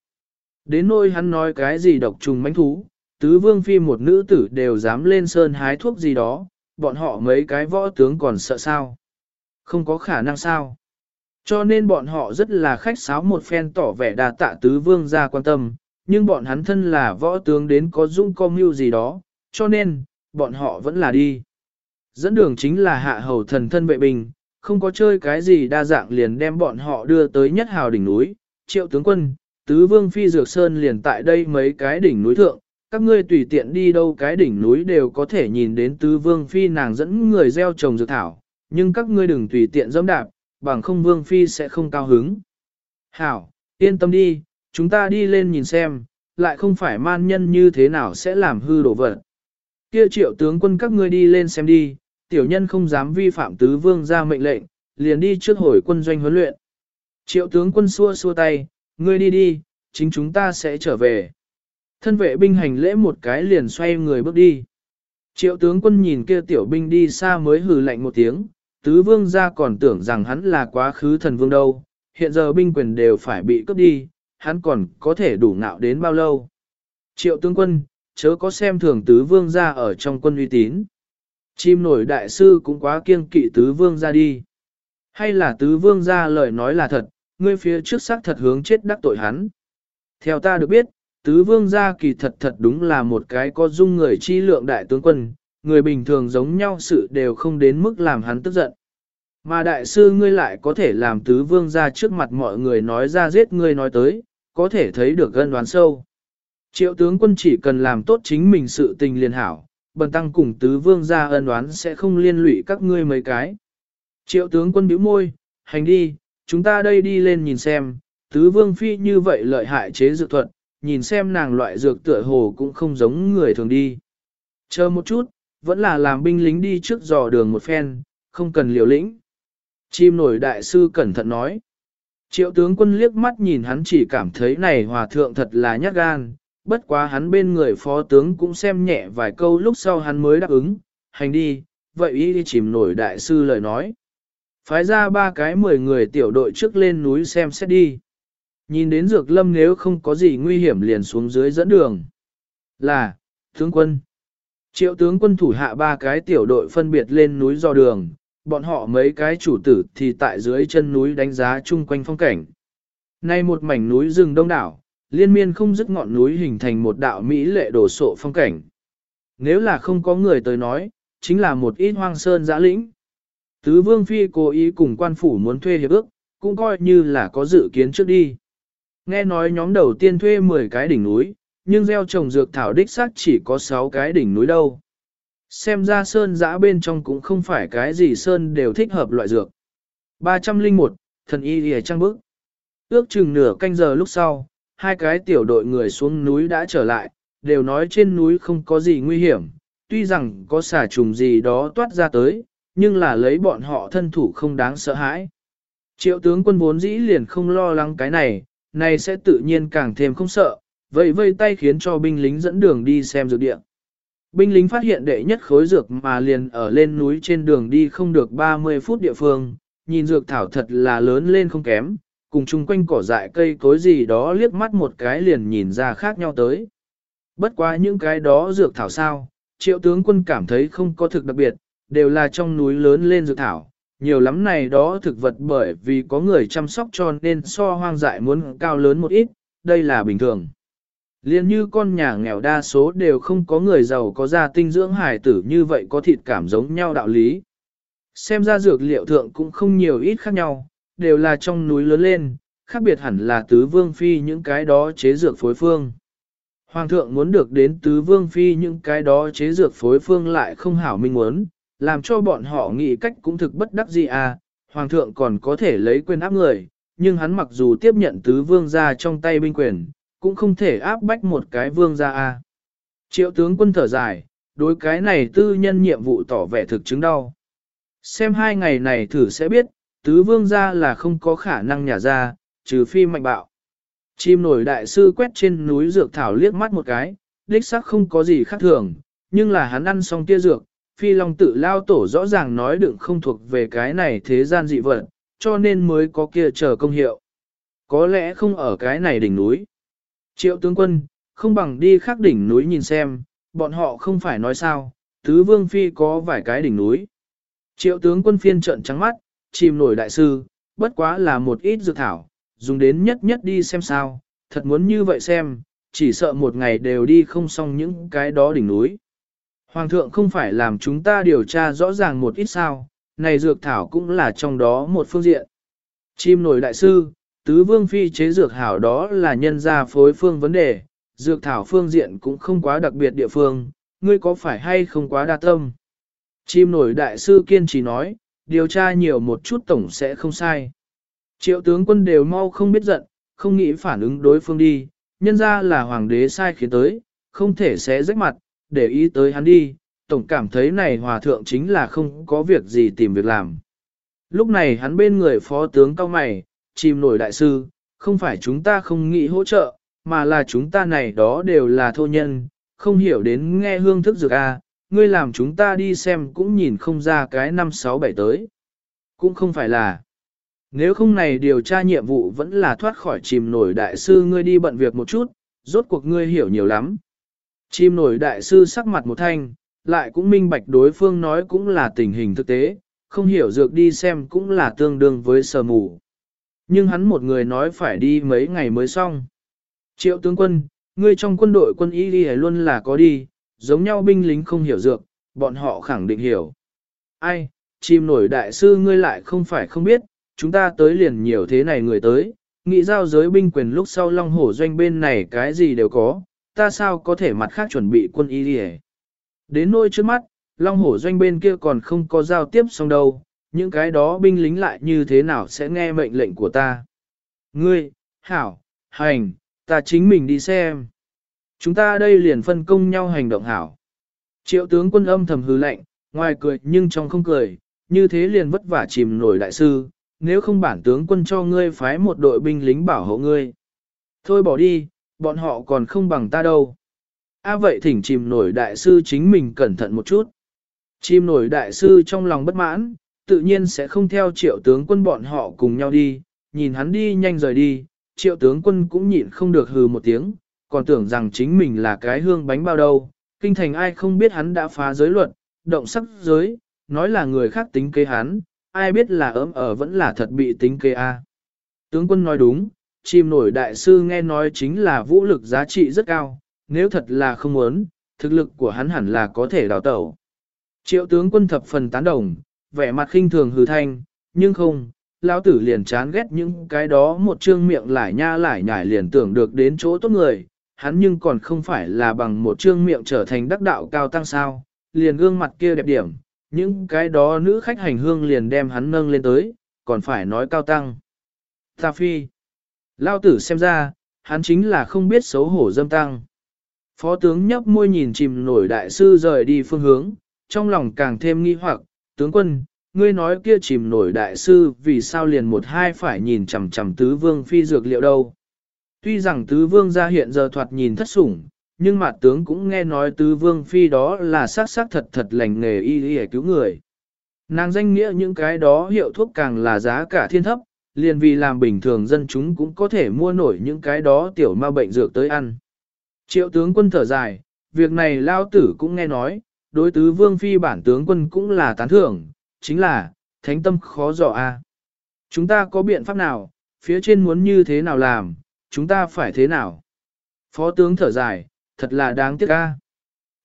Đến nỗi hắn nói cái gì độc trùng manh thú, tứ vương phi một nữ tử đều dám lên sơn hái thuốc gì đó, bọn họ mấy cái võ tướng còn sợ sao. Không có khả năng sao. Cho nên bọn họ rất là khách sáo một phen tỏ vẻ đà tạ tứ vương ra quan tâm, nhưng bọn hắn thân là võ tướng đến có dung có mưu gì đó, cho nên, bọn họ vẫn là đi. Dẫn đường chính là hạ hầu thần thân vệ bình, không có chơi cái gì đa dạng liền đem bọn họ đưa tới nhất hào đỉnh núi, triệu tướng quân, tứ vương phi dược sơn liền tại đây mấy cái đỉnh núi thượng, các ngươi tùy tiện đi đâu cái đỉnh núi đều có thể nhìn đến tứ vương phi nàng dẫn người gieo trồng dược thảo, nhưng các ngươi đừng tùy tiện dẫm đạp, bằng không vương phi sẽ không cao hứng. Hảo, yên tâm đi, chúng ta đi lên nhìn xem, lại không phải man nhân như thế nào sẽ làm hư đổ vật. Kia triệu tướng quân các ngươi đi lên xem đi, tiểu nhân không dám vi phạm tứ vương ra mệnh lệnh, liền đi trước hồi quân doanh huấn luyện. Triệu tướng quân xua xua tay, ngươi đi đi, chính chúng ta sẽ trở về. Thân vệ binh hành lễ một cái liền xoay người bước đi. Triệu tướng quân nhìn kia tiểu binh đi xa mới hừ lạnh một tiếng, tứ vương gia còn tưởng rằng hắn là quá khứ thần vương đâu, hiện giờ binh quyền đều phải bị cướp đi, hắn còn có thể đủ ngạo đến bao lâu. Triệu tướng quân, chớ có xem thường tứ vương gia ở trong quân uy tín. Chim nổi đại sư cũng quá kiêng kỵ tứ vương gia đi. Hay là tứ vương gia lời nói là thật, ngươi phía trước xác thật hướng chết đắc tội hắn. Theo ta được biết, tứ vương gia kỳ thật thật đúng là một cái có dung người chi lượng đại tướng quân, người bình thường giống nhau sự đều không đến mức làm hắn tức giận. Mà đại sư ngươi lại có thể làm tứ vương ra trước mặt mọi người nói ra giết ngươi nói tới, có thể thấy được gân đoán sâu. Triệu tướng quân chỉ cần làm tốt chính mình sự tình liền hảo, bần tăng cùng tứ vương gia ân đoán sẽ không liên lụy các ngươi mấy cái. Triệu tướng quân bĩu môi, hành đi, chúng ta đây đi lên nhìn xem, tứ vương phi như vậy lợi hại chế dự thuật, nhìn xem nàng loại dược tựa hồ cũng không giống người thường đi. Chờ một chút, vẫn là làm binh lính đi trước dò đường một phen, không cần liều lĩnh. Chim nổi đại sư cẩn thận nói. Triệu tướng quân liếc mắt nhìn hắn chỉ cảm thấy này hòa thượng thật là nhát gan, bất quá hắn bên người phó tướng cũng xem nhẹ vài câu lúc sau hắn mới đáp ứng, hành đi, vậy ý đi chìm nổi đại sư lời nói. Phái ra ba cái mười người tiểu đội trước lên núi xem xét đi. Nhìn đến dược lâm nếu không có gì nguy hiểm liền xuống dưới dẫn đường. Là, tướng quân. Triệu tướng quân thủ hạ ba cái tiểu đội phân biệt lên núi do đường, bọn họ mấy cái chủ tử thì tại dưới chân núi đánh giá chung quanh phong cảnh. Nay một mảnh núi rừng đông đảo, liên miên không dứt ngọn núi hình thành một đạo mỹ lệ đổ sộ phong cảnh. Nếu là không có người tới nói, chính là một ít hoang sơn giã lĩnh. Tứ Vương Phi cố ý cùng quan phủ muốn thuê hiệp ước, cũng coi như là có dự kiến trước đi. Nghe nói nhóm đầu tiên thuê 10 cái đỉnh núi, nhưng gieo trồng dược thảo đích xác chỉ có 6 cái đỉnh núi đâu. Xem ra sơn giã bên trong cũng không phải cái gì sơn đều thích hợp loại dược. 301, thần y lìa trăng bức. Ước chừng nửa canh giờ lúc sau, hai cái tiểu đội người xuống núi đã trở lại, đều nói trên núi không có gì nguy hiểm, tuy rằng có xả trùng gì đó toát ra tới, nhưng là lấy bọn họ thân thủ không đáng sợ hãi. Triệu tướng quân vốn dĩ liền không lo lắng cái này, này sẽ tự nhiên càng thêm không sợ, vậy vây tay khiến cho binh lính dẫn đường đi xem dược địa. Binh lính phát hiện đệ nhất khối dược mà liền ở lên núi trên đường đi không được 30 phút địa phương, nhìn dược thảo thật là lớn lên không kém, cùng chung quanh cỏ dại cây cối gì đó liếc mắt một cái liền nhìn ra khác nhau tới. Bất quá những cái đó dược thảo sao, triệu tướng quân cảm thấy không có thực đặc biệt, đều là trong núi lớn lên dược thảo, nhiều lắm này đó thực vật bởi vì có người chăm sóc cho nên so hoang dại muốn cao lớn một ít, đây là bình thường. Liên như con nhà nghèo đa số đều không có người giàu có gia tinh dưỡng hài tử như vậy có thịt cảm giống nhau đạo lý. Xem ra dược liệu thượng cũng không nhiều ít khác nhau, đều là trong núi lớn lên, khác biệt hẳn là tứ vương phi những cái đó chế dược phối phương. Hoàng thượng muốn được đến tứ vương phi những cái đó chế dược phối phương lại không hảo minh muốn, làm cho bọn họ nghĩ cách cũng thực bất đắc gì à, hoàng thượng còn có thể lấy quyền áp người, nhưng hắn mặc dù tiếp nhận tứ vương ra trong tay binh quyền, cũng không thể áp bách một cái vương gia a Triệu tướng quân thở dài, đối cái này tư nhân nhiệm vụ tỏ vẻ thực chứng đau. Xem hai ngày này thử sẽ biết, tứ vương gia là không có khả năng nhả ra, trừ phi mạnh bạo. Chim nổi đại sư quét trên núi dược thảo liếc mắt một cái, đích sắc không có gì khác thường, nhưng là hắn ăn xong tia dược, phi long tự lao tổ rõ ràng nói đựng không thuộc về cái này thế gian dị vật, cho nên mới có kia chờ công hiệu. Có lẽ không ở cái này đỉnh núi. Triệu tướng quân, không bằng đi khắc đỉnh núi nhìn xem, bọn họ không phải nói sao, tứ vương phi có vài cái đỉnh núi. Triệu tướng quân phiên trận trắng mắt, chìm nổi đại sư, bất quá là một ít dược thảo, dùng đến nhất nhất đi xem sao, thật muốn như vậy xem, chỉ sợ một ngày đều đi không xong những cái đó đỉnh núi. Hoàng thượng không phải làm chúng ta điều tra rõ ràng một ít sao, này dược thảo cũng là trong đó một phương diện. Chim nổi đại sư, tứ vương phi chế dược hảo đó là nhân gia phối phương vấn đề, dược thảo phương diện cũng không quá đặc biệt địa phương, ngươi có phải hay không quá đa tâm. Chim nổi đại sư kiên trì nói, điều tra nhiều một chút tổng sẽ không sai. Triệu tướng quân đều mau không biết giận, không nghĩ phản ứng đối phương đi, nhân ra là hoàng đế sai khiến tới, không thể xé rách mặt, để ý tới hắn đi, tổng cảm thấy này hòa thượng chính là không có việc gì tìm việc làm. Lúc này hắn bên người phó tướng cao mày, chìm nổi đại sư, không phải chúng ta không nghĩ hỗ trợ, mà là chúng ta này đó đều là thô nhân, không hiểu đến nghe hương thức dược a, ngươi làm chúng ta đi xem cũng nhìn không ra cái năm sáu bảy tới. Cũng không phải là. Nếu không này điều tra nhiệm vụ vẫn là thoát khỏi chìm nổi đại sư ngươi đi bận việc một chút, rốt cuộc ngươi hiểu nhiều lắm. Chìm nổi đại sư sắc mặt một thanh, lại cũng minh bạch đối phương nói cũng là tình hình thực tế, không hiểu dược đi xem cũng là tương đương với sờ mù. Nhưng hắn một người nói phải đi mấy ngày mới xong. Triệu tướng quân, ngươi trong quân đội quân y đi luôn là có đi, giống nhau binh lính không hiểu dược, bọn họ khẳng định hiểu. Ai, chìm nổi đại sư ngươi lại không phải không biết, chúng ta tới liền nhiều thế này người tới, nghĩ giao giới binh quyền lúc sau long hổ doanh bên này cái gì đều có, ta sao có thể mặt khác chuẩn bị quân y đi Đến nôi trước mắt, long hổ doanh bên kia còn không có giao tiếp xong đâu, những cái đó binh lính lại như thế nào sẽ nghe mệnh lệnh của ta. Ngươi, hảo, hành, ta chính mình đi xem. Chúng ta đây liền phân công nhau hành động hảo. Triệu tướng quân âm thầm hư lạnh, ngoài cười nhưng trong không cười, như thế liền vất vả chìm nổi đại sư, nếu không bản tướng quân cho ngươi phái một đội binh lính bảo hộ ngươi. Thôi bỏ đi, bọn họ còn không bằng ta đâu. A vậy thỉnh chìm nổi đại sư chính mình cẩn thận một chút. Chìm nổi đại sư trong lòng bất mãn, tự nhiên sẽ không theo triệu tướng quân bọn họ cùng nhau đi, nhìn hắn đi nhanh rời đi, triệu tướng quân cũng nhịn không được hừ một tiếng, còn tưởng rằng chính mình là cái hương bánh bao đâu, kinh thành ai không biết hắn đã phá giới luật, động sắc giới, nói là người khác tính kế hắn, ai biết là ấm ở vẫn là thật bị tính kế a. Tướng quân nói đúng, chim nổi đại sư nghe nói chính là vũ lực giá trị rất cao, nếu thật là không muốn, thực lực của hắn hẳn là có thể đào tẩu. Triệu tướng quân thập phần tán đồng, vẻ mặt khinh thường hừ thanh, nhưng không, lão tử liền chán ghét những cái đó một trương miệng lại nha lại nhải liền tưởng được đến chỗ tốt người, hắn nhưng còn không phải là bằng một trương miệng trở thành đắc đạo cao tăng sao, liền gương mặt kia đẹp điểm, những cái đó nữ khách hành hương liền đem hắn nâng lên tới, còn phải nói cao tăng. Ta phi, Lão tử xem ra, hắn chính là không biết xấu hổ dâm tăng. Phó tướng nhấp môi nhìn chìm nổi đại sư rời đi phương hướng, trong lòng càng thêm nghi hoặc, tướng quân, ngươi nói kia chìm nổi đại sư vì sao liền một hai phải nhìn chằm chằm tứ vương phi dược liệu đâu. Tuy rằng tứ vương gia hiện giờ thoạt nhìn thất sủng, nhưng mặt tướng cũng nghe nói tứ vương phi đó là xác xác thật thật lành nghề y y cứu người. Nàng danh nghĩa những cái đó hiệu thuốc càng là giá cả thiên thấp, liền vì làm bình thường dân chúng cũng có thể mua nổi những cái đó tiểu ma bệnh dược tới ăn. Triệu tướng quân thở dài, việc này lao tử cũng nghe nói, đối tứ vương phi bản tướng quân cũng là tán thưởng, chính là, thánh tâm khó dò a. Chúng ta có biện pháp nào, phía trên muốn như thế nào làm, chúng ta phải thế nào? Phó tướng thở dài, thật là đáng tiếc a.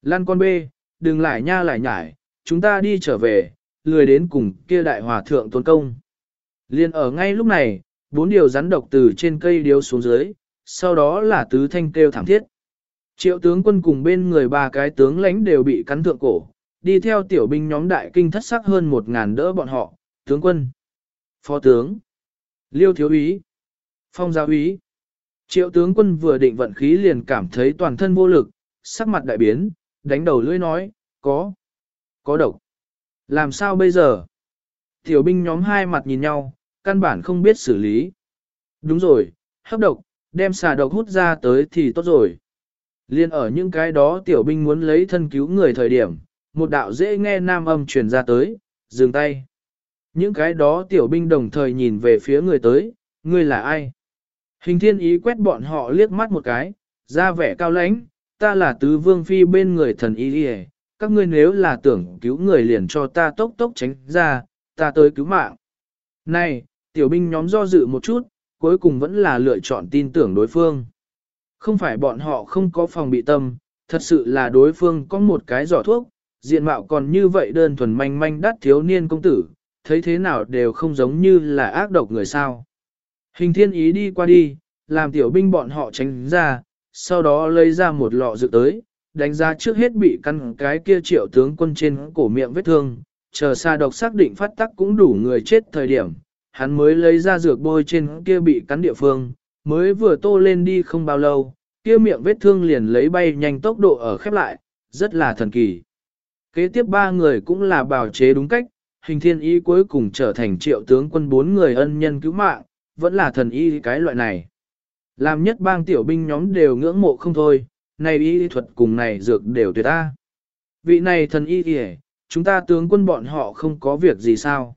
Lan con bê, đừng lại nha lại nhải, chúng ta đi trở về, lười đến cùng kia đại hòa thượng tôn công. Liên ở ngay lúc này, bốn điều rắn độc từ trên cây điếu xuống dưới, sau đó là tứ thanh kêu thảm thiết. Triệu tướng quân cùng bên người ba cái tướng lãnh đều bị cắn thượng cổ, đi theo tiểu binh nhóm đại kinh thất sắc hơn một ngàn đỡ bọn họ, tướng quân, phó tướng, liêu thiếu úy, phong gia úy. Triệu tướng quân vừa định vận khí liền cảm thấy toàn thân vô lực, sắc mặt đại biến, đánh đầu lưỡi nói, có, có độc. Làm sao bây giờ? Tiểu binh nhóm hai mặt nhìn nhau, căn bản không biết xử lý. Đúng rồi, hấp độc, đem xà độc hút ra tới thì tốt rồi. Liên ở những cái đó tiểu binh muốn lấy thân cứu người thời điểm, một đạo dễ nghe nam âm truyền ra tới, dừng tay. Những cái đó tiểu binh đồng thời nhìn về phía người tới, người là ai? Hình thiên ý quét bọn họ liếc mắt một cái, ra vẻ cao lãnh, ta là tứ vương phi bên người thần y đi các ngươi nếu là tưởng cứu người liền cho ta tốc tốc tránh ra, ta tới cứu mạng. Này, tiểu binh nhóm do dự một chút, cuối cùng vẫn là lựa chọn tin tưởng đối phương. Không phải bọn họ không có phòng bị tâm, thật sự là đối phương có một cái giỏ thuốc, diện mạo còn như vậy đơn thuần manh manh đắt thiếu niên công tử, thấy thế nào đều không giống như là ác độc người sao. Hình thiên ý đi qua đi, làm tiểu binh bọn họ tránh ra, sau đó lấy ra một lọ dự tới, đánh giá trước hết bị căn cái kia triệu tướng quân trên cổ miệng vết thương, chờ xa độc xác định phát tắc cũng đủ người chết thời điểm, hắn mới lấy ra dược bôi trên kia bị cắn địa phương, mới vừa tô lên đi không bao lâu, kia miệng vết thương liền lấy bay nhanh tốc độ ở khép lại, rất là thần kỳ. Kế tiếp ba người cũng là bào chế đúng cách, hình thiên y cuối cùng trở thành triệu tướng quân bốn người ân nhân cứu mạng, vẫn là thần y cái loại này. Làm nhất bang tiểu binh nhóm đều ngưỡng mộ không thôi, này y thuật cùng này dược đều tuyệt ta. Vị này thần y kìa, chúng ta tướng quân bọn họ không có việc gì sao.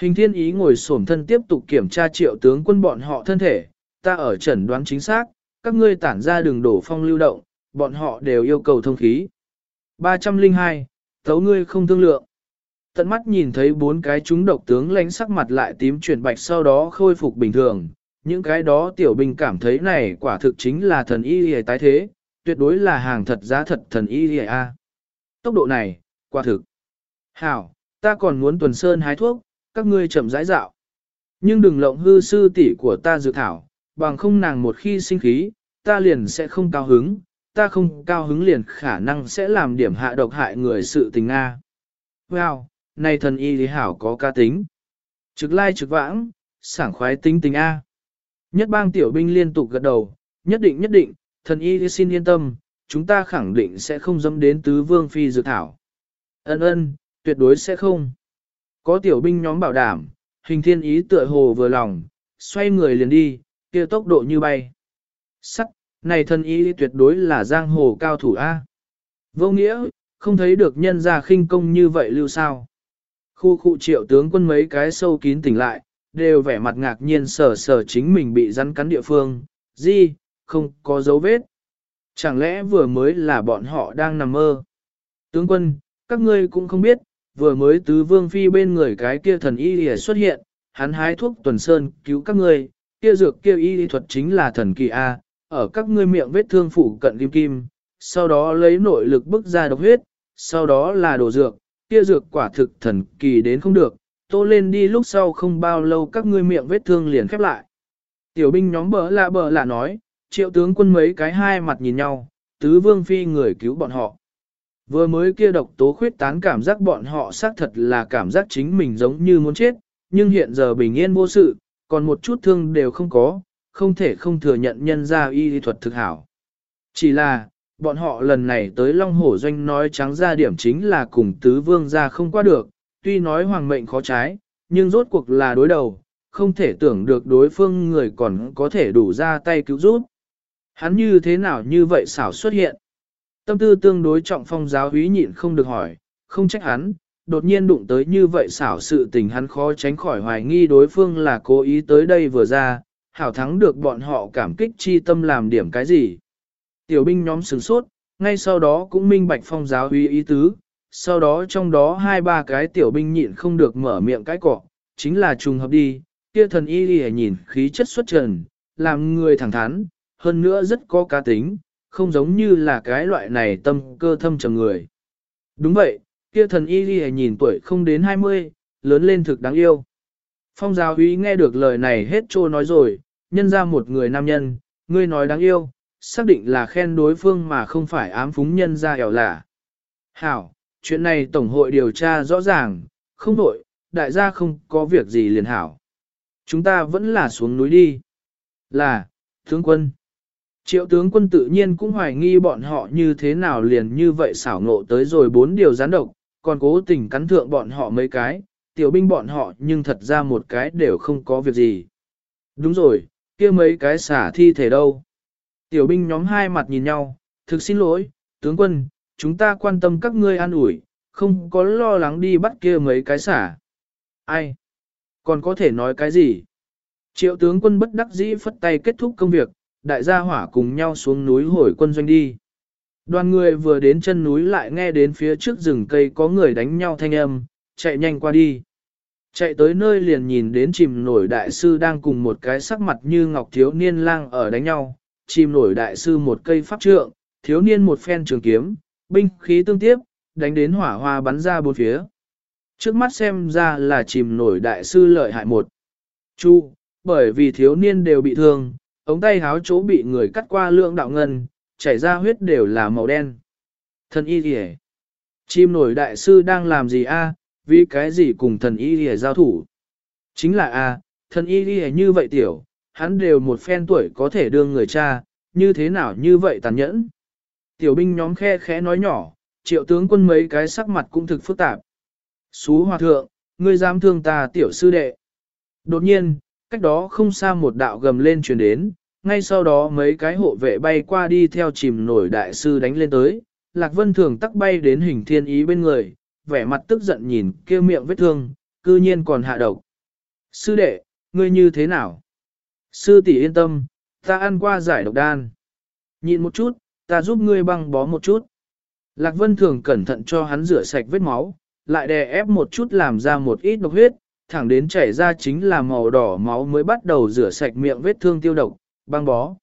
Hình thiên ý ngồi xổm thân tiếp tục kiểm tra triệu tướng quân bọn họ thân thể, ta ở chẩn đoán chính xác, các ngươi tản ra đường đổ phong lưu động, bọn họ đều yêu cầu thông khí. 302, thấu ngươi không thương lượng. Tận mắt nhìn thấy bốn cái chúng độc tướng lánh sắc mặt lại tím chuyển bạch sau đó khôi phục bình thường, những cái đó tiểu binh cảm thấy này quả thực chính là thần y hề tái thế, tuyệt đối là hàng thật giá thật thần y hề a. Tốc độ này, quả thực. Hảo, ta còn muốn tuần sơn hái thuốc, các ngươi chậm rãi dạo. Nhưng đừng lộng hư sư tỷ của ta dự thảo, bằng không nàng một khi sinh khí, ta liền sẽ không cao hứng, ta không cao hứng liền khả năng sẽ làm điểm hạ độc hại người sự tình Nga. Wow, này thần y lý hảo có ca tính. Trực lai trực vãng, sảng khoái tính tình A. Nhất bang tiểu binh liên tục gật đầu, nhất định nhất định, thần y xin yên tâm, chúng ta khẳng định sẽ không dâm đến tứ vương phi dự thảo. Ân ân, tuyệt đối sẽ không. Có tiểu binh nhóm bảo đảm, hình thiên ý tựa hồ vừa lòng, xoay người liền đi, kia tốc độ như bay. Sắc, này thần y tuyệt đối là giang hồ cao thủ A. Vô nghĩa, không thấy được nhân ra khinh công như vậy lưu sao. Khu khu triệu tướng quân mấy cái sâu kín tỉnh lại, đều vẻ mặt ngạc nhiên sở sở chính mình bị rắn cắn địa phương, gì, không có dấu vết. Chẳng lẽ vừa mới là bọn họ đang nằm mơ? Tướng quân, các ngươi cũng không biết, vừa mới tứ vương phi bên người cái kia thần y lìa xuất hiện, hắn hái thuốc tuần sơn cứu các ngươi, kia dược kia y thuật chính là thần kỳ A, ở các ngươi miệng vết thương phủ cận kim kim, sau đó lấy nội lực bức ra độc huyết, sau đó là đổ dược, kia dược quả thực thần kỳ đến không được, tô lên đi lúc sau không bao lâu các ngươi miệng vết thương liền khép lại. Tiểu binh nhóm bỡ lạ bỡ lạ nói, triệu tướng quân mấy cái hai mặt nhìn nhau, tứ vương phi người cứu bọn họ. Vừa mới kia độc tố khuyết tán cảm giác bọn họ xác thật là cảm giác chính mình giống như muốn chết, nhưng hiện giờ bình yên vô sự, còn một chút thương đều không có, không thể không thừa nhận nhân ra y thuật thực hảo. Chỉ là, bọn họ lần này tới Long Hổ Doanh nói trắng ra điểm chính là cùng tứ vương ra không qua được, tuy nói hoàng mệnh khó trái, nhưng rốt cuộc là đối đầu, không thể tưởng được đối phương người còn có thể đủ ra tay cứu giúp. Hắn như thế nào như vậy xảo xuất hiện. Tâm tư tương đối trọng phong giáo húy nhịn không được hỏi, không trách hắn, đột nhiên đụng tới như vậy xảo sự tình hắn khó tránh khỏi hoài nghi đối phương là cố ý tới đây vừa ra, hảo thắng được bọn họ cảm kích chi tâm làm điểm cái gì. Tiểu binh nhóm sửng sốt, ngay sau đó cũng minh bạch phong giáo uy ý tứ, sau đó trong đó hai ba cái tiểu binh nhịn không được mở miệng cái cọ, chính là trùng hợp đi, kia thần y lìa nhìn khí chất xuất trần, làm người thẳng thắn, hơn nữa rất có cá tính, không giống như là cái loại này tâm cơ thâm trầm người. Đúng vậy, kia thần y ghi nhìn tuổi không đến 20, lớn lên thực đáng yêu. Phong giáo úy nghe được lời này hết trô nói rồi, nhân ra một người nam nhân, ngươi nói đáng yêu, xác định là khen đối phương mà không phải ám phúng nhân ra ẻo lạ Hảo, chuyện này Tổng hội điều tra rõ ràng, không nội, đại gia không có việc gì liền hảo. Chúng ta vẫn là xuống núi đi. Là, tướng quân. Triệu tướng quân tự nhiên cũng hoài nghi bọn họ như thế nào liền như vậy xảo ngộ tới rồi bốn điều gián độc, còn cố tình cắn thượng bọn họ mấy cái, tiểu binh bọn họ nhưng thật ra một cái đều không có việc gì. Đúng rồi, kia mấy cái xả thi thể đâu. Tiểu binh nhóm hai mặt nhìn nhau, thực xin lỗi, tướng quân, chúng ta quan tâm các ngươi an ủi, không có lo lắng đi bắt kia mấy cái xả. Ai? Còn có thể nói cái gì? Triệu tướng quân bất đắc dĩ phất tay kết thúc công việc, đại gia hỏa cùng nhau xuống núi hồi quân doanh đi. Đoàn người vừa đến chân núi lại nghe đến phía trước rừng cây có người đánh nhau thanh âm, chạy nhanh qua đi. Chạy tới nơi liền nhìn đến chìm nổi đại sư đang cùng một cái sắc mặt như ngọc thiếu niên lang ở đánh nhau, chìm nổi đại sư một cây pháp trượng, thiếu niên một phen trường kiếm, binh khí tương tiếp, đánh đến hỏa hoa bắn ra bốn phía. Trước mắt xem ra là chìm nổi đại sư lợi hại một. Chu, bởi vì thiếu niên đều bị thương, ống tay háo chỗ bị người cắt qua lượng đạo ngân, chảy ra huyết đều là màu đen. Thần y kìa. Chim nổi đại sư đang làm gì a? vì cái gì cùng thần y kìa giao thủ? Chính là a, thần y kìa như vậy tiểu, hắn đều một phen tuổi có thể đương người cha, như thế nào như vậy tàn nhẫn? Tiểu binh nhóm khe khẽ nói nhỏ, triệu tướng quân mấy cái sắc mặt cũng thực phức tạp. Xú hòa thượng, ngươi dám thương ta tiểu sư đệ. Đột nhiên, cách đó không xa một đạo gầm lên truyền đến, ngay sau đó mấy cái hộ vệ bay qua đi theo chìm nổi đại sư đánh lên tới, Lạc Vân Thường tắc bay đến hình thiên ý bên người, vẻ mặt tức giận nhìn kêu miệng vết thương, cư nhiên còn hạ độc. Sư đệ, ngươi như thế nào? Sư tỷ yên tâm, ta ăn qua giải độc đan. Nhịn một chút, ta giúp ngươi băng bó một chút. Lạc Vân Thường cẩn thận cho hắn rửa sạch vết máu, lại đè ép một chút làm ra một ít độc huyết, thẳng đến chảy ra chính là màu đỏ máu mới bắt đầu rửa sạch miệng vết thương tiêu độc, băng bó.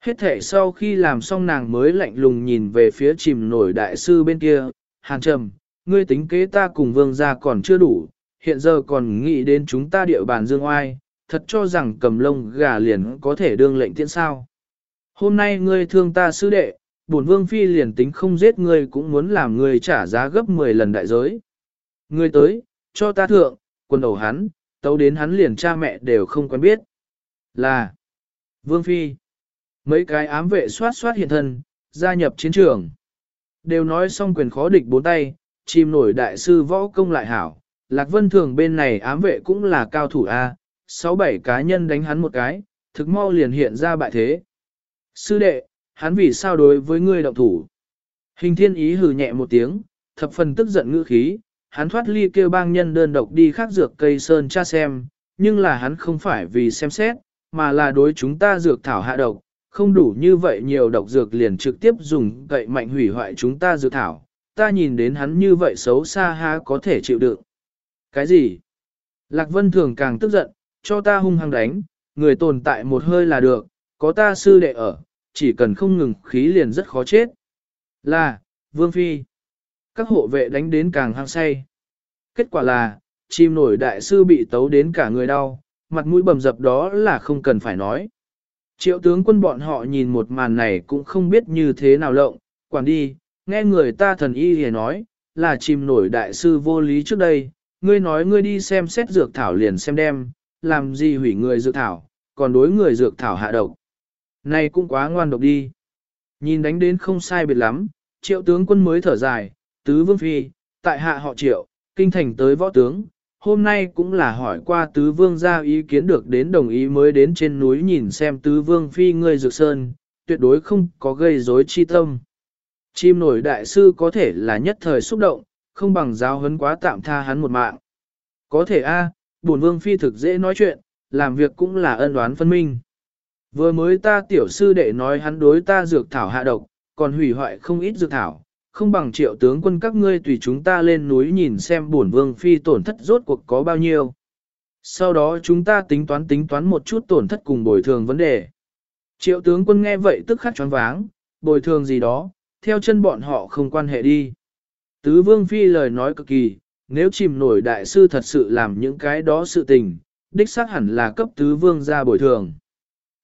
Hết thể sau khi làm xong nàng mới lạnh lùng nhìn về phía chìm nổi đại sư bên kia, hàn trầm, ngươi tính kế ta cùng vương gia còn chưa đủ, hiện giờ còn nghĩ đến chúng ta địa bàn dương oai, thật cho rằng cầm lông gà liền có thể đương lệnh tiễn sao. Hôm nay ngươi thương ta sư đệ, bổn vương phi liền tính không giết ngươi cũng muốn làm ngươi trả giá gấp 10 lần đại giới. Ngươi tới, cho ta thượng, quân đầu hắn, tấu đến hắn liền cha mẹ đều không quen biết. Là, Vương Phi, mấy cái ám vệ soát soát hiện thân, gia nhập chiến trường. Đều nói xong quyền khó địch bốn tay, chìm nổi đại sư võ công lại hảo. Lạc Vân Thường bên này ám vệ cũng là cao thủ A, sáu bảy cá nhân đánh hắn một cái, thực mau liền hiện ra bại thế. Sư đệ, hắn vì sao đối với ngươi động thủ? Hình thiên ý hừ nhẹ một tiếng, thập phần tức giận ngữ khí, hắn thoát ly kêu bang nhân đơn độc đi khắc dược cây sơn cha xem, nhưng là hắn không phải vì xem xét, mà là đối chúng ta dược thảo hạ độc, không đủ như vậy nhiều độc dược liền trực tiếp dùng cậy mạnh hủy hoại chúng ta dược thảo, ta nhìn đến hắn như vậy xấu xa ha có thể chịu đựng. Cái gì? Lạc Vân Thường càng tức giận, cho ta hung hăng đánh, người tồn tại một hơi là được, có ta sư đệ ở, chỉ cần không ngừng khí liền rất khó chết. Là, Vương Phi. Các hộ vệ đánh đến càng hăng say. Kết quả là, chim nổi đại sư bị tấu đến cả người đau, mặt mũi bầm dập đó là không cần phải nói. Triệu tướng quân bọn họ nhìn một màn này cũng không biết như thế nào lộng, quản đi, nghe người ta thần y hề nói, là chim nổi đại sư vô lý trước đây, ngươi nói ngươi đi xem xét dược thảo liền xem đem, làm gì hủy người dược thảo, còn đối người dược thảo hạ độc. Này cũng quá ngoan độc đi. Nhìn đánh đến không sai biệt lắm, triệu tướng quân mới thở dài, tứ vương phi, tại hạ họ triệu, kinh thành tới võ tướng, hôm nay cũng là hỏi qua tứ vương ra ý kiến được đến đồng ý mới đến trên núi nhìn xem tứ vương phi ngươi dược sơn, tuyệt đối không có gây rối chi tâm. Chim nổi đại sư có thể là nhất thời xúc động, không bằng giáo hấn quá tạm tha hắn một mạng. Có thể a, à, bổn vương phi thực dễ nói chuyện, làm việc cũng là ân đoán phân minh. Vừa mới ta tiểu sư đệ nói hắn đối ta dược thảo hạ độc, còn hủy hoại không ít dược thảo, không bằng triệu tướng quân các ngươi tùy chúng ta lên núi nhìn xem bổn vương phi tổn thất rốt cuộc có bao nhiêu. Sau đó chúng ta tính toán tính toán một chút tổn thất cùng bồi thường vấn đề. Triệu tướng quân nghe vậy tức khắc choáng váng, bồi thường gì đó, theo chân bọn họ không quan hệ đi. Tứ vương phi lời nói cực kỳ, nếu chìm nổi đại sư thật sự làm những cái đó sự tình, đích xác hẳn là cấp tứ vương ra bồi thường.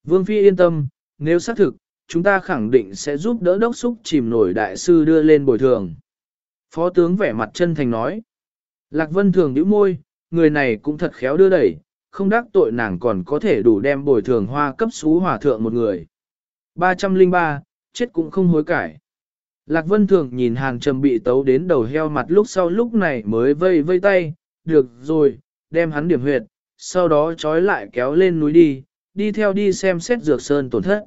Vương phi yên tâm, nếu xác thực, chúng ta khẳng định sẽ giúp đỡ đốc xúc chìm nổi đại sư đưa lên bồi thường. Phó tướng vẻ mặt chân thành nói. Lạc Vân thường nhíu môi, người này cũng thật khéo đưa đẩy, không đắc tội nàng còn có thể đủ đem bồi thường hoa cấp xú hòa thượng một người. 303, chết cũng không hối cải. Lạc Vân Thường nhìn Hàn Trầm bị tấu đến đầu heo mặt lúc sau lúc này mới vây vây tay, được rồi, đem hắn điểm huyệt, sau đó trói lại kéo lên núi đi, đi theo đi xem xét dược sơn tổn thất.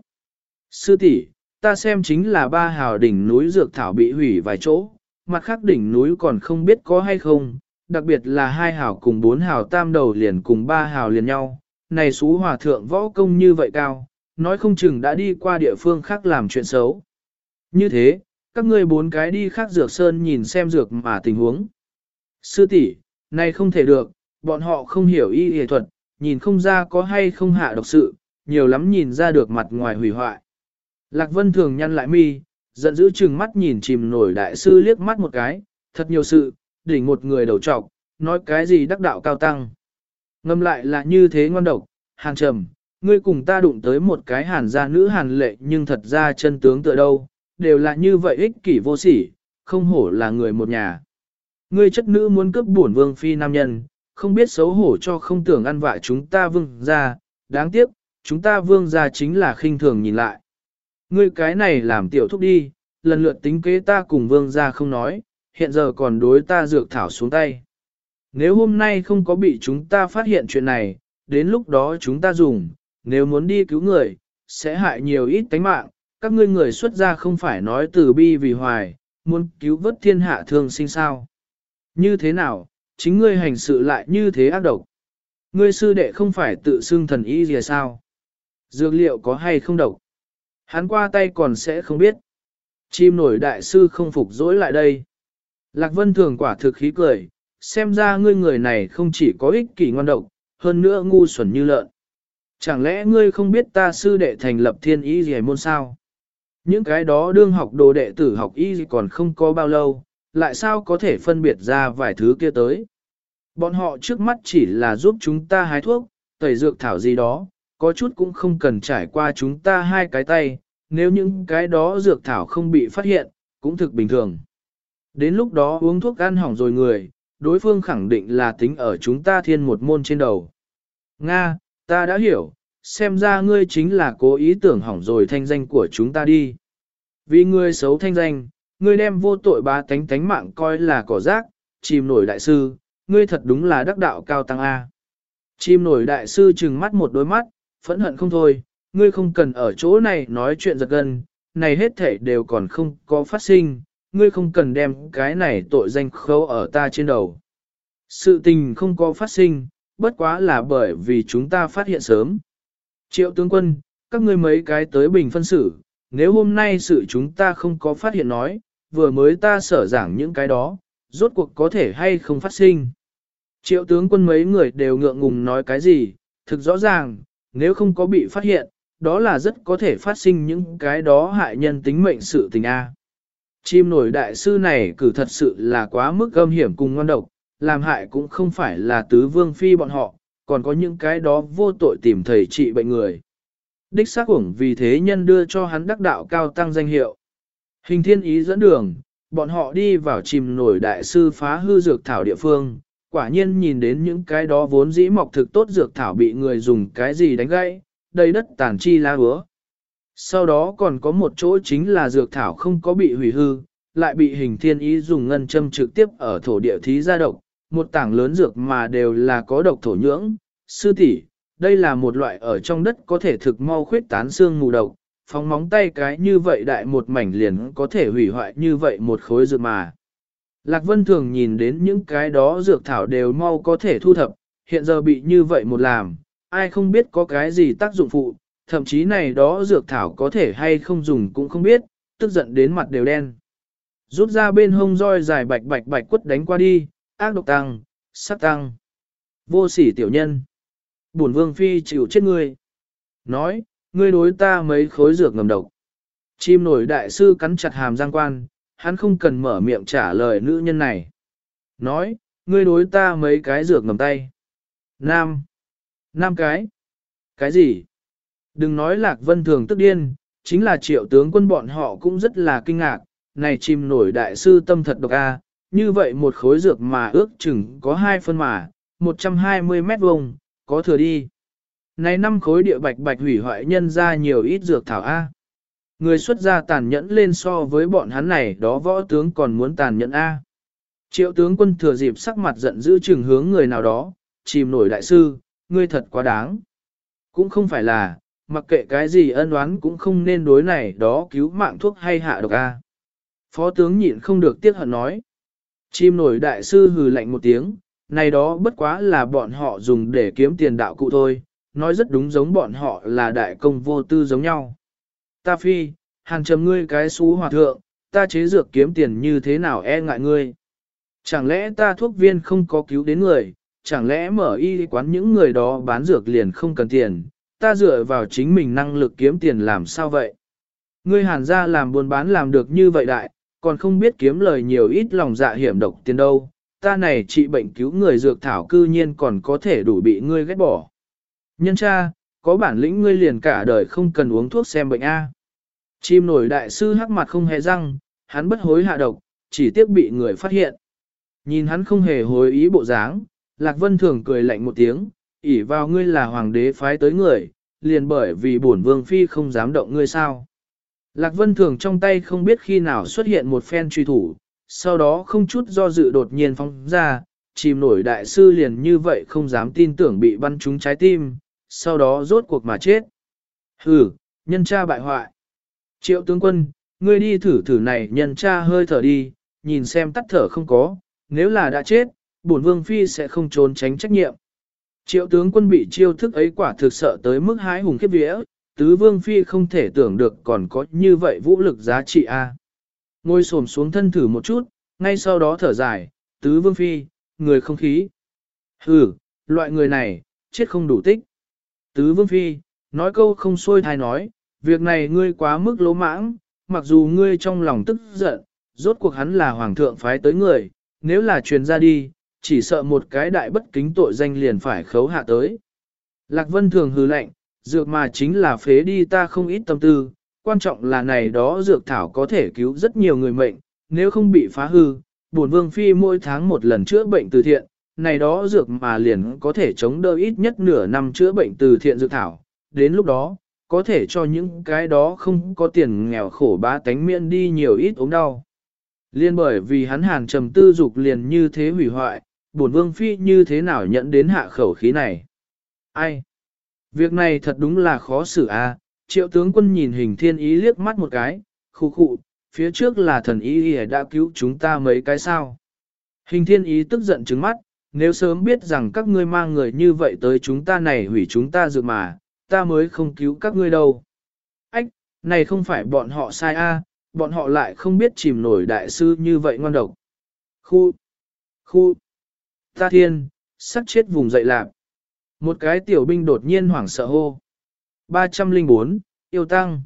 Sư tỷ, ta xem chính là ba hào đỉnh núi dược thảo bị hủy vài chỗ, mặt khác đỉnh núi còn không biết có hay không, đặc biệt là hai hào cùng bốn hào tam đầu liền cùng ba hào liền nhau. Này xú hòa thượng võ công như vậy cao, nói không chừng đã đi qua địa phương khác làm chuyện xấu. Như thế, các ngươi bốn cái đi khác dược sơn nhìn xem dược mà tình huống. Sư tỷ, này không thể được, bọn họ không hiểu y y thuật, nhìn không ra có hay không hạ độc sự, nhiều lắm nhìn ra được mặt ngoài hủy hoại. Lạc Vân thường nhăn lại mi, giận dữ chừng mắt nhìn chìm nổi đại sư liếc mắt một cái, thật nhiều sự, đỉnh một người đầu trọc, nói cái gì đắc đạo cao tăng. Ngâm lại là như thế ngon độc, hàng trầm, ngươi cùng ta đụng tới một cái hàn gia nữ hàn lệ nhưng thật ra chân tướng tựa đâu, đều là như vậy ích kỷ vô sỉ, không hổ là người một nhà. Ngươi chất nữ muốn cướp bổn vương phi nam nhân, không biết xấu hổ cho không tưởng ăn vạ chúng ta vương ra, đáng tiếc, chúng ta vương ra chính là khinh thường nhìn lại. Ngươi cái này làm tiểu thúc đi, lần lượt tính kế ta cùng vương ra không nói, hiện giờ còn đối ta dược thảo xuống tay. Nếu hôm nay không có bị chúng ta phát hiện chuyện này, đến lúc đó chúng ta dùng, nếu muốn đi cứu người, sẽ hại nhiều ít tánh mạng, các ngươi người xuất gia không phải nói từ bi vì hoài, muốn cứu vớt thiên hạ thương sinh sao. Như thế nào, chính ngươi hành sự lại như thế ác độc. Ngươi sư đệ không phải tự xưng thần y gì sao? Dược liệu có hay không độc? Hắn qua tay còn sẽ không biết. Chim nổi đại sư không phục dỗi lại đây. Lạc Vân thường quả thực khí cười, xem ra ngươi người này không chỉ có ích kỷ ngoan độc, hơn nữa ngu xuẩn như lợn. Chẳng lẽ ngươi không biết ta sư đệ thành lập thiên ý gì môn sao? Những cái đó đương học đồ đệ tử học y gì còn không có bao lâu, lại sao có thể phân biệt ra vài thứ kia tới? Bọn họ trước mắt chỉ là giúp chúng ta hái thuốc, tẩy dược thảo gì đó, có chút cũng không cần trải qua chúng ta hai cái tay, nếu những cái đó dược thảo không bị phát hiện, cũng thực bình thường. Đến lúc đó uống thuốc ăn hỏng rồi người, đối phương khẳng định là tính ở chúng ta thiên một môn trên đầu. Nga, ta đã hiểu, xem ra ngươi chính là cố ý tưởng hỏng rồi thanh danh của chúng ta đi. Vì ngươi xấu thanh danh, ngươi đem vô tội ba tánh tánh mạng coi là cỏ rác, chìm nổi đại sư, ngươi thật đúng là đắc đạo cao tăng A. Chìm nổi đại sư trừng mắt một đôi mắt, phẫn hận không thôi, ngươi không cần ở chỗ này nói chuyện giật gân, này hết thể đều còn không có phát sinh, ngươi không cần đem cái này tội danh khâu ở ta trên đầu. Sự tình không có phát sinh, bất quá là bởi vì chúng ta phát hiện sớm. Triệu tướng quân, các ngươi mấy cái tới bình phân xử, nếu hôm nay sự chúng ta không có phát hiện nói, vừa mới ta sở giảng những cái đó, rốt cuộc có thể hay không phát sinh. Triệu tướng quân mấy người đều ngượng ngùng nói cái gì, thực rõ ràng, nếu không có bị phát hiện, đó là rất có thể phát sinh những cái đó hại nhân tính mệnh sự tình A. Chim nổi đại sư này cử thật sự là quá mức âm hiểm cùng ngon độc, làm hại cũng không phải là tứ vương phi bọn họ, còn có những cái đó vô tội tìm thầy trị bệnh người. Đích xác ủng vì thế nhân đưa cho hắn đắc đạo cao tăng danh hiệu. Hình thiên ý dẫn đường, bọn họ đi vào chìm nổi đại sư phá hư dược thảo địa phương, quả nhiên nhìn đến những cái đó vốn dĩ mọc thực tốt dược thảo bị người dùng cái gì đánh gãy, đầy đất tàn chi lá hứa. Sau đó còn có một chỗ chính là dược thảo không có bị hủy hư, lại bị hình thiên ý dùng ngân châm trực tiếp ở thổ địa thí ra độc, một tảng lớn dược mà đều là có độc thổ nhưỡng. Sư tỷ, đây là một loại ở trong đất có thể thực mau khuyết tán xương mù độc, phóng móng tay cái như vậy đại một mảnh liền có thể hủy hoại như vậy một khối dược mà. Lạc Vân thường nhìn đến những cái đó dược thảo đều mau có thể thu thập, hiện giờ bị như vậy một làm, ai không biết có cái gì tác dụng phụ, thậm chí này đó dược thảo có thể hay không dùng cũng không biết, tức giận đến mặt đều đen. Rút ra bên hông roi dài bạch bạch bạch quất đánh qua đi, ác độc tăng, sát tăng. Vô sỉ tiểu nhân. Bổn vương phi chịu chết ngươi. Nói, ngươi đối ta mấy khối dược ngầm độc. Chim nổi đại sư cắn chặt hàm giang quan, hắn không cần mở miệng trả lời nữ nhân này. Nói, ngươi đối ta mấy cái dược ngầm tay. Nam. Nam cái. Cái gì? Đừng nói lạc vân thường tức điên, chính là triệu tướng quân bọn họ cũng rất là kinh ngạc. Này chim nổi đại sư tâm thật độc a, như vậy một khối dược mà ước chừng có hai phân mà, 120 mét vuông, có thừa đi. Này năm khối địa bạch bạch hủy hoại nhân ra nhiều ít dược thảo A. Người xuất gia tàn nhẫn lên so với bọn hắn này đó võ tướng còn muốn tàn nhẫn A. Triệu tướng quân thừa dịp sắc mặt giận dữ chừng hướng người nào đó, chìm nổi đại sư, ngươi thật quá đáng. Cũng không phải là, mặc kệ cái gì ân oán cũng không nên đối này đó cứu mạng thuốc hay hạ độc A. Phó tướng nhịn không được tiếc hận nói. Chim nổi đại sư hừ lạnh một tiếng, này đó bất quá là bọn họ dùng để kiếm tiền đạo cụ thôi, nói rất đúng giống bọn họ là đại công vô tư giống nhau. Ta phi, hàng trầm ngươi cái xú hòa thượng, ta chế dược kiếm tiền như thế nào e ngại ngươi. Chẳng lẽ ta thuốc viên không có cứu đến người, chẳng lẽ mở y quán những người đó bán dược liền không cần tiền, ta dựa vào chính mình năng lực kiếm tiền làm sao vậy? Ngươi hàn ra làm buôn bán làm được như vậy đại, còn không biết kiếm lời nhiều ít lòng dạ hiểm độc tiền đâu, ta này trị bệnh cứu người dược thảo cư nhiên còn có thể đủ bị ngươi ghét bỏ. Nhân cha, có bản lĩnh ngươi liền cả đời không cần uống thuốc xem bệnh A. Chim nổi đại sư hắc mặt không hề răng, hắn bất hối hạ độc, chỉ tiếc bị người phát hiện. Nhìn hắn không hề hối ý bộ dáng, Lạc Vân thường cười lạnh một tiếng, ỉ vào ngươi là hoàng đế phái tới người, liền bởi vì bổn vương phi không dám động ngươi sao. Lạc Vân thường trong tay không biết khi nào xuất hiện một phen truy thủ, sau đó không chút do dự đột nhiên phóng ra, chìm nổi đại sư liền như vậy không dám tin tưởng bị bắn trúng trái tim, sau đó rốt cuộc mà chết. Hừ, nhân cha bại hoại. Triệu tướng quân, ngươi đi thử thử này nhân cha hơi thở đi, nhìn xem tắt thở không có, nếu là đã chết, bổn vương phi sẽ không trốn tránh trách nhiệm. Triệu tướng quân bị chiêu thức ấy quả thực sợ tới mức hái hùng khiếp vía, tứ vương phi không thể tưởng được còn có như vậy vũ lực giá trị a. Ngồi xổm xuống thân thử một chút, ngay sau đó thở dài, tứ vương phi, người không khí. Hừ, loại người này, chết không đủ tích. Tứ vương phi, nói câu không xuôi thai nói, việc này ngươi quá mức lỗ mãng, mặc dù ngươi trong lòng tức giận, rốt cuộc hắn là hoàng thượng phái tới người, nếu là truyền ra đi, chỉ sợ một cái đại bất kính tội danh liền phải khấu hạ tới. Lạc Vân thường hừ lạnh, dược mà chính là phế đi ta không ít tâm tư, quan trọng là này đó dược thảo có thể cứu rất nhiều người mệnh, nếu không bị phá hư, bổn vương phi mỗi tháng một lần chữa bệnh từ thiện, này đó dược mà liền có thể chống đỡ ít nhất nửa năm chữa bệnh từ thiện dược thảo, đến lúc đó, có thể cho những cái đó không có tiền nghèo khổ bá tánh miễn đi nhiều ít ốm đau. Liên bởi vì hắn hàn trầm tư dục liền như thế hủy hoại, bổn vương phi như thế nào nhận đến hạ khẩu khí này. Ai? Việc này thật đúng là khó xử a. triệu tướng quân nhìn hình thiên ý liếc mắt một cái, khu khụ, phía trước là thần ý đã cứu chúng ta mấy cái sao. Hình thiên ý tức giận trứng mắt, nếu sớm biết rằng các ngươi mang người như vậy tới chúng ta này hủy chúng ta dự mà, ta mới không cứu các ngươi đâu. Ách, này không phải bọn họ sai a, bọn họ lại không biết chìm nổi đại sư như vậy ngoan độc. Khu, khu, ta thiên, sắp chết vùng dậy lạc. Một cái tiểu binh đột nhiên hoảng sợ hô. 304, yêu tăng.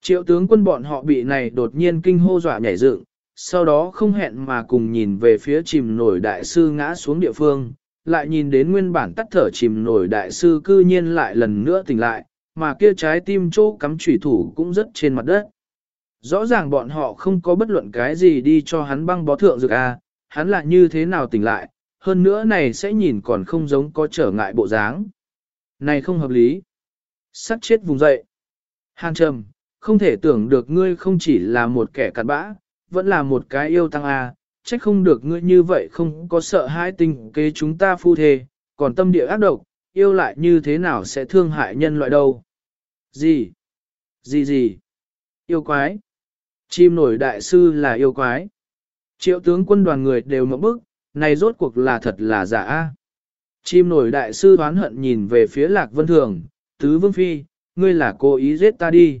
Triệu tướng quân bọn họ bị này đột nhiên kinh hô dọa nhảy dựng, sau đó không hẹn mà cùng nhìn về phía chìm nổi đại sư ngã xuống địa phương, lại nhìn đến nguyên bản tắt thở chìm nổi đại sư cư nhiên lại lần nữa tỉnh lại, mà kia trái tim chỗ cắm chủy thủ cũng rất trên mặt đất. Rõ ràng bọn họ không có bất luận cái gì đi cho hắn băng bó thượng dược a, hắn lại như thế nào tỉnh lại, hơn nữa này sẽ nhìn còn không giống có trở ngại bộ dáng. Này không hợp lý. Sắt chết vùng dậy. Hàng trầm, không thể tưởng được ngươi không chỉ là một kẻ cặn bã, vẫn là một cái yêu tăng à, a, trách không được ngươi như vậy không có sợ hãi tình kế chúng ta phu thề, còn tâm địa ác độc, yêu lại như thế nào sẽ thương hại nhân loại đâu. Gì? Gì gì? Yêu quái? Chim nổi đại sư là yêu quái. Triệu tướng quân đoàn người đều mở bức, này rốt cuộc là thật là giả a. Chim nổi đại sư đoán hận nhìn về phía lạc vân thường, tứ vương phi, ngươi là cố ý giết ta đi.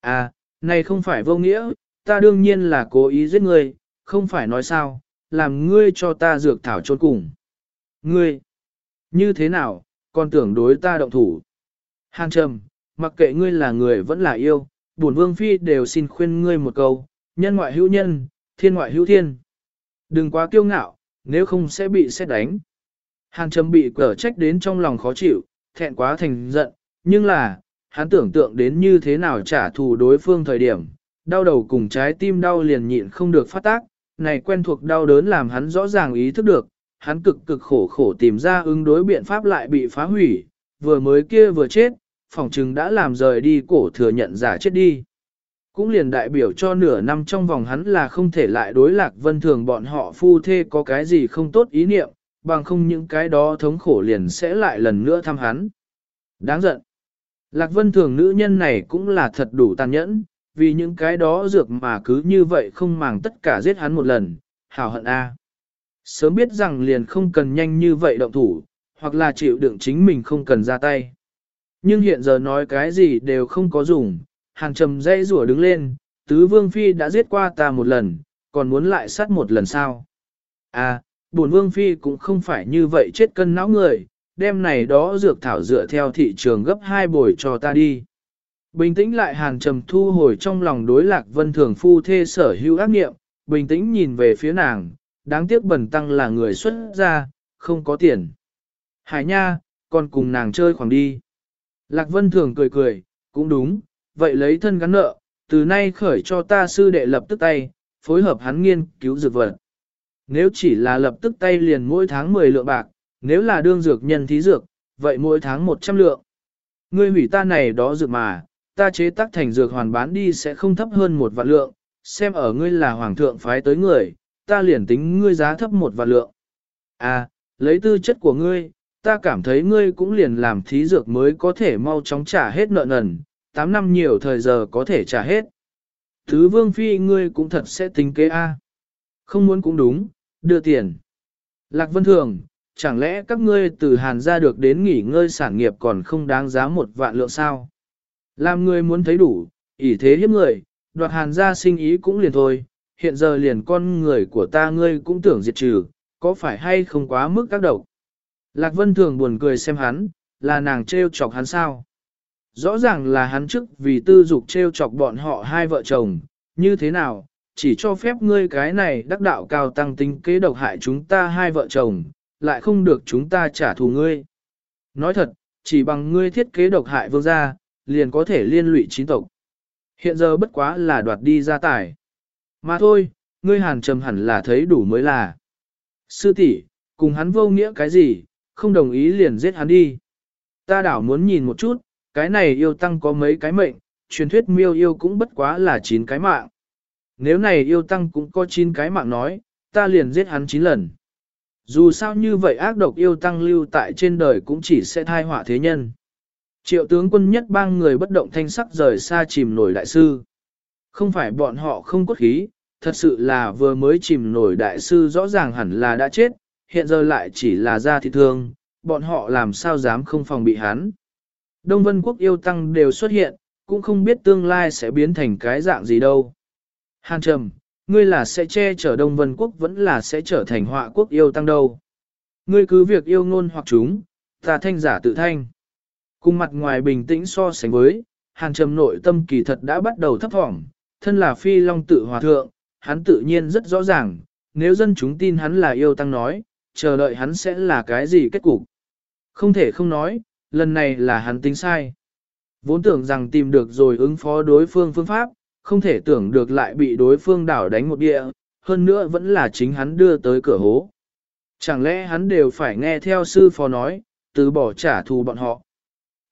À, này không phải vô nghĩa, ta đương nhiên là cố ý giết ngươi, không phải nói sao, làm ngươi cho ta dược thảo trôn cùng. Ngươi, như thế nào, còn tưởng đối ta động thủ. Hàng trầm, mặc kệ ngươi là người vẫn là yêu, bổn vương phi đều xin khuyên ngươi một câu, nhân ngoại hữu nhân, thiên ngoại hữu thiên. Đừng quá kiêu ngạo, nếu không sẽ bị xét đánh. Hàng trầm bị cở trách đến trong lòng khó chịu, thẹn quá thành giận, nhưng là, hắn tưởng tượng đến như thế nào trả thù đối phương thời điểm, đau đầu cùng trái tim đau liền nhịn không được phát tác, này quen thuộc đau đớn làm hắn rõ ràng ý thức được, hắn cực cực khổ khổ tìm ra ứng đối biện pháp lại bị phá hủy, vừa mới kia vừa chết, phòng trừng đã làm rời đi cổ thừa nhận giả chết đi. Cũng liền đại biểu cho nửa năm trong vòng hắn là không thể lại đối lạc vân thường bọn họ phu thê có cái gì không tốt ý niệm, bằng không những cái đó thống khổ liền sẽ lại lần nữa thăm hắn. Đáng giận. Lạc vân thường nữ nhân này cũng là thật đủ tàn nhẫn, vì những cái đó dược mà cứ như vậy không màng tất cả giết hắn một lần, hào hận a. Sớm biết rằng liền không cần nhanh như vậy động thủ, hoặc là chịu đựng chính mình không cần ra tay. Nhưng hiện giờ nói cái gì đều không có dùng, hàng trầm dây rủa đứng lên, tứ vương phi đã giết qua ta một lần, còn muốn lại sát một lần sao. À, bổn vương phi cũng không phải như vậy chết cân não người, đem này đó dược thảo dựa theo thị trường gấp hai bồi cho ta đi. Bình tĩnh lại hàn trầm thu hồi trong lòng đối lạc vân thường phu thê sở hữu ác nghiệm, bình tĩnh nhìn về phía nàng, đáng tiếc bẩn tăng là người xuất gia, không có tiền. Hải nha, còn cùng nàng chơi khoảng đi. Lạc vân thường cười cười, cũng đúng, vậy lấy thân gắn nợ, từ nay khởi cho ta sư đệ lập tức tay, phối hợp hắn nghiên cứu dược vật. Nếu chỉ là lập tức tay liền mỗi tháng 10 lượng bạc, nếu là đương dược nhân thí dược, vậy mỗi tháng 100 lượng. Ngươi hủy ta này đó dược mà, ta chế tác thành dược hoàn bán đi sẽ không thấp hơn một vạn lượng, xem ở ngươi là hoàng thượng phái tới người, ta liền tính ngươi giá thấp một vạn lượng. À, lấy tư chất của ngươi, ta cảm thấy ngươi cũng liền làm thí dược mới có thể mau chóng trả hết nợ nần, 8 năm nhiều thời giờ có thể trả hết. Thứ vương phi ngươi cũng thật sẽ tính kế A. Không muốn cũng đúng, đưa tiền. Lạc Vân Thường, chẳng lẽ các ngươi từ Hàn ra được đến nghỉ ngơi sản nghiệp còn không đáng giá một vạn lượng sao? Làm ngươi muốn thấy đủ, ỷ thế hiếp người, đoạt Hàn gia sinh ý cũng liền thôi, hiện giờ liền con người của ta ngươi cũng tưởng diệt trừ, có phải hay không quá mức các độc? Lạc Vân Thường buồn cười xem hắn, là nàng trêu chọc hắn sao? Rõ ràng là hắn trước vì tư dục trêu chọc bọn họ hai vợ chồng, như thế nào, chỉ cho phép ngươi cái này đắc đạo cao tăng tính kế độc hại chúng ta hai vợ chồng, lại không được chúng ta trả thù ngươi. Nói thật, chỉ bằng ngươi thiết kế độc hại vương gia, liền có thể liên lụy chín tộc. Hiện giờ bất quá là đoạt đi gia tài. Mà thôi, ngươi hàn trầm hẳn là thấy đủ mới là. Sư tỷ, cùng hắn vô nghĩa cái gì, không đồng ý liền giết hắn đi. Ta đảo muốn nhìn một chút, cái này yêu tăng có mấy cái mệnh, truyền thuyết miêu yêu cũng bất quá là chín cái mạng. Nếu này yêu tăng cũng có chín cái mạng nói, ta liền giết hắn chín lần. Dù sao như vậy ác độc yêu tăng lưu tại trên đời cũng chỉ sẽ thai họa thế nhân. Triệu tướng quân nhất bang người bất động thanh sắc rời xa chìm nổi đại sư. Không phải bọn họ không cốt khí, thật sự là vừa mới chìm nổi đại sư rõ ràng hẳn là đã chết, hiện giờ lại chỉ là ra thị thương, bọn họ làm sao dám không phòng bị hắn. Đông Vân Quốc yêu tăng đều xuất hiện, cũng không biết tương lai sẽ biến thành cái dạng gì đâu. Hàn Trầm, ngươi là sẽ che chở Đông Vân Quốc vẫn là sẽ trở thành họa quốc yêu tăng đâu. Ngươi cứ việc yêu ngôn hoặc chúng, ta thanh giả tự thanh. Cùng mặt ngoài bình tĩnh so sánh với, Hàn Trầm nội tâm kỳ thật đã bắt đầu thấp thỏm, thân là phi long tự hòa thượng, hắn tự nhiên rất rõ ràng, nếu dân chúng tin hắn là yêu tăng nói, chờ đợi hắn sẽ là cái gì kết cục. Không thể không nói, lần này là hắn tính sai. Vốn tưởng rằng tìm được rồi ứng phó đối phương phương pháp, không thể tưởng được lại bị đối phương đảo đánh một địa, hơn nữa vẫn là chính hắn đưa tới cửa hố. Chẳng lẽ hắn đều phải nghe theo sư phó nói, từ bỏ trả thù bọn họ.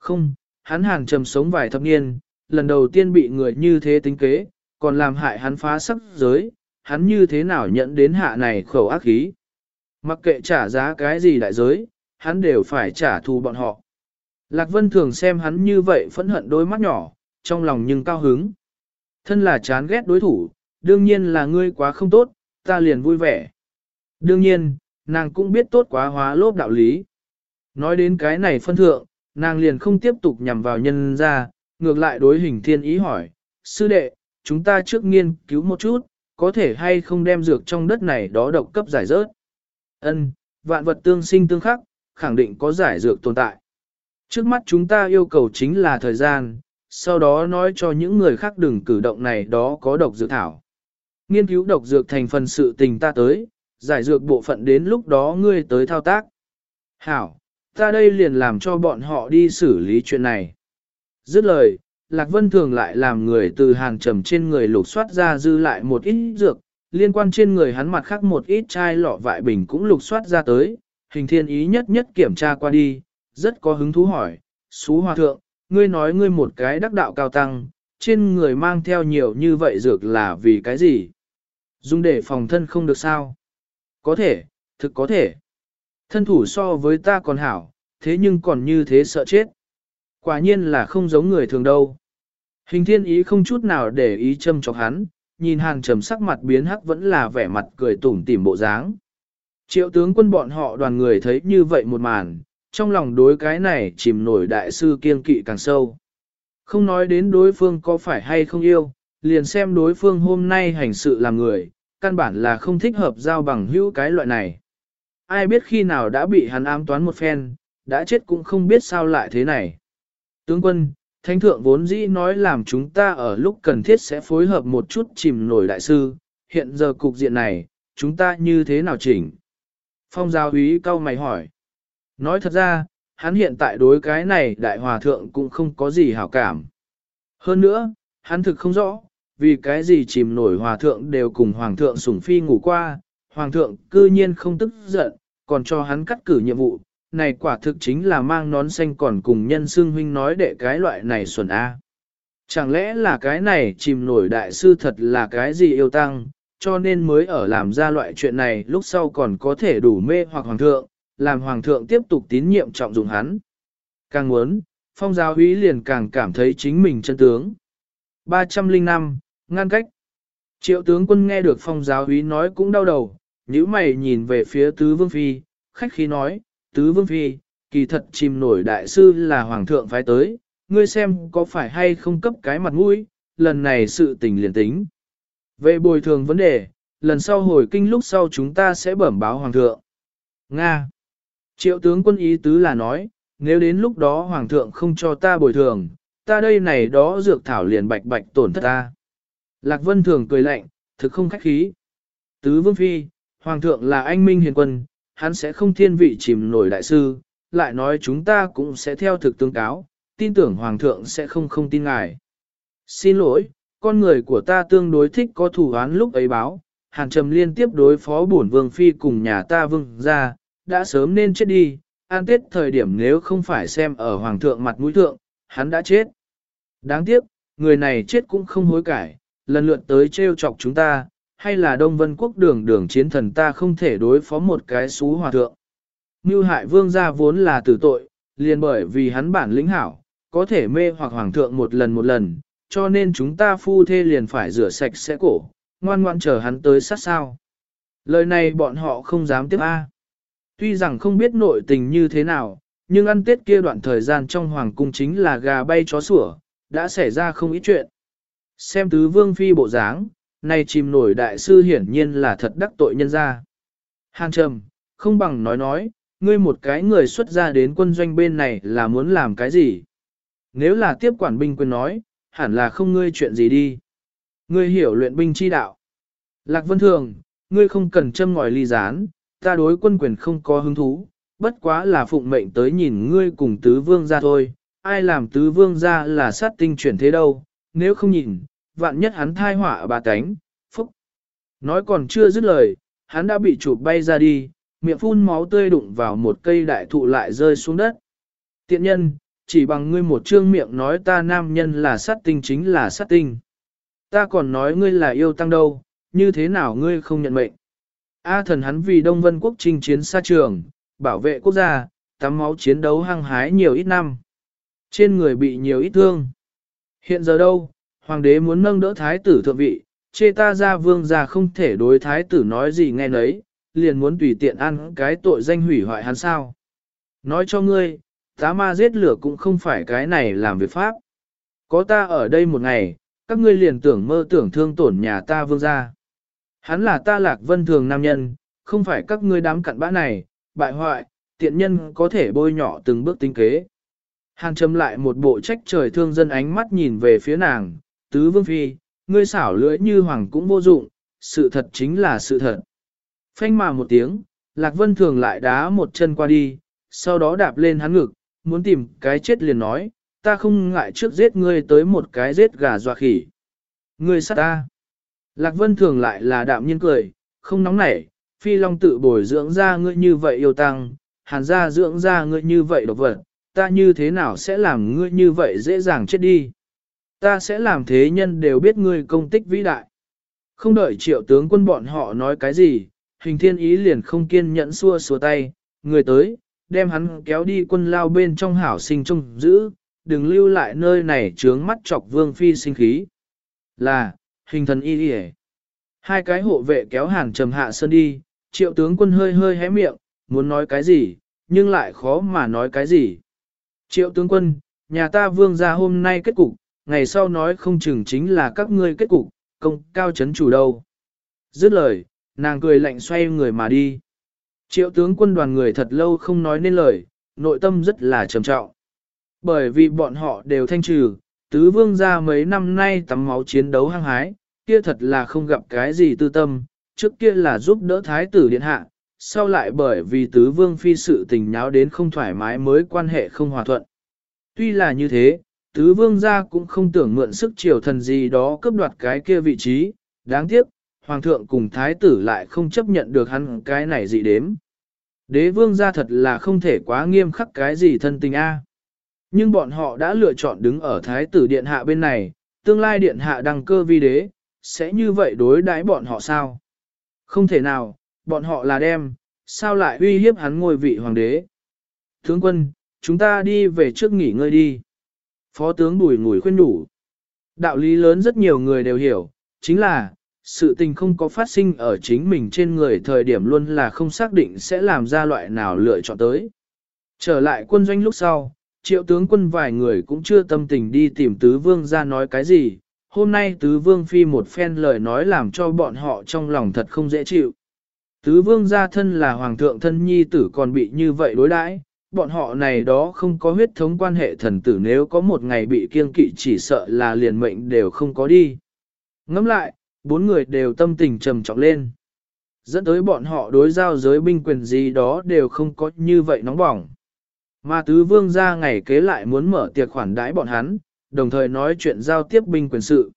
Không, hắn hàng trầm sống vài thập niên, lần đầu tiên bị người như thế tính kế, còn làm hại hắn phá sắc giới, hắn như thế nào nhận đến hạ này khẩu ác khí. Mặc kệ trả giá cái gì đại giới, hắn đều phải trả thù bọn họ. Lạc Vân thường xem hắn như vậy phẫn hận đôi mắt nhỏ, trong lòng nhưng cao hứng. Thân là chán ghét đối thủ, đương nhiên là ngươi quá không tốt, ta liền vui vẻ. Đương nhiên, nàng cũng biết tốt quá hóa lốp đạo lý. Nói đến cái này phân thượng, nàng liền không tiếp tục nhằm vào nhân ra, ngược lại đối hình thiên ý hỏi, sư đệ, chúng ta trước nghiên cứu một chút, có thể hay không đem dược trong đất này đó độc cấp giải rớt. Ân, vạn vật tương sinh tương khắc, khẳng định có giải dược tồn tại. Trước mắt chúng ta yêu cầu chính là thời gian, sau đó nói cho những người khác đừng cử động này đó có độc dược thảo. Nghiên cứu độc dược thành phần sự tình ta tới, giải dược bộ phận đến lúc đó ngươi tới thao tác. Hảo, ta đây liền làm cho bọn họ đi xử lý chuyện này. Dứt lời, Lạc Vân Thường lại làm người từ hàng trầm trên người lục soát ra dư lại một ít dược, liên quan trên người hắn mặt khác một ít chai lọ vại bình cũng lục soát ra tới, hình thiên ý nhất nhất kiểm tra qua đi, rất có hứng thú hỏi, Xú Hòa Thượng, ngươi nói ngươi một cái đắc đạo cao tăng, trên người mang theo nhiều như vậy dược là vì cái gì? Dùng để phòng thân không được sao? Có thể, thực có thể. Thân thủ so với ta còn hảo, thế nhưng còn như thế sợ chết. Quả nhiên là không giống người thường đâu. Hình thiên ý không chút nào để ý châm chọc hắn, nhìn hàng trầm sắc mặt biến hắc vẫn là vẻ mặt cười tủm tỉm bộ dáng. Triệu tướng quân bọn họ đoàn người thấy như vậy một màn, trong lòng đối cái này chìm nổi đại sư kiên kỵ càng sâu. Không nói đến đối phương có phải hay không yêu, liền xem đối phương hôm nay hành sự làm người, căn bản là không thích hợp giao bằng hữu cái loại này. Ai biết khi nào đã bị hắn ám toán một phen, đã chết cũng không biết sao lại thế này. Tướng quân, Thánh thượng vốn dĩ nói làm chúng ta ở lúc cần thiết sẽ phối hợp một chút chìm nổi đại sư, hiện giờ cục diện này, chúng ta như thế nào chỉnh? Phong giáo úy cau mày hỏi. Nói thật ra, hắn hiện tại đối cái này đại hòa thượng cũng không có gì hảo cảm. Hơn nữa, hắn thực không rõ, vì cái gì chìm nổi hòa thượng đều cùng hoàng thượng sủng phi ngủ qua, hoàng thượng cư nhiên không tức giận, còn cho hắn cắt cử nhiệm vụ, này quả thực chính là mang nón xanh còn cùng nhân xương huynh nói để cái loại này xuẩn A. Chẳng lẽ là cái này chìm nổi đại sư thật là cái gì yêu tăng, cho nên mới ở làm ra loại chuyện này lúc sau còn có thể đủ mê hoặc hoàng thượng, làm hoàng thượng tiếp tục tín nhiệm trọng dụng hắn. Càng muốn, phong giáo úy liền càng cảm thấy chính mình chân tướng. 305, ngăn cách. Triệu tướng quân nghe được phong giáo úy nói cũng đau đầu, nhíu mày nhìn về phía tứ vương phi, khách khí nói, tứ vương phi, kỳ thật chìm nổi đại sư là hoàng thượng phái tới, ngươi xem có phải hay không cấp cái mặt mũi, lần này sự tình liền tính. Về bồi thường vấn đề, lần sau hồi kinh lúc sau chúng ta sẽ bẩm báo hoàng thượng. Nga. Triệu tướng quân ý tứ là nói, nếu đến lúc đó hoàng thượng không cho ta bồi thường, ta đây này đó dược thảo liền bạch bạch tổn thất ta. Lạc Vân thường cười lạnh, thực không khách khí. Tứ vương phi, hoàng thượng là anh minh hiền quân, hắn sẽ không thiên vị chìm nổi đại sư, lại nói chúng ta cũng sẽ theo thực tương cáo, tin tưởng Hoàng thượng sẽ không không tin ngài. Xin lỗi, con người của ta tương đối thích có thủ án lúc ấy báo, Hàn Trầm liên tiếp đối phó bổn vương phi cùng nhà ta vương ra, đã sớm nên chết đi, an tết thời điểm nếu không phải xem ở Hoàng thượng mặt mũi thượng, hắn đã chết. Đáng tiếc, người này chết cũng không hối cải, lần lượt tới trêu chọc chúng ta, hay là Đông Vân Quốc đường đường chiến thần ta không thể đối phó một cái xú hòa thượng. Mưu hại vương gia vốn là tử tội, liền bởi vì hắn bản lĩnh hảo, có thể mê hoặc hoàng thượng một lần một lần, cho nên chúng ta phu thê liền phải rửa sạch sẽ cổ, ngoan ngoan chờ hắn tới sát sao. Lời này bọn họ không dám tiếp A. Tuy rằng không biết nội tình như thế nào, nhưng ăn tết kia đoạn thời gian trong hoàng cung chính là gà bay chó sủa, đã xảy ra không ít chuyện. Xem tứ vương phi bộ dáng, nay chìm nổi đại sư hiển nhiên là thật đắc tội nhân ra. Hàn trầm, không bằng nói nói, ngươi một cái người xuất ra đến quân doanh bên này là muốn làm cái gì? Nếu là tiếp quản binh quyền nói, hẳn là không ngươi chuyện gì đi. Ngươi hiểu luyện binh chi đạo. Lạc Vân Thường, ngươi không cần châm ngòi ly gián, ta đối quân quyền không có hứng thú, bất quá là phụng mệnh tới nhìn ngươi cùng tứ vương ra thôi, ai làm tứ vương ra là sát tinh chuyển thế đâu, nếu không nhìn, vạn nhất hắn thai họa bà tánh, phúc. Nói còn chưa dứt lời, hắn đã bị chụp bay ra đi, miệng phun máu tươi đụng vào một cây đại thụ lại rơi xuống đất. Tiện nhân, chỉ bằng ngươi một trương miệng nói ta nam nhân là sát tinh chính là sát tinh. Ta còn nói ngươi là yêu tăng đâu, như thế nào ngươi không nhận mệnh. A thần hắn vì Đông Vân Quốc chinh chiến xa trường, bảo vệ quốc gia, tắm máu chiến đấu hăng hái nhiều ít năm. Trên người bị nhiều ít thương. Hiện giờ đâu, Hoàng đế muốn nâng đỡ thái tử thượng vị, chê ta ra vương ra không thể đối thái tử nói gì nghe nấy, liền muốn tùy tiện ăn cái tội danh hủy hoại hắn sao. Nói cho ngươi, tá ma giết lửa cũng không phải cái này làm việc pháp. Có ta ở đây một ngày, các ngươi liền tưởng mơ tưởng thương tổn nhà ta vương gia. Hắn là ta lạc vân thường nam nhân, không phải các ngươi đám cặn bã này, bại hoại, tiện nhân có thể bôi nhỏ từng bước tinh kế. Hàn châm lại một bộ trách trời thương dân ánh mắt nhìn về phía nàng, tứ vương phi, ngươi xảo lưỡi như hoàng cũng vô dụng, sự thật chính là sự thật. Phanh mà một tiếng, Lạc Vân Thường lại đá một chân qua đi, sau đó đạp lên hắn ngực, muốn tìm cái chết liền nói, ta không ngại trước giết ngươi tới một cái giết gà dọa khỉ. Ngươi sát ta. Lạc Vân Thường lại là đạm nhiên cười, không nóng nảy, phi long tự bồi dưỡng ra ngươi như vậy yêu tăng, hàn gia dưỡng ra ngươi như vậy độc vật, ta như thế nào sẽ làm ngươi như vậy dễ dàng chết đi. Ta sẽ làm thế nhân đều biết ngươi công tích vĩ đại. Không đợi triệu tướng quân bọn họ nói cái gì, hình thiên ý liền không kiên nhẫn xua xua tay, người tới, đem hắn kéo đi quân lao bên trong hảo sinh trông giữ, đừng lưu lại nơi này trướng mắt chọc vương phi sinh khí. Là, hình thần y đi Hai cái hộ vệ kéo hàng trầm hạ sơn đi, triệu tướng quân hơi hơi hé miệng, muốn nói cái gì, nhưng lại khó mà nói cái gì. Triệu tướng quân, nhà ta vương ra hôm nay kết cục, ngày sau nói không chừng chính là các ngươi kết cục, công cao chấn chủ đâu. Dứt lời, nàng cười lạnh xoay người mà đi. Triệu tướng quân đoàn người thật lâu không nói nên lời, nội tâm rất là trầm trọng. Bởi vì bọn họ đều thanh trừ, tứ vương ra mấy năm nay tắm máu chiến đấu hăng hái, kia thật là không gặp cái gì tư tâm, trước kia là giúp đỡ thái tử điện hạ, sau lại bởi vì tứ vương phi sự tình nháo đến không thoải mái mới quan hệ không hòa thuận. Tuy là như thế, tứ vương gia cũng không tưởng mượn sức triều thần gì đó cướp đoạt cái kia vị trí, đáng tiếc, hoàng thượng cùng thái tử lại không chấp nhận được hắn cái này gì đếm. Đế vương gia thật là không thể quá nghiêm khắc cái gì thân tình a. Nhưng bọn họ đã lựa chọn đứng ở thái tử điện hạ bên này, tương lai điện hạ đăng cơ vi đế, sẽ như vậy đối đãi bọn họ sao? Không thể nào, bọn họ là đem, sao lại uy hiếp hắn ngôi vị hoàng đế? Tướng quân, chúng ta đi về trước nghỉ ngơi đi. Phó tướng bùi ngùi khuyên nhủ: Đạo lý lớn rất nhiều người đều hiểu, chính là, sự tình không có phát sinh ở chính mình trên người thời điểm luôn là không xác định sẽ làm ra loại nào lựa chọn tới. Trở lại quân doanh lúc sau, triệu tướng quân vài người cũng chưa tâm tình đi tìm tứ vương ra nói cái gì, hôm nay tứ vương phi một phen lời nói làm cho bọn họ trong lòng thật không dễ chịu. Tứ vương gia thân là hoàng thượng thân nhi tử còn bị như vậy đối đãi, bọn họ này đó không có huyết thống quan hệ thần tử nếu có một ngày bị kiêng kỵ chỉ sợ là liền mệnh đều không có đi. Ngẫm lại, bốn người đều tâm tình trầm trọng lên. Dẫn tới bọn họ đối giao giới binh quyền gì đó đều không có như vậy nóng bỏng. Mà tứ vương gia ngày kế lại muốn mở tiệc khoản đãi bọn hắn, đồng thời nói chuyện giao tiếp binh quyền sự.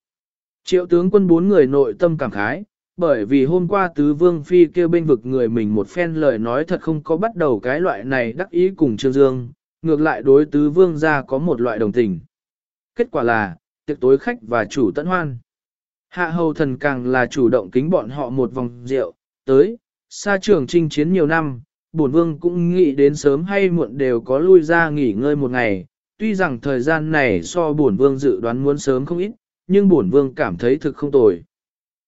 Triệu tướng quân bốn người nội tâm cảm khái, bởi vì hôm qua tứ vương phi kêu bên vực người mình một phen lời nói thật không có bắt đầu cái loại này đắc ý cùng Trương Dương, ngược lại đối tứ vương ra có một loại đồng tình. Kết quả là, tiệc tối khách và chủ tận hoan. Hạ hầu thần càng là chủ động kính bọn họ một vòng rượu, tới, xa trường chinh chiến nhiều năm, bổn vương cũng nghĩ đến sớm hay muộn đều có lui ra nghỉ ngơi một ngày, tuy rằng thời gian này so bổn vương dự đoán muốn sớm không ít, nhưng bổn vương cảm thấy thực không tồi.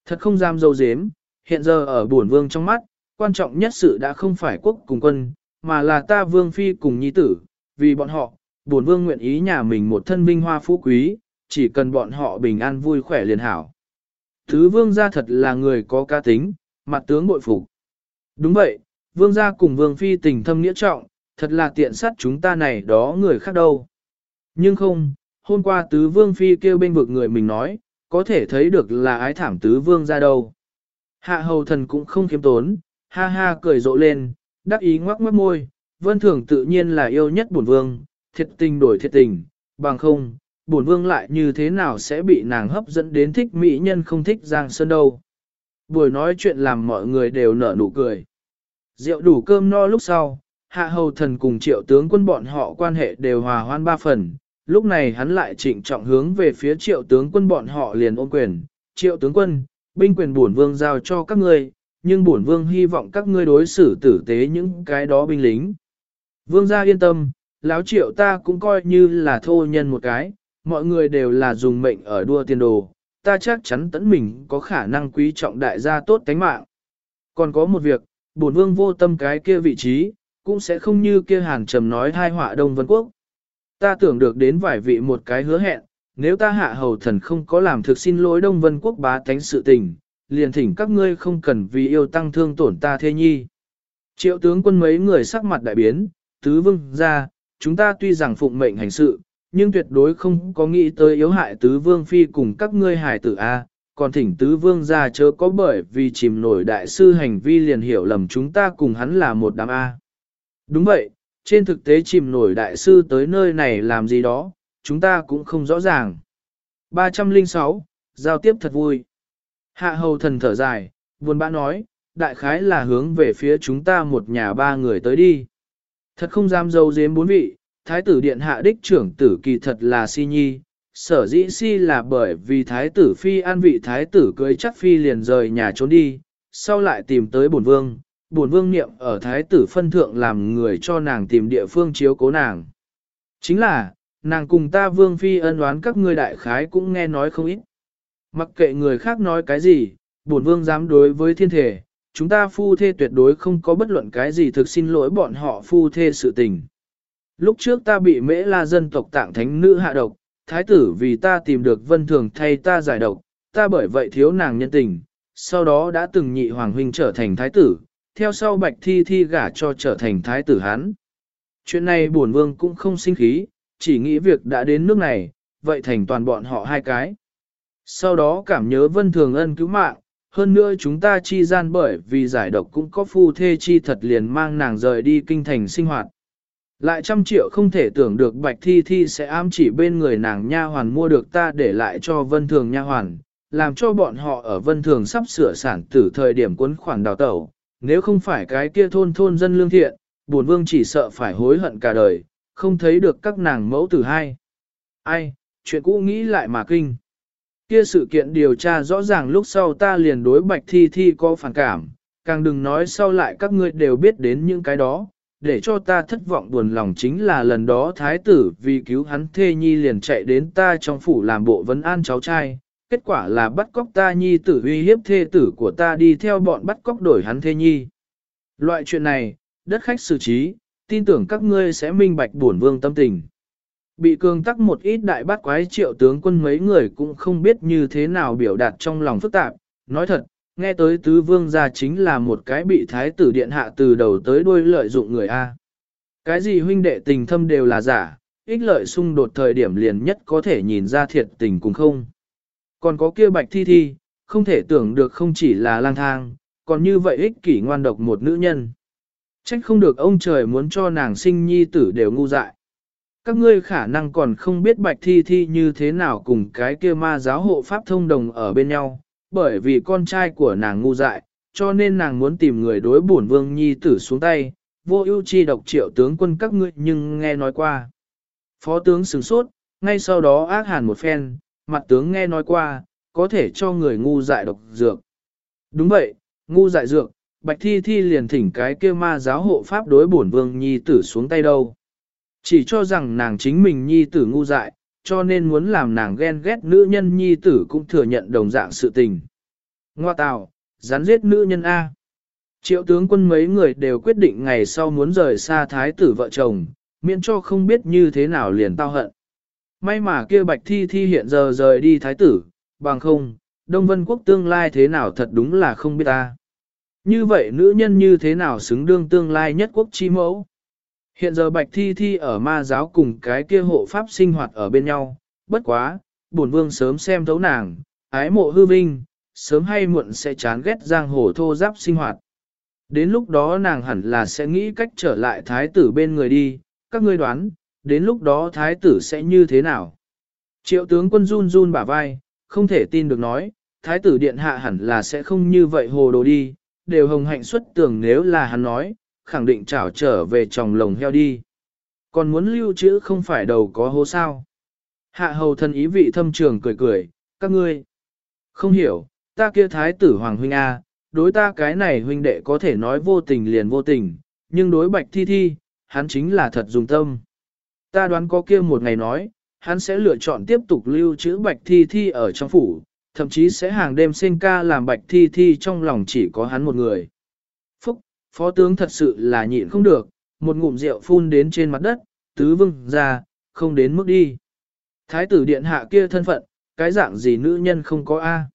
Thật không dám dâu dếm, hiện giờ ở buồn vương trong mắt, quan trọng nhất sự đã không phải quốc cùng quân, mà là ta vương phi cùng nhi tử, vì bọn họ, buồn vương nguyện ý nhà mình một thân vinh hoa phú quý, chỉ cần bọn họ bình an vui khỏe liền hảo. Thứ vương gia thật là người có ca tính, mặt tướng bội phục. Đúng vậy, vương gia cùng vương phi tình thâm nghĩa trọng, thật là tiện sát chúng ta này đó người khác đâu. Nhưng không, hôm qua tứ vương phi kêu bên vực người mình nói, có thể thấy được là ái thảm tứ vương ra đâu. Hạ hầu thần cũng không kiếm tốn, ha ha cười rộ lên, đắc ý ngoắc mất môi, vân thường tự nhiên là yêu nhất bổn vương, thiệt tình đổi thiệt tình, bằng không, bổn vương lại như thế nào sẽ bị nàng hấp dẫn đến thích mỹ nhân không thích Giang Sơn đâu. Buổi nói chuyện làm mọi người đều nở nụ cười. Rượu đủ cơm no lúc sau, hạ hầu thần cùng triệu tướng quân bọn họ quan hệ đều hòa hoan ba phần, lúc này hắn lại trịnh trọng hướng về phía triệu tướng quân bọn họ liền ôm quyền, triệu tướng quân, binh quyền bổn vương giao cho các ngươi, nhưng bổn vương hy vọng các ngươi đối xử tử tế những cái đó binh lính. Vương gia yên tâm, lão triệu ta cũng coi như là thô nhân một cái, mọi người đều là dùng mệnh ở đua tiền đồ, ta chắc chắn tẫn mình có khả năng quý trọng đại gia tốt tánh mạng. Còn có một việc, bổn vương vô tâm cái kia vị trí, cũng sẽ không như kia hàn trầm nói hai họa Đông Vân Quốc ta tưởng được đến vài vị một cái hứa hẹn, nếu ta hạ hầu thần không có làm thực xin lỗi Đông Vân Quốc bá tánh sự tình, liền thỉnh các ngươi không cần vì yêu tăng thương tổn ta thê nhi. Triệu tướng quân mấy người sắc mặt đại biến, tứ vương ra, chúng ta tuy rằng phụng mệnh hành sự, nhưng tuyệt đối không có nghĩ tới yếu hại tứ vương phi cùng các ngươi hải tử A, còn thỉnh tứ vương ra chớ có bởi vì chìm nổi đại sư hành vi liền hiểu lầm chúng ta cùng hắn là một đám A. Đúng vậy, trên thực tế chìm nổi đại sư tới nơi này làm gì đó, chúng ta cũng không rõ ràng. 306, giao tiếp thật vui. Hạ hầu thần thở dài, buồn bã nói, đại khái là hướng về phía chúng ta một nhà ba người tới đi. Thật không dám dâu dếm bốn vị, thái tử điện hạ đích trưởng tử kỳ thật là si nhi, sở dĩ si là bởi vì thái tử phi an vị thái tử cưới chắc phi liền rời nhà trốn đi, sau lại tìm tới bổn vương, bổn vương niệm ở thái tử phân thượng làm người cho nàng tìm địa phương chiếu cố nàng. Chính là, nàng cùng ta vương phi ân oán các ngươi đại khái cũng nghe nói không ít. Mặc kệ người khác nói cái gì, bổn vương dám đối với thiên thể, chúng ta phu thê tuyệt đối không có bất luận cái gì thực xin lỗi bọn họ phu thê sự tình. Lúc trước ta bị mễ la dân tộc tạng thánh nữ hạ độc, thái tử vì ta tìm được vân thường thay ta giải độc, ta bởi vậy thiếu nàng nhân tình, sau đó đã từng nhị hoàng huynh trở thành thái tử, theo sau bạch thi thi gả cho trở thành thái tử hán. Chuyện này bổn vương cũng không sinh khí, chỉ nghĩ việc đã đến nước này, vậy thành toàn bọn họ hai cái. Sau đó cảm nhớ vân thường ân cứu mạng, hơn nữa chúng ta chi gian bởi vì giải độc cũng có phu thê chi thật liền mang nàng rời đi kinh thành sinh hoạt. Lại trăm triệu không thể tưởng được bạch thi thi sẽ ám chỉ bên người nàng nha hoàn mua được ta để lại cho vân thường nha hoàn, làm cho bọn họ ở vân thường sắp sửa sản tử thời điểm cuốn khoản đào tẩu. Nếu không phải cái kia thôn thôn dân lương thiện, buồn vương chỉ sợ phải hối hận cả đời, không thấy được các nàng mẫu tử hai. Ai, chuyện cũ nghĩ lại mà kinh. Kia sự kiện điều tra rõ ràng lúc sau ta liền đối bạch thi thi có phản cảm, càng đừng nói sau lại các ngươi đều biết đến những cái đó, để cho ta thất vọng buồn lòng chính là lần đó thái tử vì cứu hắn thê nhi liền chạy đến ta trong phủ làm bộ vấn an cháu trai, kết quả là bắt cóc ta nhi tử uy hiếp thê tử của ta đi theo bọn bắt cóc đổi hắn thê nhi. Loại chuyện này, đất khách xử trí, tin tưởng các ngươi sẽ minh bạch bổn vương tâm tình. Bị cường tắc một ít đại bát quái triệu tướng quân mấy người cũng không biết như thế nào biểu đạt trong lòng phức tạp, nói thật, nghe tới tứ vương gia chính là một cái bị thái tử điện hạ từ đầu tới đuôi lợi dụng người A. Cái gì huynh đệ tình thâm đều là giả, ích lợi xung đột thời điểm liền nhất có thể nhìn ra thiệt tình cùng không. Còn có kia bạch thi thi, không thể tưởng được không chỉ là lang thang, còn như vậy ích kỷ ngoan độc một nữ nhân. Trách không được ông trời muốn cho nàng sinh nhi tử đều ngu dại. Các ngươi khả năng còn không biết bạch thi thi như thế nào cùng cái kia ma giáo hộ pháp thông đồng ở bên nhau, bởi vì con trai của nàng ngu dại, cho nên nàng muốn tìm người đối bổn vương nhi tử xuống tay, vô ưu chi độc triệu tướng quân các ngươi nhưng nghe nói qua. Phó tướng sửng sốt, ngay sau đó ác hàn một phen, mặt tướng nghe nói qua, có thể cho người ngu dại độc dược. Đúng vậy, ngu dại dược, bạch thi thi liền thỉnh cái kia ma giáo hộ pháp đối bổn vương nhi tử xuống tay đâu. Chỉ cho rằng nàng chính mình nhi tử ngu dại, cho nên muốn làm nàng ghen ghét nữ nhân nhi tử cũng thừa nhận đồng dạng sự tình. Ngoa tào, rắn giết nữ nhân A. Triệu tướng quân mấy người đều quyết định ngày sau muốn rời xa thái tử vợ chồng, miễn cho không biết như thế nào liền tao hận. May mà kia bạch thi thi hiện giờ rời đi thái tử, bằng không, Đông Vân Quốc tương lai thế nào thật đúng là không biết ta. Như vậy nữ nhân như thế nào xứng đương tương lai nhất quốc chi mẫu? Hiện giờ Bạch Thi Thi ở ma giáo cùng cái kia hộ pháp sinh hoạt ở bên nhau, bất quá, bổn vương sớm xem thấu nàng, ái mộ hư vinh, sớm hay muộn sẽ chán ghét giang hồ thô giáp sinh hoạt. Đến lúc đó nàng hẳn là sẽ nghĩ cách trở lại thái tử bên người đi, các ngươi đoán, đến lúc đó thái tử sẽ như thế nào? Triệu tướng quân run run bả vai, không thể tin được nói, thái tử điện hạ hẳn là sẽ không như vậy hồ đồ đi, đều hồng hạnh xuất tưởng nếu là hắn nói, khẳng định trảo trở về tròng lồng heo đi. Còn muốn lưu trữ không phải đầu có hố sao. Hạ hầu thân ý vị thâm trường cười cười, các ngươi. Không hiểu, ta kia thái tử hoàng huynh A, đối ta cái này huynh đệ có thể nói vô tình liền vô tình, nhưng đối bạch thi thi, hắn chính là thật dùng tâm. Ta đoán có kia một ngày nói, hắn sẽ lựa chọn tiếp tục lưu trữ bạch thi thi ở trong phủ, thậm chí sẽ hàng đêm sinh ca làm bạch thi thi trong lòng chỉ có hắn một người. Phúc, phó tướng thật sự là nhịn không được, một ngụm rượu phun đến trên mặt đất, tứ vương ra, không đến mức đi. Thái tử điện hạ kia thân phận, cái dạng gì nữ nhân không có A.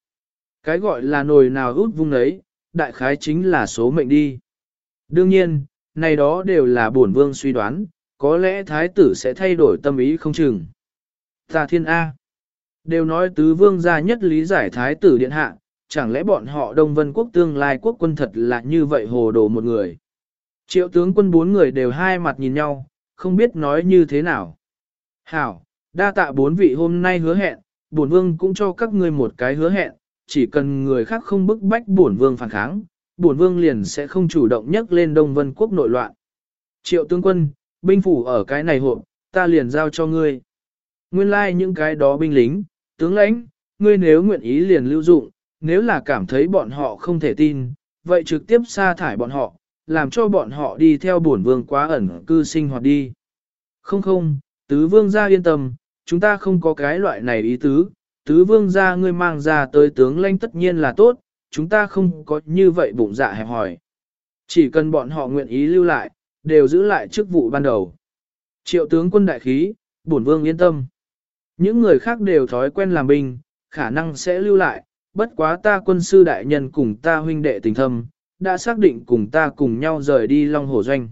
Cái gọi là nồi nào út vung ấy, đại khái chính là số mệnh đi. Đương nhiên, này đó đều là bổn vương suy đoán, có lẽ thái tử sẽ thay đổi tâm ý không chừng. Ta thiên A. Đều nói tứ vương gia nhất lý giải thái tử điện hạ, chẳng lẽ bọn họ Đông Vân quốc tương lai quốc quân thật là như vậy hồ đồ một người. Triệu tướng quân bốn người đều hai mặt nhìn nhau, không biết nói như thế nào. Hảo, đa tạ bốn vị hôm nay hứa hẹn, bổn vương cũng cho các ngươi một cái hứa hẹn, chỉ cần người khác không bức bách bổn vương phản kháng, bổn vương liền sẽ không chủ động nhắc lên Đông Vân quốc nội loạn. Triệu tướng quân, binh phủ ở cái này hộ, ta liền giao cho ngươi. Nguyên lai like những cái đó binh lính, tướng lãnh, ngươi nếu nguyện ý liền lưu dụng, nếu là cảm thấy bọn họ không thể tin, vậy trực tiếp sa thải bọn họ, làm cho bọn họ đi theo bổn vương quá ẩn cư sinh hoạt đi. Không không, tứ vương gia yên tâm, chúng ta không có cái loại này ý tứ, tứ vương gia ngươi mang ra tới tướng lãnh tất nhiên là tốt, chúng ta không có như vậy bụng dạ hẹp hỏi. Chỉ cần bọn họ nguyện ý lưu lại, đều giữ lại chức vụ ban đầu. Triệu tướng quân đại khí, bổn vương yên tâm. Những người khác đều thói quen làm binh, khả năng sẽ lưu lại, bất quá ta quân sư đại nhân cùng ta huynh đệ tình thâm, đã xác định cùng ta cùng nhau rời đi Long Hổ Doanh.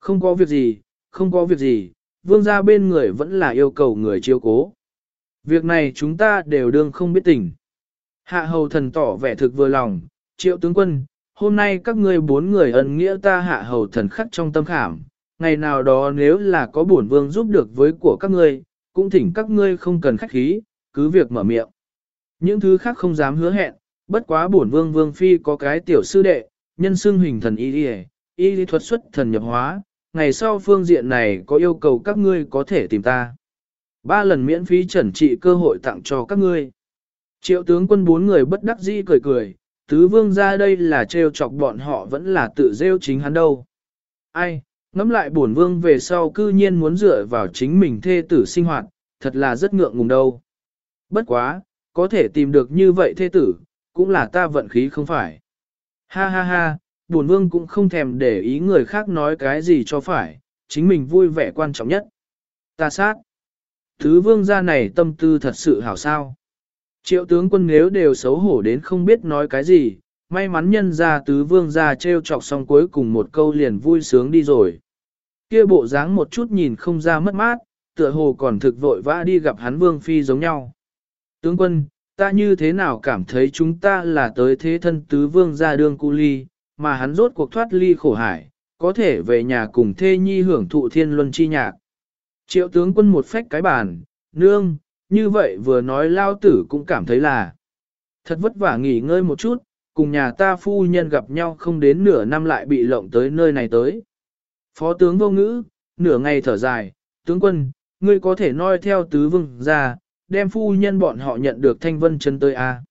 Không có việc gì, không có việc gì, vương gia bên người vẫn là yêu cầu người chiêu cố. Việc này chúng ta đều đương không biết tình. Hạ hầu thần tỏ vẻ thực vừa lòng, triệu tướng quân, hôm nay các ngươi bốn người ân nghĩa ta hạ hầu thần khắc trong tâm khảm, ngày nào đó nếu là có bổn vương giúp được với của các ngươi, cũng thỉnh các ngươi không cần khách khí, cứ việc mở miệng. Những thứ khác không dám hứa hẹn, bất quá bổn vương vương phi có cái tiểu sư đệ, nhân xưng hình thần y y, y lý thuật xuất thần nhập hóa, ngày sau phương diện này có yêu cầu các ngươi có thể tìm ta. Ba lần miễn phí trần trị cơ hội tặng cho các ngươi. Triệu tướng quân bốn người bất đắc dĩ cười cười, tứ vương ra đây là trêu chọc bọn họ vẫn là tự rêu chính hắn đâu. Ai, ngắm lại bổn vương về sau cư nhiên muốn dựa vào chính mình thê tử sinh hoạt, thật là rất ngượng ngùng đâu. Bất quá, có thể tìm được như vậy thê tử, cũng là ta vận khí không phải. Ha ha ha, bổn vương cũng không thèm để ý người khác nói cái gì cho phải, chính mình vui vẻ quan trọng nhất. Ta sát. Thứ vương gia này tâm tư thật sự hảo sao. Triệu tướng quân nếu đều xấu hổ đến không biết nói cái gì, may mắn nhân ra tứ vương gia treo chọc xong cuối cùng một câu liền vui sướng đi rồi. Kia bộ dáng một chút nhìn không ra mất mát, tựa hồ còn thực vội vã đi gặp hắn vương phi giống nhau. Tướng quân, ta như thế nào cảm thấy chúng ta là tới thế thân tứ vương gia đương cu ly, mà hắn rốt cuộc thoát ly khổ hải, có thể về nhà cùng thê nhi hưởng thụ thiên luân chi nhạc. Triệu tướng quân một phách cái bàn, nương, như vậy vừa nói lao tử cũng cảm thấy là thật vất vả nghỉ ngơi một chút, cùng nhà ta phu nhân gặp nhau không đến nửa năm lại bị lộng tới nơi này tới. Phó tướng vô ngữ, nửa ngày thở dài, tướng quân, ngươi có thể noi theo tứ vương ra, đem phu nhân bọn họ nhận được thanh vân chân tới a. À.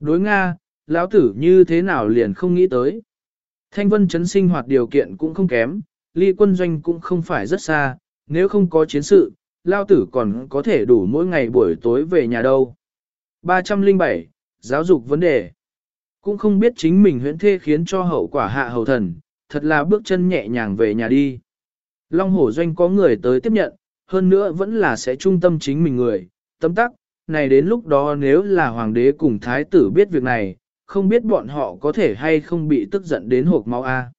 Đối Nga, lão tử như thế nào liền không nghĩ tới. Thanh vân chấn sinh hoạt điều kiện cũng không kém, ly quân doanh cũng không phải rất xa, nếu không có chiến sự, lao tử còn có thể đủ mỗi ngày buổi tối về nhà đâu. 307. Giáo dục vấn đề Cũng không biết chính mình huyễn thê khiến cho hậu quả hạ hầu thần, thật là bước chân nhẹ nhàng về nhà đi. Long hổ doanh có người tới tiếp nhận, hơn nữa vẫn là sẽ trung tâm chính mình người, tâm tắc, này đến lúc đó nếu là hoàng đế cùng thái tử biết việc này, không biết bọn họ có thể hay không bị tức giận đến hộp máu A.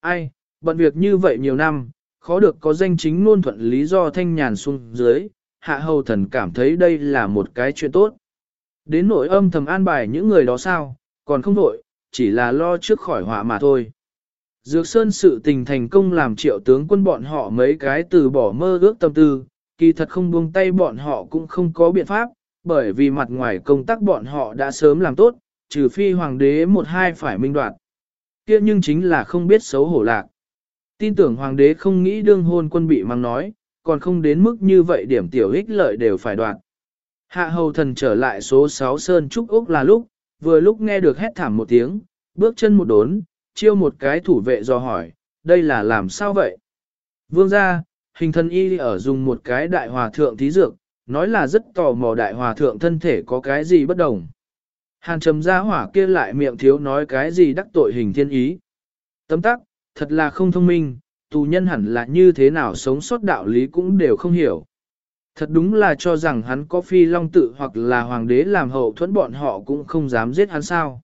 Ai, bận việc như vậy nhiều năm, khó được có danh chính ngôn thuận lý do thanh nhàn xuống dưới, hạ hầu thần cảm thấy đây là một cái chuyện tốt. Đến nội âm thầm an bài những người đó sao, còn không vội, chỉ là lo trước khỏi họa mà thôi. Dược Sơn sự tình thành công làm triệu tướng quân bọn họ mấy cái từ bỏ mơ ước tâm tư, kỳ thật không buông tay bọn họ cũng không có biện pháp, bởi vì mặt ngoài công tác bọn họ đã sớm làm tốt, trừ phi hoàng đế một hai phải minh đoạt. kia nhưng chính là không biết xấu hổ lạc. Tin tưởng hoàng đế không nghĩ đương hôn quân bị mang nói, còn không đến mức như vậy điểm tiểu ích lợi đều phải đoạn Hạ hầu thần trở lại số 6 Sơn Trúc Úc là lúc, vừa lúc nghe được hét thảm một tiếng, bước chân một đốn, chiêu một cái thủ vệ do hỏi, đây là làm sao vậy? Vương ra, hình thân y ở dùng một cái đại hòa thượng thí dược, nói là rất tò mò đại hòa thượng thân thể có cái gì bất đồng. Hàn trầm ra hỏa kia lại miệng thiếu nói cái gì đắc tội hình thiên ý. Tấm tắc, thật là không thông minh, tù nhân hẳn là như thế nào sống sót đạo lý cũng đều không hiểu. Thật đúng là cho rằng hắn có phi long tự hoặc là hoàng đế làm hậu thuẫn bọn họ cũng không dám giết hắn sao.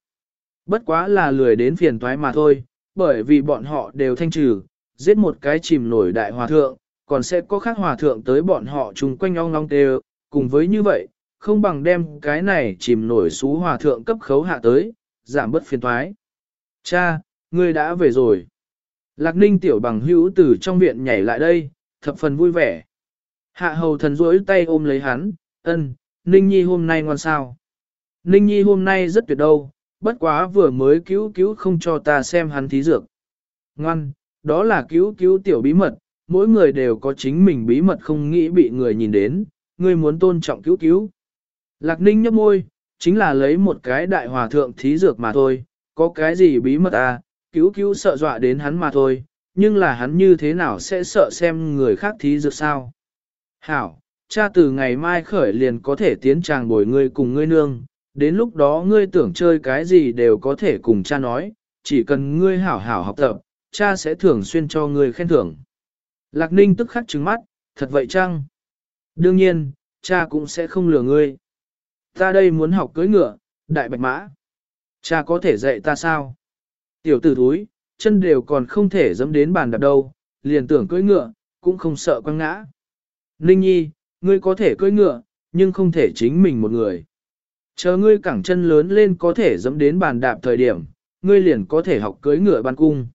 Bất quá là lười đến phiền toái mà thôi, bởi vì bọn họ đều thanh trừ, giết một cái chìm nổi đại hòa thượng, còn sẽ có khác hòa thượng tới bọn họ chung quanh ong long đều, cùng với như vậy, không bằng đem cái này chìm nổi xú hòa thượng cấp khấu hạ tới, giảm bớt phiền toái. Cha, ngươi đã về rồi. Lạc ninh tiểu bằng hữu từ trong viện nhảy lại đây, thập phần vui vẻ. Hạ hầu thần duỗi tay ôm lấy hắn, ân, Ninh Nhi hôm nay ngoan sao. Ninh Nhi hôm nay rất tuyệt đâu, bất quá vừa mới cứu cứu không cho ta xem hắn thí dược. Ngoan, đó là cứu cứu tiểu bí mật, mỗi người đều có chính mình bí mật không nghĩ bị người nhìn đến, ngươi muốn tôn trọng cứu cứu. Lạc Ninh nhấp môi, chính là lấy một cái đại hòa thượng thí dược mà thôi, có cái gì bí mật à, cứu cứu sợ dọa đến hắn mà thôi, nhưng là hắn như thế nào sẽ sợ xem người khác thí dược sao. Hảo, cha từ ngày mai khởi liền có thể tiến tràng bồi ngươi cùng ngươi nương, đến lúc đó ngươi tưởng chơi cái gì đều có thể cùng cha nói, chỉ cần ngươi hảo hảo học tập, cha sẽ thường xuyên cho ngươi khen thưởng. Lạc Ninh tức khắc trừng mắt, thật vậy chăng? Đương nhiên, cha cũng sẽ không lừa ngươi. Ta đây muốn học cưới ngựa, đại bạch mã. Cha có thể dạy ta sao? Tiểu tử thúi, chân đều còn không thể dẫm đến bàn đạp đâu, liền tưởng cưỡi ngựa, cũng không sợ quăng ngã. Ninh nhi, ngươi có thể cưỡi ngựa, nhưng không thể chính mình một người. Chờ ngươi cẳng chân lớn lên có thể dẫm đến bàn đạp thời điểm, ngươi liền có thể học cưỡi ngựa ban cung.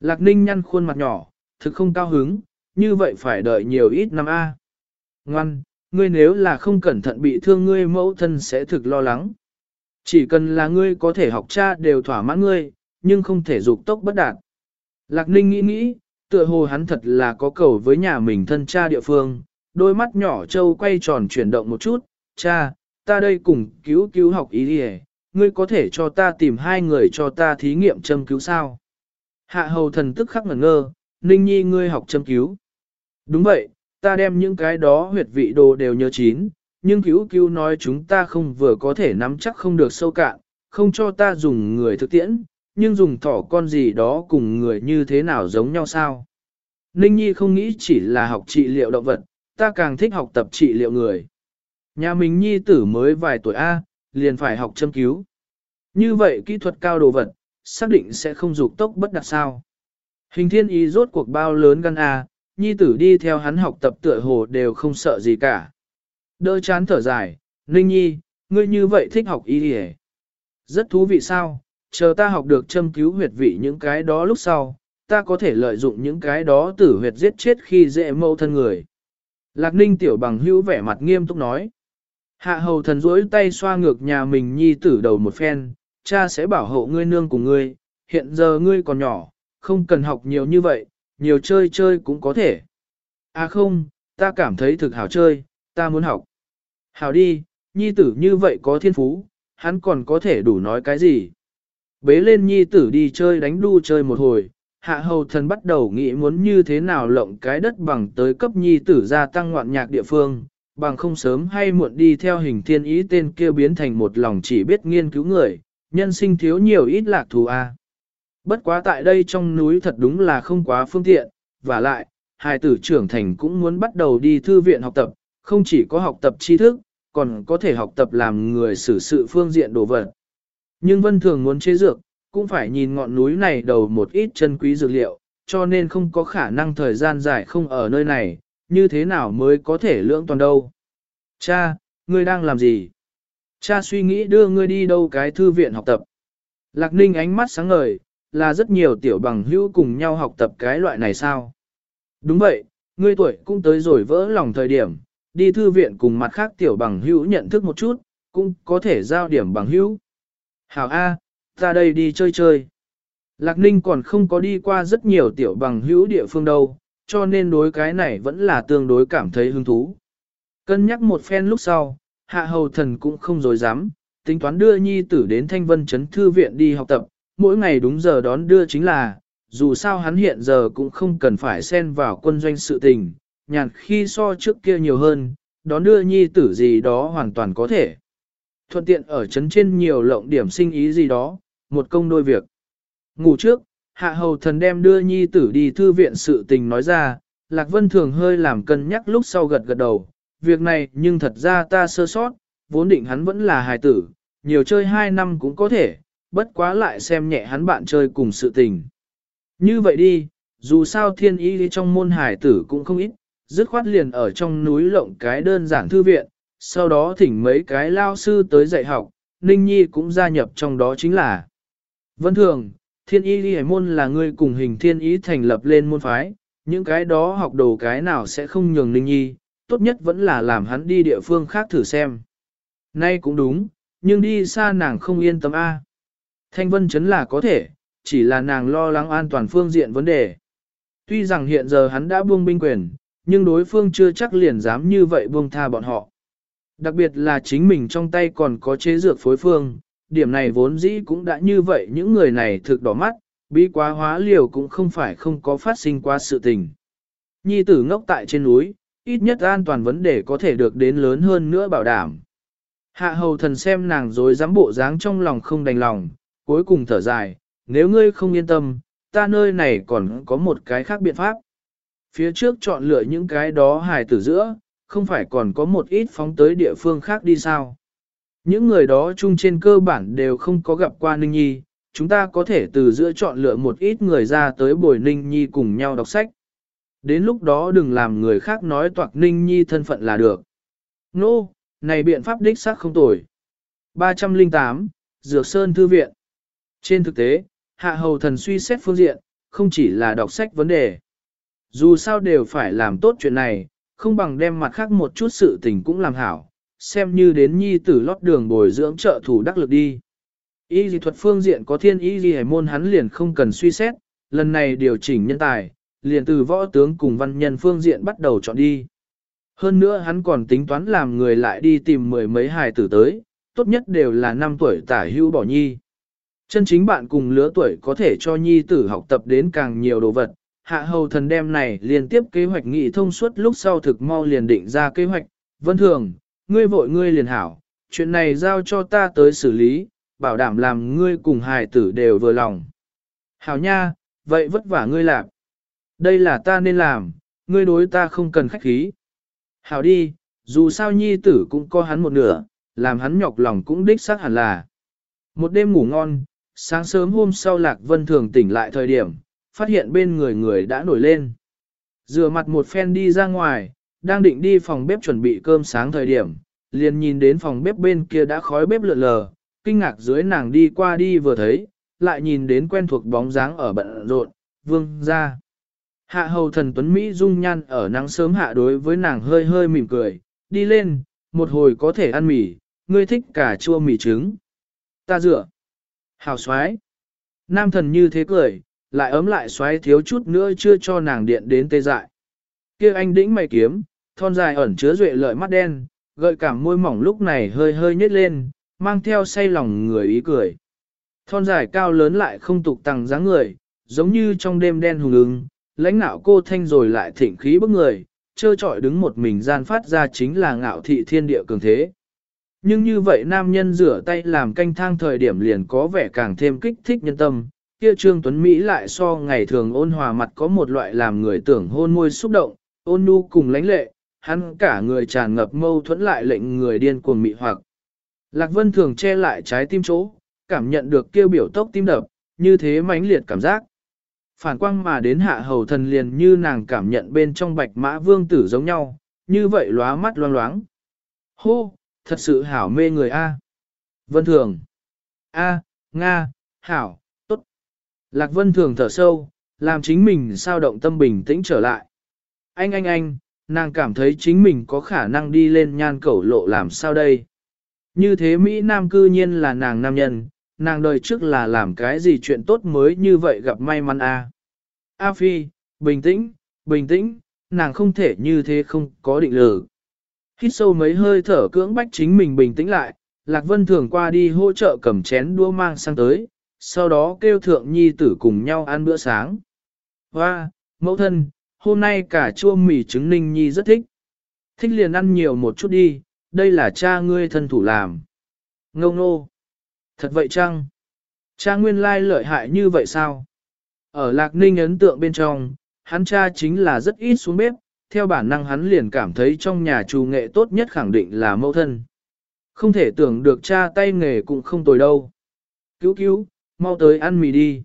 Lạc ninh nhăn khuôn mặt nhỏ, thực không cao hứng, như vậy phải đợi nhiều ít năm A. Ngoan, ngươi nếu là không cẩn thận bị thương ngươi mẫu thân sẽ thực lo lắng. Chỉ cần là ngươi có thể học cha đều thỏa mãn ngươi, nhưng không thể dục tốc bất đạt. Lạc ninh nghĩ nghĩ, tựa hồ hắn thật là có cầu với nhà mình thân cha địa phương, đôi mắt nhỏ trâu quay tròn chuyển động một chút, cha, ta đây cùng cứu cứu học ý đi ngươi có thể cho ta tìm hai người cho ta thí nghiệm châm cứu sao. Hạ hầu thần tức khắc ngẩn ngơ, ninh nhi ngươi học châm cứu. Đúng vậy, ta đem những cái đó huyệt vị đồ đều nhớ chín, nhưng cứu cứu nói chúng ta không vừa có thể nắm chắc không được sâu cạn, không cho ta dùng người thực tiễn, nhưng dùng thỏ con gì đó cùng người như thế nào giống nhau sao. Ninh Nhi không nghĩ chỉ là học trị liệu động vật, ta càng thích học tập trị liệu người. Nhà mình Nhi tử mới vài tuổi A, liền phải học châm cứu. Như vậy kỹ thuật cao đồ vật, xác định sẽ không dục tốc bất đặc sao. Hình thiên ý rốt cuộc bao lớn gan A, Nhi tử đi theo hắn học tập tựa hồ đều không sợ gì cả. Đỡ chán thở dài, Ninh Nhi, ngươi như vậy thích học y hề. Rất thú vị sao, chờ ta học được châm cứu huyệt vị những cái đó lúc sau, ta có thể lợi dụng những cái đó tử huyệt giết chết khi dễ mâu thân người. Lạc ninh tiểu bằng hữu vẻ mặt nghiêm túc nói. Hạ hầu thần rỗi tay xoa ngược nhà mình nhi tử đầu một phen, cha sẽ bảo hộ ngươi nương cùng ngươi, hiện giờ ngươi còn nhỏ, không cần học nhiều như vậy, nhiều chơi chơi cũng có thể. À không, ta cảm thấy thực hảo chơi, ta muốn học. Hảo đi, nhi tử như vậy có thiên phú, hắn còn có thể đủ nói cái gì. Bế lên nhi tử đi chơi đánh đu chơi một hồi, hạ hầu thần bắt đầu nghĩ muốn như thế nào lộng cái đất bằng tới cấp nhi tử gia tăng ngoạn nhạc địa phương, bằng không sớm hay muộn đi theo hình thiên ý tên kia biến thành một lòng chỉ biết nghiên cứu người, nhân sinh thiếu nhiều ít lạc thù a. Bất quá tại đây trong núi thật đúng là không quá phương tiện, và lại, hai tử trưởng thành cũng muốn bắt đầu đi thư viện học tập, không chỉ có học tập tri thức, còn có thể học tập làm người xử sự phương diện đồ vật. Nhưng vân thường muốn chế dược, cũng phải nhìn ngọn núi này đầu một ít chân quý dược liệu, cho nên không có khả năng thời gian dài không ở nơi này, như thế nào mới có thể lưỡng toàn đâu. Cha, ngươi đang làm gì? Cha suy nghĩ đưa ngươi đi đâu cái thư viện học tập. Lạc ninh ánh mắt sáng ngời, là rất nhiều tiểu bằng hữu cùng nhau học tập cái loại này sao? Đúng vậy, ngươi tuổi cũng tới rồi vỡ lòng thời điểm, đi thư viện cùng mặt khác tiểu bằng hữu nhận thức một chút, cũng có thể giao điểm bằng hữu. Hảo A, ta đây đi chơi chơi. Lạc Ninh còn không có đi qua rất nhiều tiểu bằng hữu địa phương đâu, cho nên đối cái này vẫn là tương đối cảm thấy hứng thú. Cân nhắc một phen lúc sau, hạ hầu thần cũng không dối dám, tính toán đưa nhi tử đến thanh vân Trấn thư viện đi học tập, mỗi ngày đúng giờ đón đưa chính là, dù sao hắn hiện giờ cũng không cần phải xen vào quân doanh sự tình, nhàn khi so trước kia nhiều hơn, đón đưa nhi tử gì đó hoàn toàn có thể. Thuận tiện ở chấn trên nhiều lộng điểm sinh ý gì đó, một công đôi việc. Ngủ trước, hạ hầu thần đem đưa nhi tử đi thư viện sự tình nói ra, Lạc Vân thường hơi làm cân nhắc lúc sau gật gật đầu, việc này nhưng thật ra ta sơ sót, vốn định hắn vẫn là hài tử, nhiều chơi hai năm cũng có thể, bất quá lại xem nhẹ hắn bạn chơi cùng sự tình. Như vậy đi, dù sao thiên ý trong môn hải tử cũng không ít, dứt khoát liền ở trong núi lộng cái đơn giản thư viện, sau đó thỉnh mấy cái lao sư tới dạy học, Ninh Nhi cũng gia nhập trong đó chính là. Vân thường, thiên ý đi môn là người cùng hình thiên ý thành lập lên môn phái, những cái đó học đồ cái nào sẽ không nhường Ninh Nhi, tốt nhất vẫn là làm hắn đi địa phương khác thử xem. Nay cũng đúng, nhưng đi xa nàng không yên tâm A. Thanh Vân chấn là có thể, chỉ là nàng lo lắng an toàn phương diện vấn đề. Tuy rằng hiện giờ hắn đã buông binh quyền, nhưng đối phương chưa chắc liền dám như vậy buông tha bọn họ. Đặc biệt là chính mình trong tay còn có chế dược phối phương, điểm này vốn dĩ cũng đã như vậy những người này thực đỏ mắt, bí quá hóa liều cũng không phải không có phát sinh qua sự tình. Nhi tử ngốc tại trên núi, ít nhất an toàn vấn đề có thể được đến lớn hơn nữa bảo đảm. Hạ hầu thần xem nàng rồi dám bộ dáng trong lòng không đành lòng, cuối cùng thở dài, nếu ngươi không yên tâm, ta nơi này còn có một cái khác biện pháp. Phía trước chọn lựa những cái đó hài tử giữa, không phải còn có một ít phóng tới địa phương khác đi sao. Những người đó chung trên cơ bản đều không có gặp qua Ninh Nhi, chúng ta có thể từ giữa chọn lựa một ít người ra tới bồi Ninh Nhi cùng nhau đọc sách. Đến lúc đó đừng làm người khác nói toạc Ninh Nhi thân phận là được. Nô, no, này biện pháp đích xác không tồi. 308, Dược Sơn Thư Viện Trên thực tế, hạ hầu thần suy xét phương diện, không chỉ là đọc sách vấn đề. Dù sao đều phải làm tốt chuyện này, không bằng đem mặt khác một chút sự tình cũng làm hảo, xem như đến nhi tử lót đường bồi dưỡng trợ thủ đắc lực đi. Y dị thuật phương diện có thiên y dị hải môn hắn liền không cần suy xét, lần này điều chỉnh nhân tài, liền từ võ tướng cùng văn nhân phương diện bắt đầu chọn đi. Hơn nữa hắn còn tính toán làm người lại đi tìm mười mấy hài tử tới, tốt nhất đều là năm tuổi tả hưu bỏ nhi. Chân chính bạn cùng lứa tuổi có thể cho nhi tử học tập đến càng nhiều đồ vật. Hạ hầu thần đem này liên tiếp kế hoạch nghị thông suốt lúc sau thực mau liền định ra kế hoạch. Vân thường, ngươi vội ngươi liền hảo, chuyện này giao cho ta tới xử lý, bảo đảm làm ngươi cùng hài tử đều vừa lòng. Hảo nha, vậy vất vả ngươi làm. Đây là ta nên làm, ngươi đối ta không cần khách khí. Hảo đi, dù sao nhi tử cũng có hắn một nửa, làm hắn nhọc lòng cũng đích xác hẳn là. Một đêm ngủ ngon, sáng sớm hôm sau Lạc Vân Thường tỉnh lại thời điểm, phát hiện bên người người đã nổi lên. Rửa mặt một phen đi ra ngoài, đang định đi phòng bếp chuẩn bị cơm sáng thời điểm, liền nhìn đến phòng bếp bên kia đã khói bếp lượn lờ, kinh ngạc dưới nàng đi qua đi vừa thấy, lại nhìn đến quen thuộc bóng dáng ở bận rộn, vương ra. Hạ hầu thần tuấn Mỹ dung nhan ở nắng sớm hạ đối với nàng hơi hơi mỉm cười, đi lên, một hồi có thể ăn mì, ngươi thích cả chua mì trứng. Ta dựa. Hào xoái. Nam thần như thế cười, lại ấm lại xoáy thiếu chút nữa chưa cho nàng điện đến tê dại. kia anh đĩnh mày kiếm, thon dài ẩn chứa duệ lợi mắt đen, gợi cảm môi mỏng lúc này hơi hơi nhếch lên, mang theo say lòng người ý cười. Thon dài cao lớn lại không tục tăng dáng người, giống như trong đêm đen hùng ứng, lãnh nạo cô thanh rồi lại thịnh khí bức người, trơ trọi đứng một mình gian phát ra chính là ngạo thị thiên địa cường thế. Nhưng như vậy nam nhân rửa tay làm canh thang thời điểm liền có vẻ càng thêm kích thích nhân tâm, kia Trương Tuấn Mỹ lại so ngày thường ôn hòa mặt có một loại làm người tưởng hôn môi xúc động, ôn nhu cùng lãnh lệ, hắn cả người tràn ngập mâu thuẫn lại lệnh người điên cuồng mị hoặc. Lạc Vân thường che lại trái tim chỗ, cảm nhận được kêu biểu tốc tim đập, như thế mãnh liệt cảm giác. Phản quang mà đến hạ hầu thần liền như nàng cảm nhận bên trong bạch mã vương tử giống nhau, như vậy lóa mắt loang loáng. Hô, thật sự hảo mê người A. Vân Thường. A, Nga, hảo. Lạc Vân Thường thở sâu, làm chính mình sao động tâm bình tĩnh trở lại. Anh anh anh, nàng cảm thấy chính mình có khả năng đi lên nhan cẩu lộ làm sao đây. Như thế Mỹ Nam cư nhiên là nàng nam nhân, nàng đời trước là làm cái gì chuyện tốt mới như vậy gặp may mắn a. A Phi, bình tĩnh, bình tĩnh, nàng không thể như thế không có định lử. Hít sâu mấy hơi thở cưỡng bách chính mình bình tĩnh lại, Lạc Vân thường qua đi hỗ trợ cầm chén đua mang sang tới, sau đó kêu thượng nhi tử cùng nhau ăn bữa sáng. Hoa, mẫu thân, hôm nay cả chua mì trứng ninh nhi rất thích. Thích liền ăn nhiều một chút đi, đây là cha ngươi thân thủ làm. Ngông nô. Thật vậy chăng? Cha nguyên lai lợi hại như vậy sao? Ở Lạc Ninh ấn tượng bên trong, hắn cha chính là rất ít xuống bếp, theo bản năng hắn liền cảm thấy trong nhà chủ nghệ tốt nhất khẳng định là mẫu thân. Không thể tưởng được cha tay nghề cũng không tồi đâu. Cứu cứu, mau tới ăn mì đi.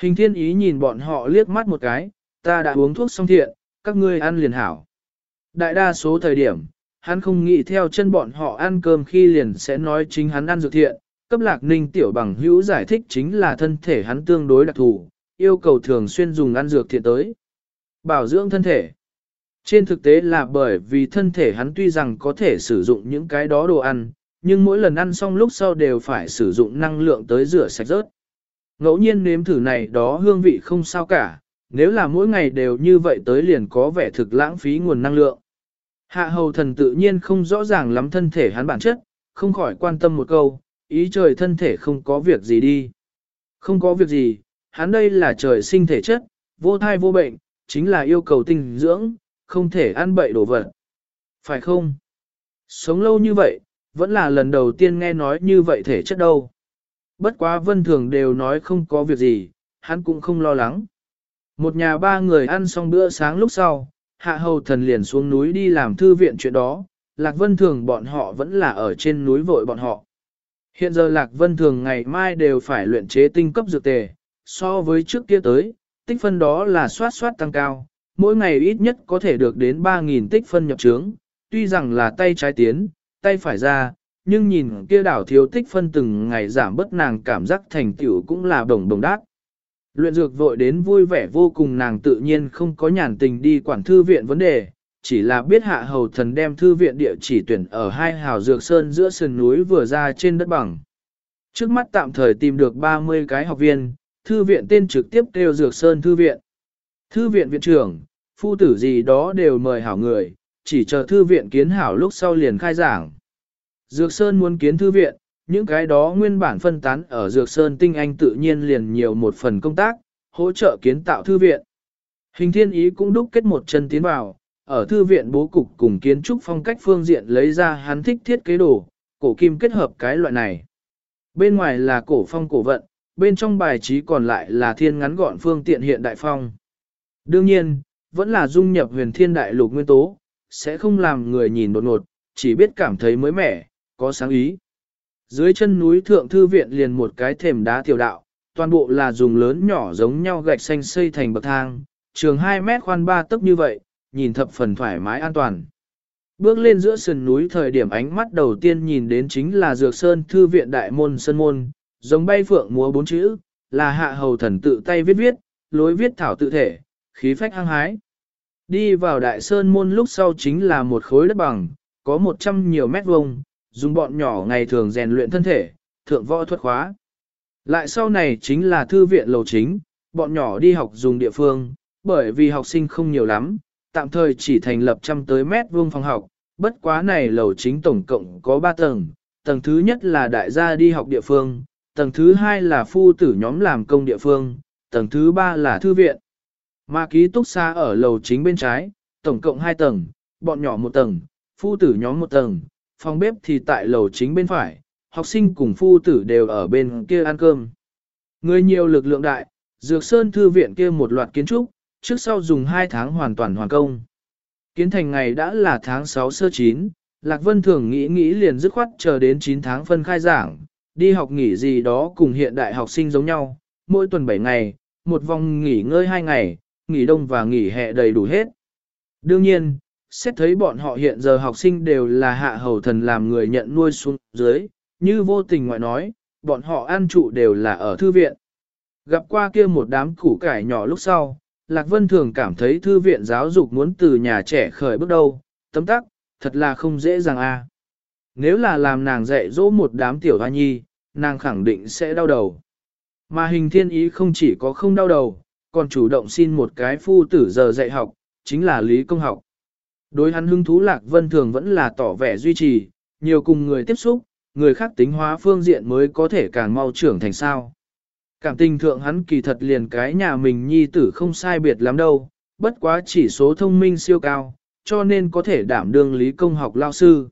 Hình thiên ý nhìn bọn họ liếc mắt một cái, ta đã uống thuốc xong thiện, các ngươi ăn liền hảo. Đại đa số thời điểm, hắn không nghĩ theo chân bọn họ ăn cơm khi liền sẽ nói chính hắn ăn dược thiện, cấp lạc ninh tiểu bằng hữu giải thích chính là thân thể hắn tương đối đặc thù, yêu cầu thường xuyên dùng ăn dược thiện tới. Bảo dưỡng thân thể. Trên thực tế là bởi vì thân thể hắn tuy rằng có thể sử dụng những cái đó đồ ăn, nhưng mỗi lần ăn xong lúc sau đều phải sử dụng năng lượng tới rửa sạch rớt. Ngẫu nhiên nếm thử này đó hương vị không sao cả, nếu là mỗi ngày đều như vậy tới liền có vẻ thực lãng phí nguồn năng lượng. Hạ hầu thần tự nhiên không rõ ràng lắm thân thể hắn bản chất, không khỏi quan tâm một câu, ý trời thân thể không có việc gì đi. Không có việc gì, hắn đây là trời sinh thể chất, vô thai vô bệnh, chính là yêu cầu tinh dưỡng, không thể ăn bậy đồ vật. Phải không? Sống lâu như vậy, vẫn là lần đầu tiên nghe nói như vậy thể chất đâu. Bất quá vân thường đều nói không có việc gì, hắn cũng không lo lắng. Một nhà ba người ăn xong bữa sáng lúc sau, hạ hầu thần liền xuống núi đi làm thư viện chuyện đó, Lạc Vân Thường bọn họ vẫn là ở trên núi vội bọn họ. Hiện giờ Lạc Vân Thường ngày mai đều phải luyện chế tinh cấp dược tề, so với trước kia tới, tích phân đó là soát soát tăng cao, mỗi ngày ít nhất có thể được đến 3.000 tích phân nhập trướng, tuy rằng là tay trái tiến, tay phải ra, nhưng nhìn kia đảo thiếu tích phân từng ngày giảm bớt nàng cảm giác thành tựu cũng là đồng đồng đát. Luyện dược vội đến vui vẻ vô cùng nàng tự nhiên không có nhàn tình đi quản thư viện vấn đề, chỉ là biết hạ hầu thần đem thư viện địa chỉ tuyển ở hai hào dược sơn giữa sườn núi vừa ra trên đất bằng. Trước mắt tạm thời tìm được 30 cái học viên, thư viện tên trực tiếp kêu dược sơn thư viện. Thư viện viện trưởng, phu tử gì đó đều mời hảo người, chỉ chờ thư viện kiến hảo lúc sau liền khai giảng. Dược Sơn muốn kiến thư viện, những cái đó nguyên bản phân tán ở Dược Sơn tinh anh tự nhiên liền nhiều một phần công tác, hỗ trợ kiến tạo thư viện. Hình thiên ý cũng đúc kết một chân tiến vào, ở thư viện bố cục cùng kiến trúc phong cách phương diện lấy ra hắn thích thiết kế đồ, cổ kim kết hợp cái loại này. Bên ngoài là cổ phong cổ vận, bên trong bài trí còn lại là thiên ngắn gọn phương tiện hiện đại phong. Đương nhiên, vẫn là dung nhập huyền thiên đại lục nguyên tố, sẽ không làm người nhìn đột ngột, chỉ biết cảm thấy mới mẻ, có sáng ý. Dưới chân núi thượng thư viện liền một cái thềm đá tiểu đạo, toàn bộ là dùng lớn nhỏ giống nhau gạch xanh xây thành bậc thang, trường 2 mét khoan 3 tấc như vậy, nhìn thập phần thoải mái an toàn. Bước lên giữa sườn núi thời điểm ánh mắt đầu tiên nhìn đến chính là Dược Sơn Thư viện Đại Môn Sơn Môn, giống bay phượng múa bốn chữ, là hạ hầu thần tự tay viết viết, lối viết thảo tự thể, khí phách hăng hái. Đi vào Đại Sơn Môn lúc sau chính là một khối đất bằng, có 100 nhiều mét vuông, dùng bọn nhỏ ngày thường rèn luyện thân thể, thượng võ thuật khóa. Lại sau này chính là thư viện lầu chính, bọn nhỏ đi học dùng địa phương, bởi vì học sinh không nhiều lắm, tạm thời chỉ thành lập trăm tới mét vuông phòng học, bất quá này lầu chính tổng cộng có 3 tầng, tầng thứ nhất là đại gia đi học địa phương, tầng thứ hai là phu tử nhóm làm công địa phương, tầng thứ ba là thư viện. Mà ký túc xa ở lầu chính bên trái, tổng cộng 2 tầng, bọn nhỏ một tầng, phu tử nhóm một tầng, phòng bếp thì tại lầu chính bên phải, học sinh cùng phu tử đều ở bên kia ăn cơm. Người nhiều lực lượng đại, Dược Sơn Thư viện kia một loạt kiến trúc, trước sau dùng 2 tháng hoàn toàn hoàn công. Kiến thành ngày đã là tháng 6 sơ 9, Lạc Vân thường nghĩ nghĩ liền dứt khoát chờ đến 9 tháng phân khai giảng, đi học nghỉ gì đó cùng hiện đại học sinh giống nhau, mỗi tuần 7 ngày, một vòng nghỉ ngơi 2 ngày, nghỉ đông và nghỉ hè đầy đủ hết. Đương nhiên, xét thấy bọn họ hiện giờ học sinh đều là hạ hầu thần làm người nhận nuôi xuống dưới, như vô tình ngoại nói, bọn họ ăn trụ đều là ở thư viện. Gặp qua kia một đám củ cải nhỏ lúc sau, Lạc Vân thường cảm thấy thư viện giáo dục muốn từ nhà trẻ khởi bước đầu, tấm tắc, thật là không dễ dàng a. Nếu là làm nàng dạy dỗ một đám tiểu hoa nhi, nàng khẳng định sẽ đau đầu. Mà hình thiên ý không chỉ có không đau đầu, còn chủ động xin một cái phu tử giờ dạy học, chính là lý công học. Đối hắn hứng thú Lạc Vân Thường vẫn là tỏ vẻ duy trì, nhiều cùng người tiếp xúc, người khác tính hóa phương diện mới có thể càng mau trưởng thành sao. Cảm tình thượng hắn kỳ thật liền cái nhà mình nhi tử không sai biệt lắm đâu, bất quá chỉ số thông minh siêu cao, cho nên có thể đảm đương lý công học lao sư.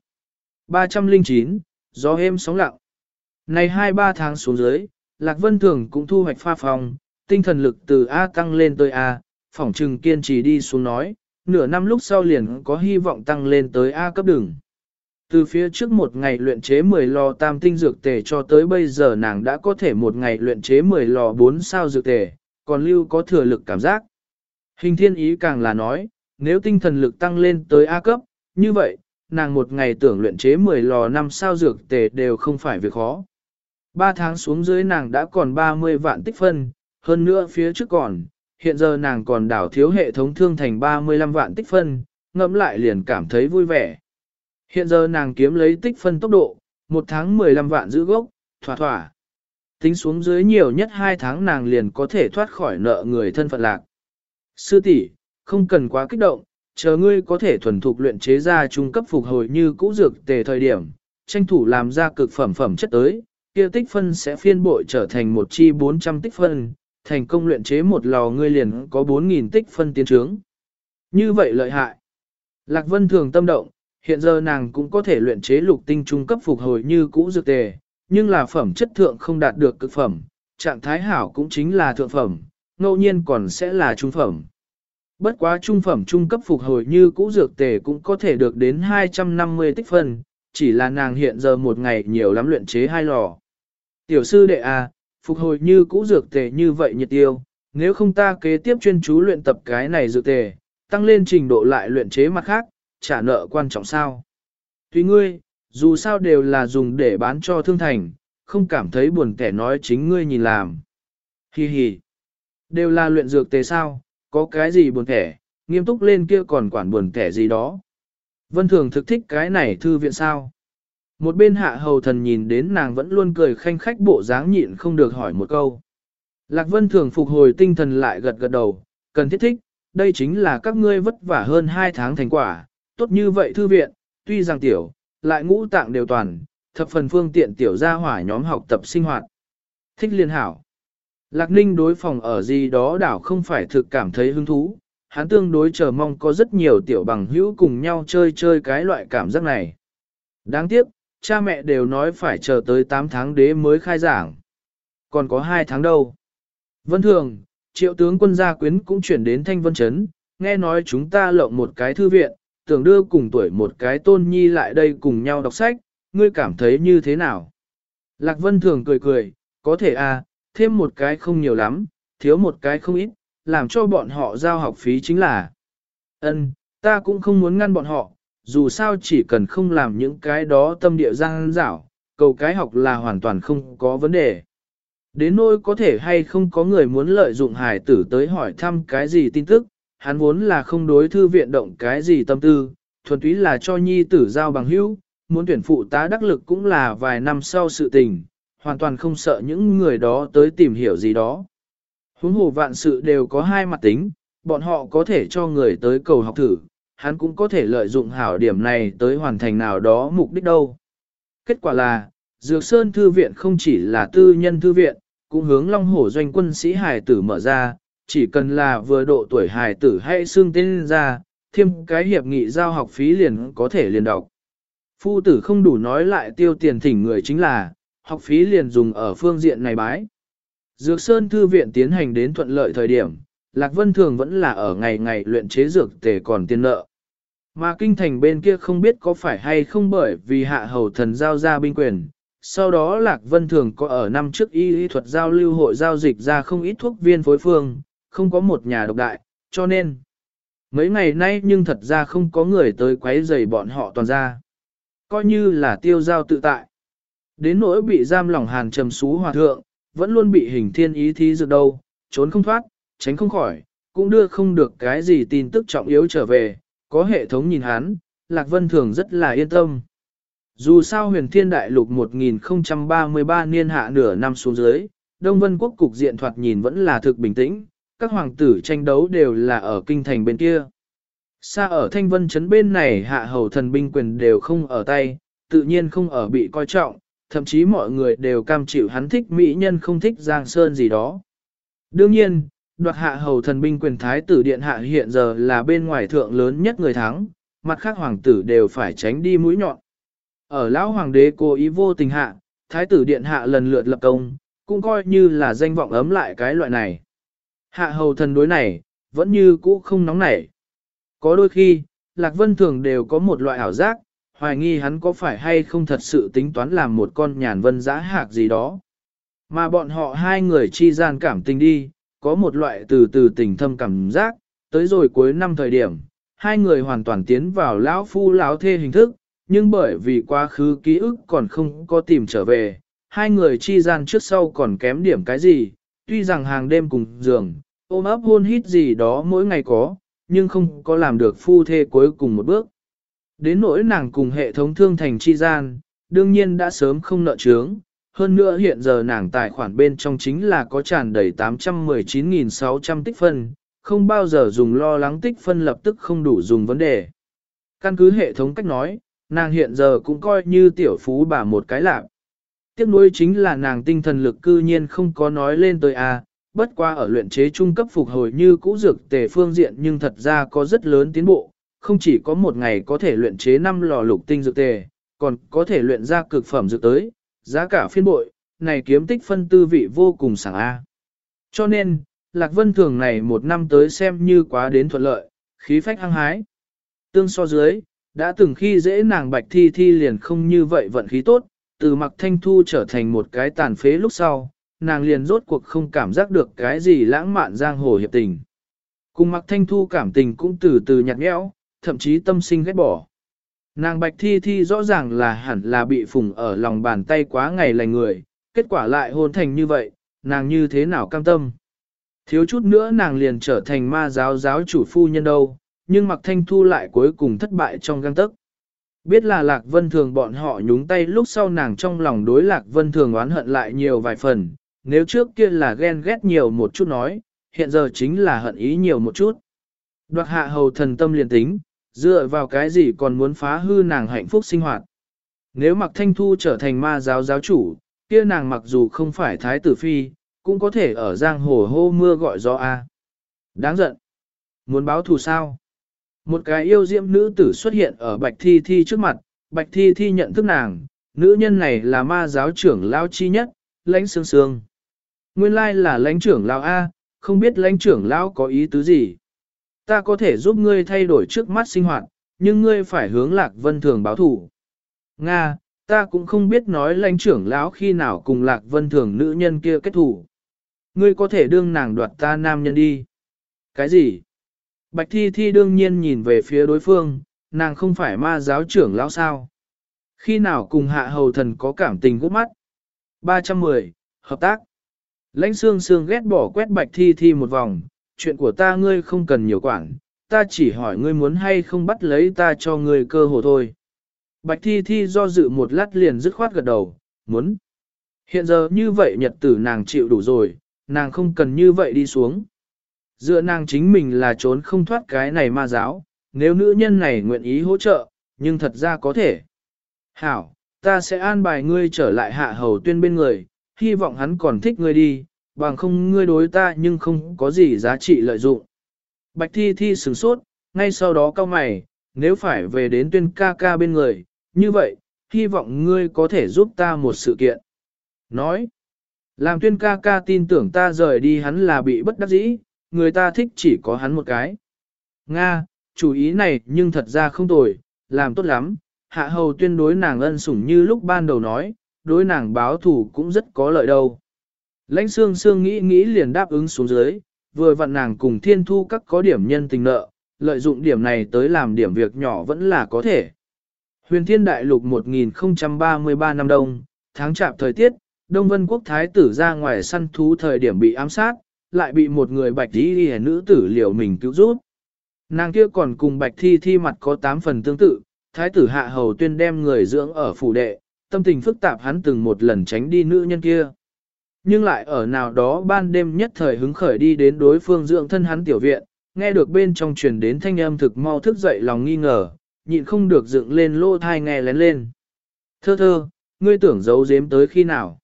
309, gió êm sóng lặng. Này 2-3 tháng xuống dưới, Lạc Vân Thường cũng thu hoạch pha phòng, tinh thần lực từ A tăng lên tới A, phỏng trừng kiên trì đi xuống nói, nửa năm lúc sau liền có hy vọng tăng lên tới A cấp đường. Từ phía trước một ngày luyện chế 10 lò tam tinh dược tề cho tới bây giờ nàng đã có thể một ngày luyện chế 10 lò 4 sao dược tề, còn lưu có thừa lực cảm giác. Hình thiên ý càng là nói, nếu tinh thần lực tăng lên tới A cấp, như vậy, nàng một ngày tưởng luyện chế 10 lò 5 sao dược tề đều không phải việc khó. 3 tháng xuống dưới nàng đã còn 30 vạn tích phân, hơn nữa phía trước còn, hiện giờ nàng còn đảo thiếu hệ thống thương thành 35 vạn tích phân, ngẫm lại liền cảm thấy vui vẻ. Hiện giờ nàng kiếm lấy tích phân tốc độ, một tháng 15 vạn giữ gốc, thỏa thỏa. Tính xuống dưới nhiều nhất 2 tháng nàng liền có thể thoát khỏi nợ người thân phận lạc. Sư tỷ, không cần quá kích động, chờ ngươi có thể thuần thục luyện chế ra trung cấp phục hồi như cũ dược tề thời điểm, tranh thủ làm ra cực phẩm phẩm chất tới, kia tích phân sẽ phiên bội trở thành một chi 400 tích phân, thành công luyện chế một lò ngươi liền có 4.000 tích phân tiến trướng. Như vậy lợi hại. Lạc Vân thường tâm động, hiện giờ nàng cũng có thể luyện chế lục tinh trung cấp phục hồi như cũ dược tề, nhưng là phẩm chất thượng không đạt được cực phẩm, trạng thái hảo cũng chính là thượng phẩm, ngẫu nhiên còn sẽ là trung phẩm. Bất quá trung phẩm trung cấp phục hồi như cũ dược tề cũng có thể được đến 250 tích phân, chỉ là nàng hiện giờ một ngày nhiều lắm luyện chế hai lò. Tiểu sư đệ à, phục hồi như cũ dược tề như vậy nhiệt tiêu, nếu không ta kế tiếp chuyên chú luyện tập cái này dược tề, tăng lên trình độ lại luyện chế mặt khác, trả nợ quan trọng sao. Tuy ngươi, dù sao đều là dùng để bán cho thương thành, không cảm thấy buồn kẻ nói chính ngươi nhìn làm. Hi hi, đều là luyện dược tề sao, có cái gì buồn kẻ, nghiêm túc lên kia còn quản buồn kẻ gì đó. Vân Thường thực thích cái này thư viện sao. Một bên hạ hầu thần nhìn đến nàng vẫn luôn cười khanh khách bộ dáng nhịn không được hỏi một câu. Lạc Vân Thường phục hồi tinh thần lại gật gật đầu, cần thiết thích, đây chính là các ngươi vất vả hơn 2 tháng thành quả, tốt như vậy thư viện, tuy rằng tiểu, lại ngũ tạng đều toàn, thập phần phương tiện tiểu gia hỏa nhóm học tập sinh hoạt. Thích liên hảo. Lạc Ninh đối phòng ở gì đó đảo không phải thực cảm thấy hứng thú, hắn tương đối chờ mong có rất nhiều tiểu bằng hữu cùng nhau chơi chơi cái loại cảm giác này. Đáng tiếc, cha mẹ đều nói phải chờ tới 8 tháng đế mới khai giảng. Còn có 2 tháng đâu. Vân thường, triệu tướng quân gia quyến cũng chuyển đến Thanh Vân Trấn, nghe nói chúng ta lộng một cái thư viện, tưởng đưa cùng tuổi một cái tôn nhi lại đây cùng nhau đọc sách, ngươi cảm thấy như thế nào? Lạc Vân thường cười cười, có thể à, thêm một cái không nhiều lắm, thiếu một cái không ít, làm cho bọn họ giao học phí chính là. Ân, ta cũng không muốn ngăn bọn họ, dù sao chỉ cần không làm những cái đó tâm địa giang dảo, cầu cái học là hoàn toàn không có vấn đề. Đến nỗi có thể hay không có người muốn lợi dụng hải tử tới hỏi thăm cái gì tin tức, hắn vốn là không đối thư viện động cái gì tâm tư, thuần túy là cho nhi tử giao bằng hữu, muốn tuyển phụ tá đắc lực cũng là vài năm sau sự tình, hoàn toàn không sợ những người đó tới tìm hiểu gì đó. Huống hồ vạn sự đều có hai mặt tính, bọn họ có thể cho người tới cầu học thử, hắn cũng có thể lợi dụng hảo điểm này tới hoàn thành nào đó mục đích đâu. Kết quả là, Dược Sơn Thư Viện không chỉ là tư nhân thư viện, cũng hướng Long Hổ doanh quân sĩ hài tử mở ra, chỉ cần là vừa độ tuổi hài tử hay xương tên ra, thêm cái hiệp nghị giao học phí liền có thể liền đọc. Phu tử không đủ nói lại tiêu tiền thỉnh người chính là, học phí liền dùng ở phương diện này bái. Dược Sơn Thư Viện tiến hành đến thuận lợi thời điểm, Lạc Vân Thường vẫn là ở ngày ngày luyện chế dược tề còn tiền nợ. Mà kinh thành bên kia không biết có phải hay không bởi vì hạ hầu thần giao ra binh quyền. Sau đó Lạc Vân Thường có ở năm trước y y thuật giao lưu hội giao dịch ra không ít thuốc viên phối phương, không có một nhà độc đại, cho nên mấy ngày nay nhưng thật ra không có người tới quấy rầy bọn họ toàn ra. Coi như là tiêu giao tự tại. Đến nỗi bị giam lỏng hàn trầm xú hòa thượng, vẫn luôn bị hình thiên ý thí dược đâu, trốn không thoát, tránh không khỏi, cũng đưa không được cái gì tin tức trọng yếu trở về, có hệ thống nhìn hắn, Lạc Vân Thường rất là yên tâm. Dù sao huyền thiên đại lục 1033 niên hạ nửa năm xuống dưới, Đông Vân Quốc cục diện thoạt nhìn vẫn là thực bình tĩnh, các hoàng tử tranh đấu đều là ở kinh thành bên kia. Xa ở Thanh Vân Trấn bên này hạ hầu thần binh quyền đều không ở tay, tự nhiên không ở bị coi trọng, thậm chí mọi người đều cam chịu hắn thích mỹ nhân không thích Giang Sơn gì đó. Đương nhiên, đoạt hạ hầu thần binh quyền thái tử điện hạ hiện giờ là bên ngoài thượng lớn nhất người thắng, mặt khác hoàng tử đều phải tránh đi mũi nhọn. Ở lão hoàng đế cố ý vô tình hạ, thái tử điện hạ lần lượt lập công, cũng coi như là danh vọng ấm lại cái loại này. Hạ hầu thần đối này, vẫn như cũ không nóng nảy. Có đôi khi, Lạc Vân Thường đều có một loại ảo giác, hoài nghi hắn có phải hay không thật sự tính toán làm một con nhàn vân giã hạc gì đó. Mà bọn họ hai người chi gian cảm tình đi, có một loại từ từ tình thâm cảm giác, tới rồi cuối năm thời điểm, hai người hoàn toàn tiến vào lão phu lão thê hình thức, nhưng bởi vì quá khứ ký ức còn không có tìm trở về, hai người chi gian trước sau còn kém điểm cái gì, tuy rằng hàng đêm cùng giường, ôm ấp hôn hít gì đó mỗi ngày có, nhưng không có làm được phu thê cuối cùng một bước. Đến nỗi nàng cùng hệ thống thương thành chi gian, đương nhiên đã sớm không nợ trướng, hơn nữa hiện giờ nàng tài khoản bên trong chính là có tràn đầy 819.600 tích phân, không bao giờ dùng lo lắng tích phân lập tức không đủ dùng vấn đề. Căn cứ hệ thống cách nói, nàng hiện giờ cũng coi như tiểu phú bà một cái lạc. Tiếc nuối chính là nàng tinh thần lực cư nhiên không có nói lên tới A, bất qua ở luyện chế trung cấp phục hồi như cũ dược tề phương diện nhưng thật ra có rất lớn tiến bộ, không chỉ có một ngày có thể luyện chế 5 lò lục tinh dược tề, còn có thể luyện ra cực phẩm dược tới, giá cả phiên bội, này kiếm tích phân tư vị vô cùng sảng A. Cho nên, Lạc Vân Thường này một năm tới xem như quá đến thuận lợi, khí phách hăng hái. Tương so dưới, đã từng khi dễ nàng bạch thi thi liền không như vậy vận khí tốt, từ mặc thanh thu trở thành một cái tàn phế lúc sau, nàng liền rốt cuộc không cảm giác được cái gì lãng mạn giang hồ hiệp tình. Cùng mặc thanh thu cảm tình cũng từ từ nhạt nhẽo, thậm chí tâm sinh ghét bỏ. Nàng bạch thi thi rõ ràng là hẳn là bị phùng ở lòng bàn tay quá ngày lành người, kết quả lại hôn thành như vậy, nàng như thế nào cam tâm. Thiếu chút nữa nàng liền trở thành ma giáo giáo chủ phu nhân đâu, nhưng mặc thanh thu lại cuối cùng thất bại trong găng tức. Biết là Lạc Vân Thường bọn họ nhúng tay lúc sau nàng trong lòng đối Lạc Vân Thường oán hận lại nhiều vài phần, nếu trước kia là ghen ghét nhiều một chút nói, hiện giờ chính là hận ý nhiều một chút. Đoạt hạ hầu thần tâm liền tính, dựa vào cái gì còn muốn phá hư nàng hạnh phúc sinh hoạt. Nếu mặc thanh thu trở thành ma giáo giáo chủ, kia nàng mặc dù không phải thái tử phi, cũng có thể ở giang hồ hô mưa gọi gió A. Đáng giận. Muốn báo thù sao? Một cái yêu diễm nữ tử xuất hiện ở bạch thi thi trước mặt, bạch thi thi nhận thức nàng, nữ nhân này là ma giáo trưởng lao chi nhất, lãnh sương sương. Nguyên lai là lãnh trưởng lao A, không biết lãnh trưởng lao có ý tứ gì. Ta có thể giúp ngươi thay đổi trước mắt sinh hoạt, nhưng ngươi phải hướng lạc vân thường báo thủ. Nga, ta cũng không biết nói lãnh trưởng lão khi nào cùng lạc vân thường nữ nhân kia kết thủ. Ngươi có thể đương nàng đoạt ta nam nhân đi. Cái gì? Bạch thi thi đương nhiên nhìn về phía đối phương, nàng không phải ma giáo trưởng lão sao. Khi nào cùng hạ hầu thần có cảm tình gút mắt? 310. Hợp tác. Lãnh xương xương ghét bỏ quét bạch thi thi một vòng, chuyện của ta ngươi không cần nhiều quản, ta chỉ hỏi ngươi muốn hay không bắt lấy ta cho ngươi cơ hội thôi. Bạch thi thi do dự một lát liền dứt khoát gật đầu, muốn. Hiện giờ như vậy nhật tử nàng chịu đủ rồi, nàng không cần như vậy đi xuống. Dựa nàng chính mình là trốn không thoát cái này ma giáo, nếu nữ nhân này nguyện ý hỗ trợ, nhưng thật ra có thể. Hảo, ta sẽ an bài ngươi trở lại hạ hầu tuyên bên người, hy vọng hắn còn thích ngươi đi, bằng không ngươi đối ta nhưng không có gì giá trị lợi dụng. Bạch thi thi sửng sốt, ngay sau đó cao mày, nếu phải về đến tuyên ca ca bên người, như vậy, hy vọng ngươi có thể giúp ta một sự kiện. Nói, làm tuyên ca ca tin tưởng ta rời đi hắn là bị bất đắc dĩ, người ta thích chỉ có hắn một cái. Nga, chủ ý này nhưng thật ra không tồi, làm tốt lắm, hạ hầu tuyên đối nàng ân sủng như lúc ban đầu nói, đối nàng báo thủ cũng rất có lợi đâu. Lãnh xương xương nghĩ nghĩ liền đáp ứng xuống dưới, vừa vặn nàng cùng thiên thu các có điểm nhân tình nợ, lợi dụng điểm này tới làm điểm việc nhỏ vẫn là có thể. Huyền thiên đại lục 1033 năm đông, tháng chạp thời tiết, Đông Vân Quốc Thái tử ra ngoài săn thú thời điểm bị ám sát, lại bị một người bạch thi đi nữ tử liều mình cứu giúp. Nàng kia còn cùng bạch thi thi mặt có 8 phần tương tự, Thái tử hạ hầu tuyên đem người dưỡng ở phủ đệ, tâm tình phức tạp hắn từng một lần tránh đi nữ nhân kia. Nhưng lại ở nào đó ban đêm nhất thời hứng khởi đi đến đối phương dưỡng thân hắn tiểu viện, nghe được bên trong truyền đến thanh âm thực mau thức dậy lòng nghi ngờ, nhịn không được dựng lên lô thai nghe lén lên. Thơ thơ, ngươi tưởng giấu giếm tới khi nào?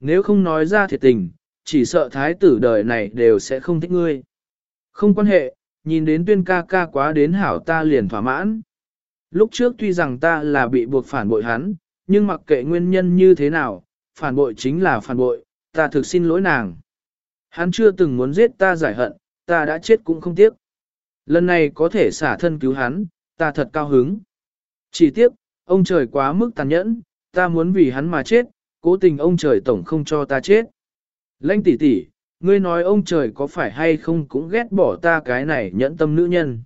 Nếu không nói ra thiệt tình, chỉ sợ thái tử đời này đều sẽ không thích ngươi. Không quan hệ, nhìn đến tuyên ca ca quá đến hảo ta liền thỏa mãn. Lúc trước tuy rằng ta là bị buộc phản bội hắn, nhưng mặc kệ nguyên nhân như thế nào, phản bội chính là phản bội, ta thực xin lỗi nàng. Hắn chưa từng muốn giết ta giải hận, ta đã chết cũng không tiếc. Lần này có thể xả thân cứu hắn, ta thật cao hứng. Chỉ tiếc, ông trời quá mức tàn nhẫn, ta muốn vì hắn mà chết, cố tình ông trời tổng không cho ta chết. Lanh tỷ tỷ, ngươi nói ông trời có phải hay không cũng ghét bỏ ta cái này nhẫn tâm nữ nhân.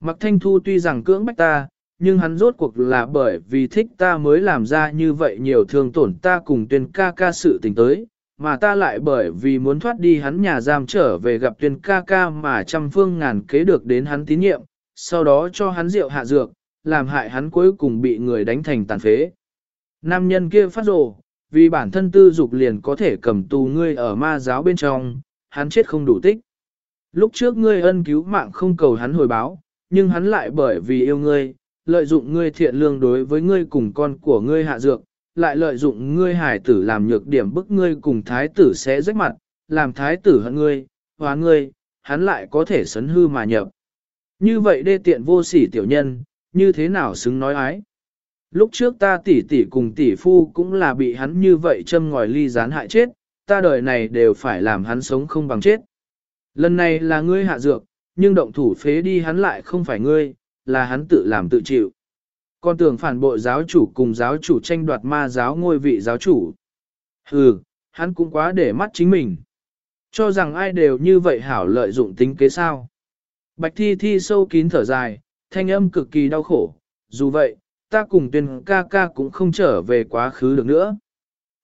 Mặc thanh thu tuy rằng cưỡng bách ta, nhưng hắn rốt cuộc là bởi vì thích ta mới làm ra như vậy nhiều thương tổn ta cùng tuyên ca ca sự tình tới, mà ta lại bởi vì muốn thoát đi hắn nhà giam trở về gặp tuyên ca ca mà trăm phương ngàn kế được đến hắn tín nhiệm, sau đó cho hắn rượu hạ dược, làm hại hắn cuối cùng bị người đánh thành tàn phế. Nam nhân kia phát rồ, vì bản thân tư dục liền có thể cầm tù ngươi ở ma giáo bên trong, hắn chết không đủ tích. Lúc trước ngươi ân cứu mạng không cầu hắn hồi báo, nhưng hắn lại bởi vì yêu ngươi, lợi dụng ngươi thiện lương đối với ngươi cùng con của ngươi hạ dược, lại lợi dụng ngươi hải tử làm nhược điểm bức ngươi cùng thái tử sẽ rách mặt, làm thái tử hận ngươi, hóa ngươi, hắn lại có thể sấn hư mà nhập. Như vậy đê tiện vô sỉ tiểu nhân, như thế nào xứng nói ái. Lúc trước ta tỷ tỷ cùng tỷ phu cũng là bị hắn như vậy châm ngòi ly gián hại chết, ta đời này đều phải làm hắn sống không bằng chết. Lần này là ngươi hạ dược, nhưng động thủ phế đi hắn lại không phải ngươi, là hắn tự làm tự chịu. Con tưởng phản bội giáo chủ cùng giáo chủ tranh đoạt ma giáo ngôi vị giáo chủ. Hừ, hắn cũng quá để mắt chính mình. Cho rằng ai đều như vậy hảo lợi dụng tính kế sao. Bạch thi thi sâu kín thở dài, thanh âm cực kỳ đau khổ. Dù vậy, ta cùng tuyên ca ca cũng không trở về quá khứ được nữa.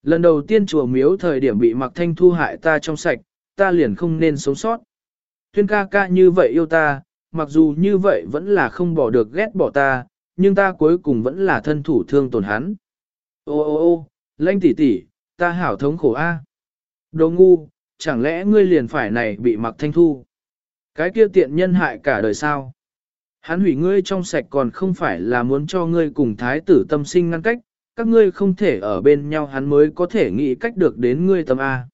Lần đầu tiên chùa miếu thời điểm bị mặc thanh thu hại ta trong sạch, ta liền không nên sống sót. Tuyên ca ca như vậy yêu ta, mặc dù như vậy vẫn là không bỏ được ghét bỏ ta, nhưng ta cuối cùng vẫn là thân thủ thương tổn hắn. Ô ô ô, lanh tỷ tỷ, ta hảo thống khổ a. Đồ ngu, chẳng lẽ ngươi liền phải này bị mặc thanh thu? Cái kia tiện nhân hại cả đời sao? Hắn hủy ngươi trong sạch còn không phải là muốn cho ngươi cùng thái tử tâm sinh ngăn cách, các ngươi không thể ở bên nhau hắn mới có thể nghĩ cách được đến ngươi tâm A.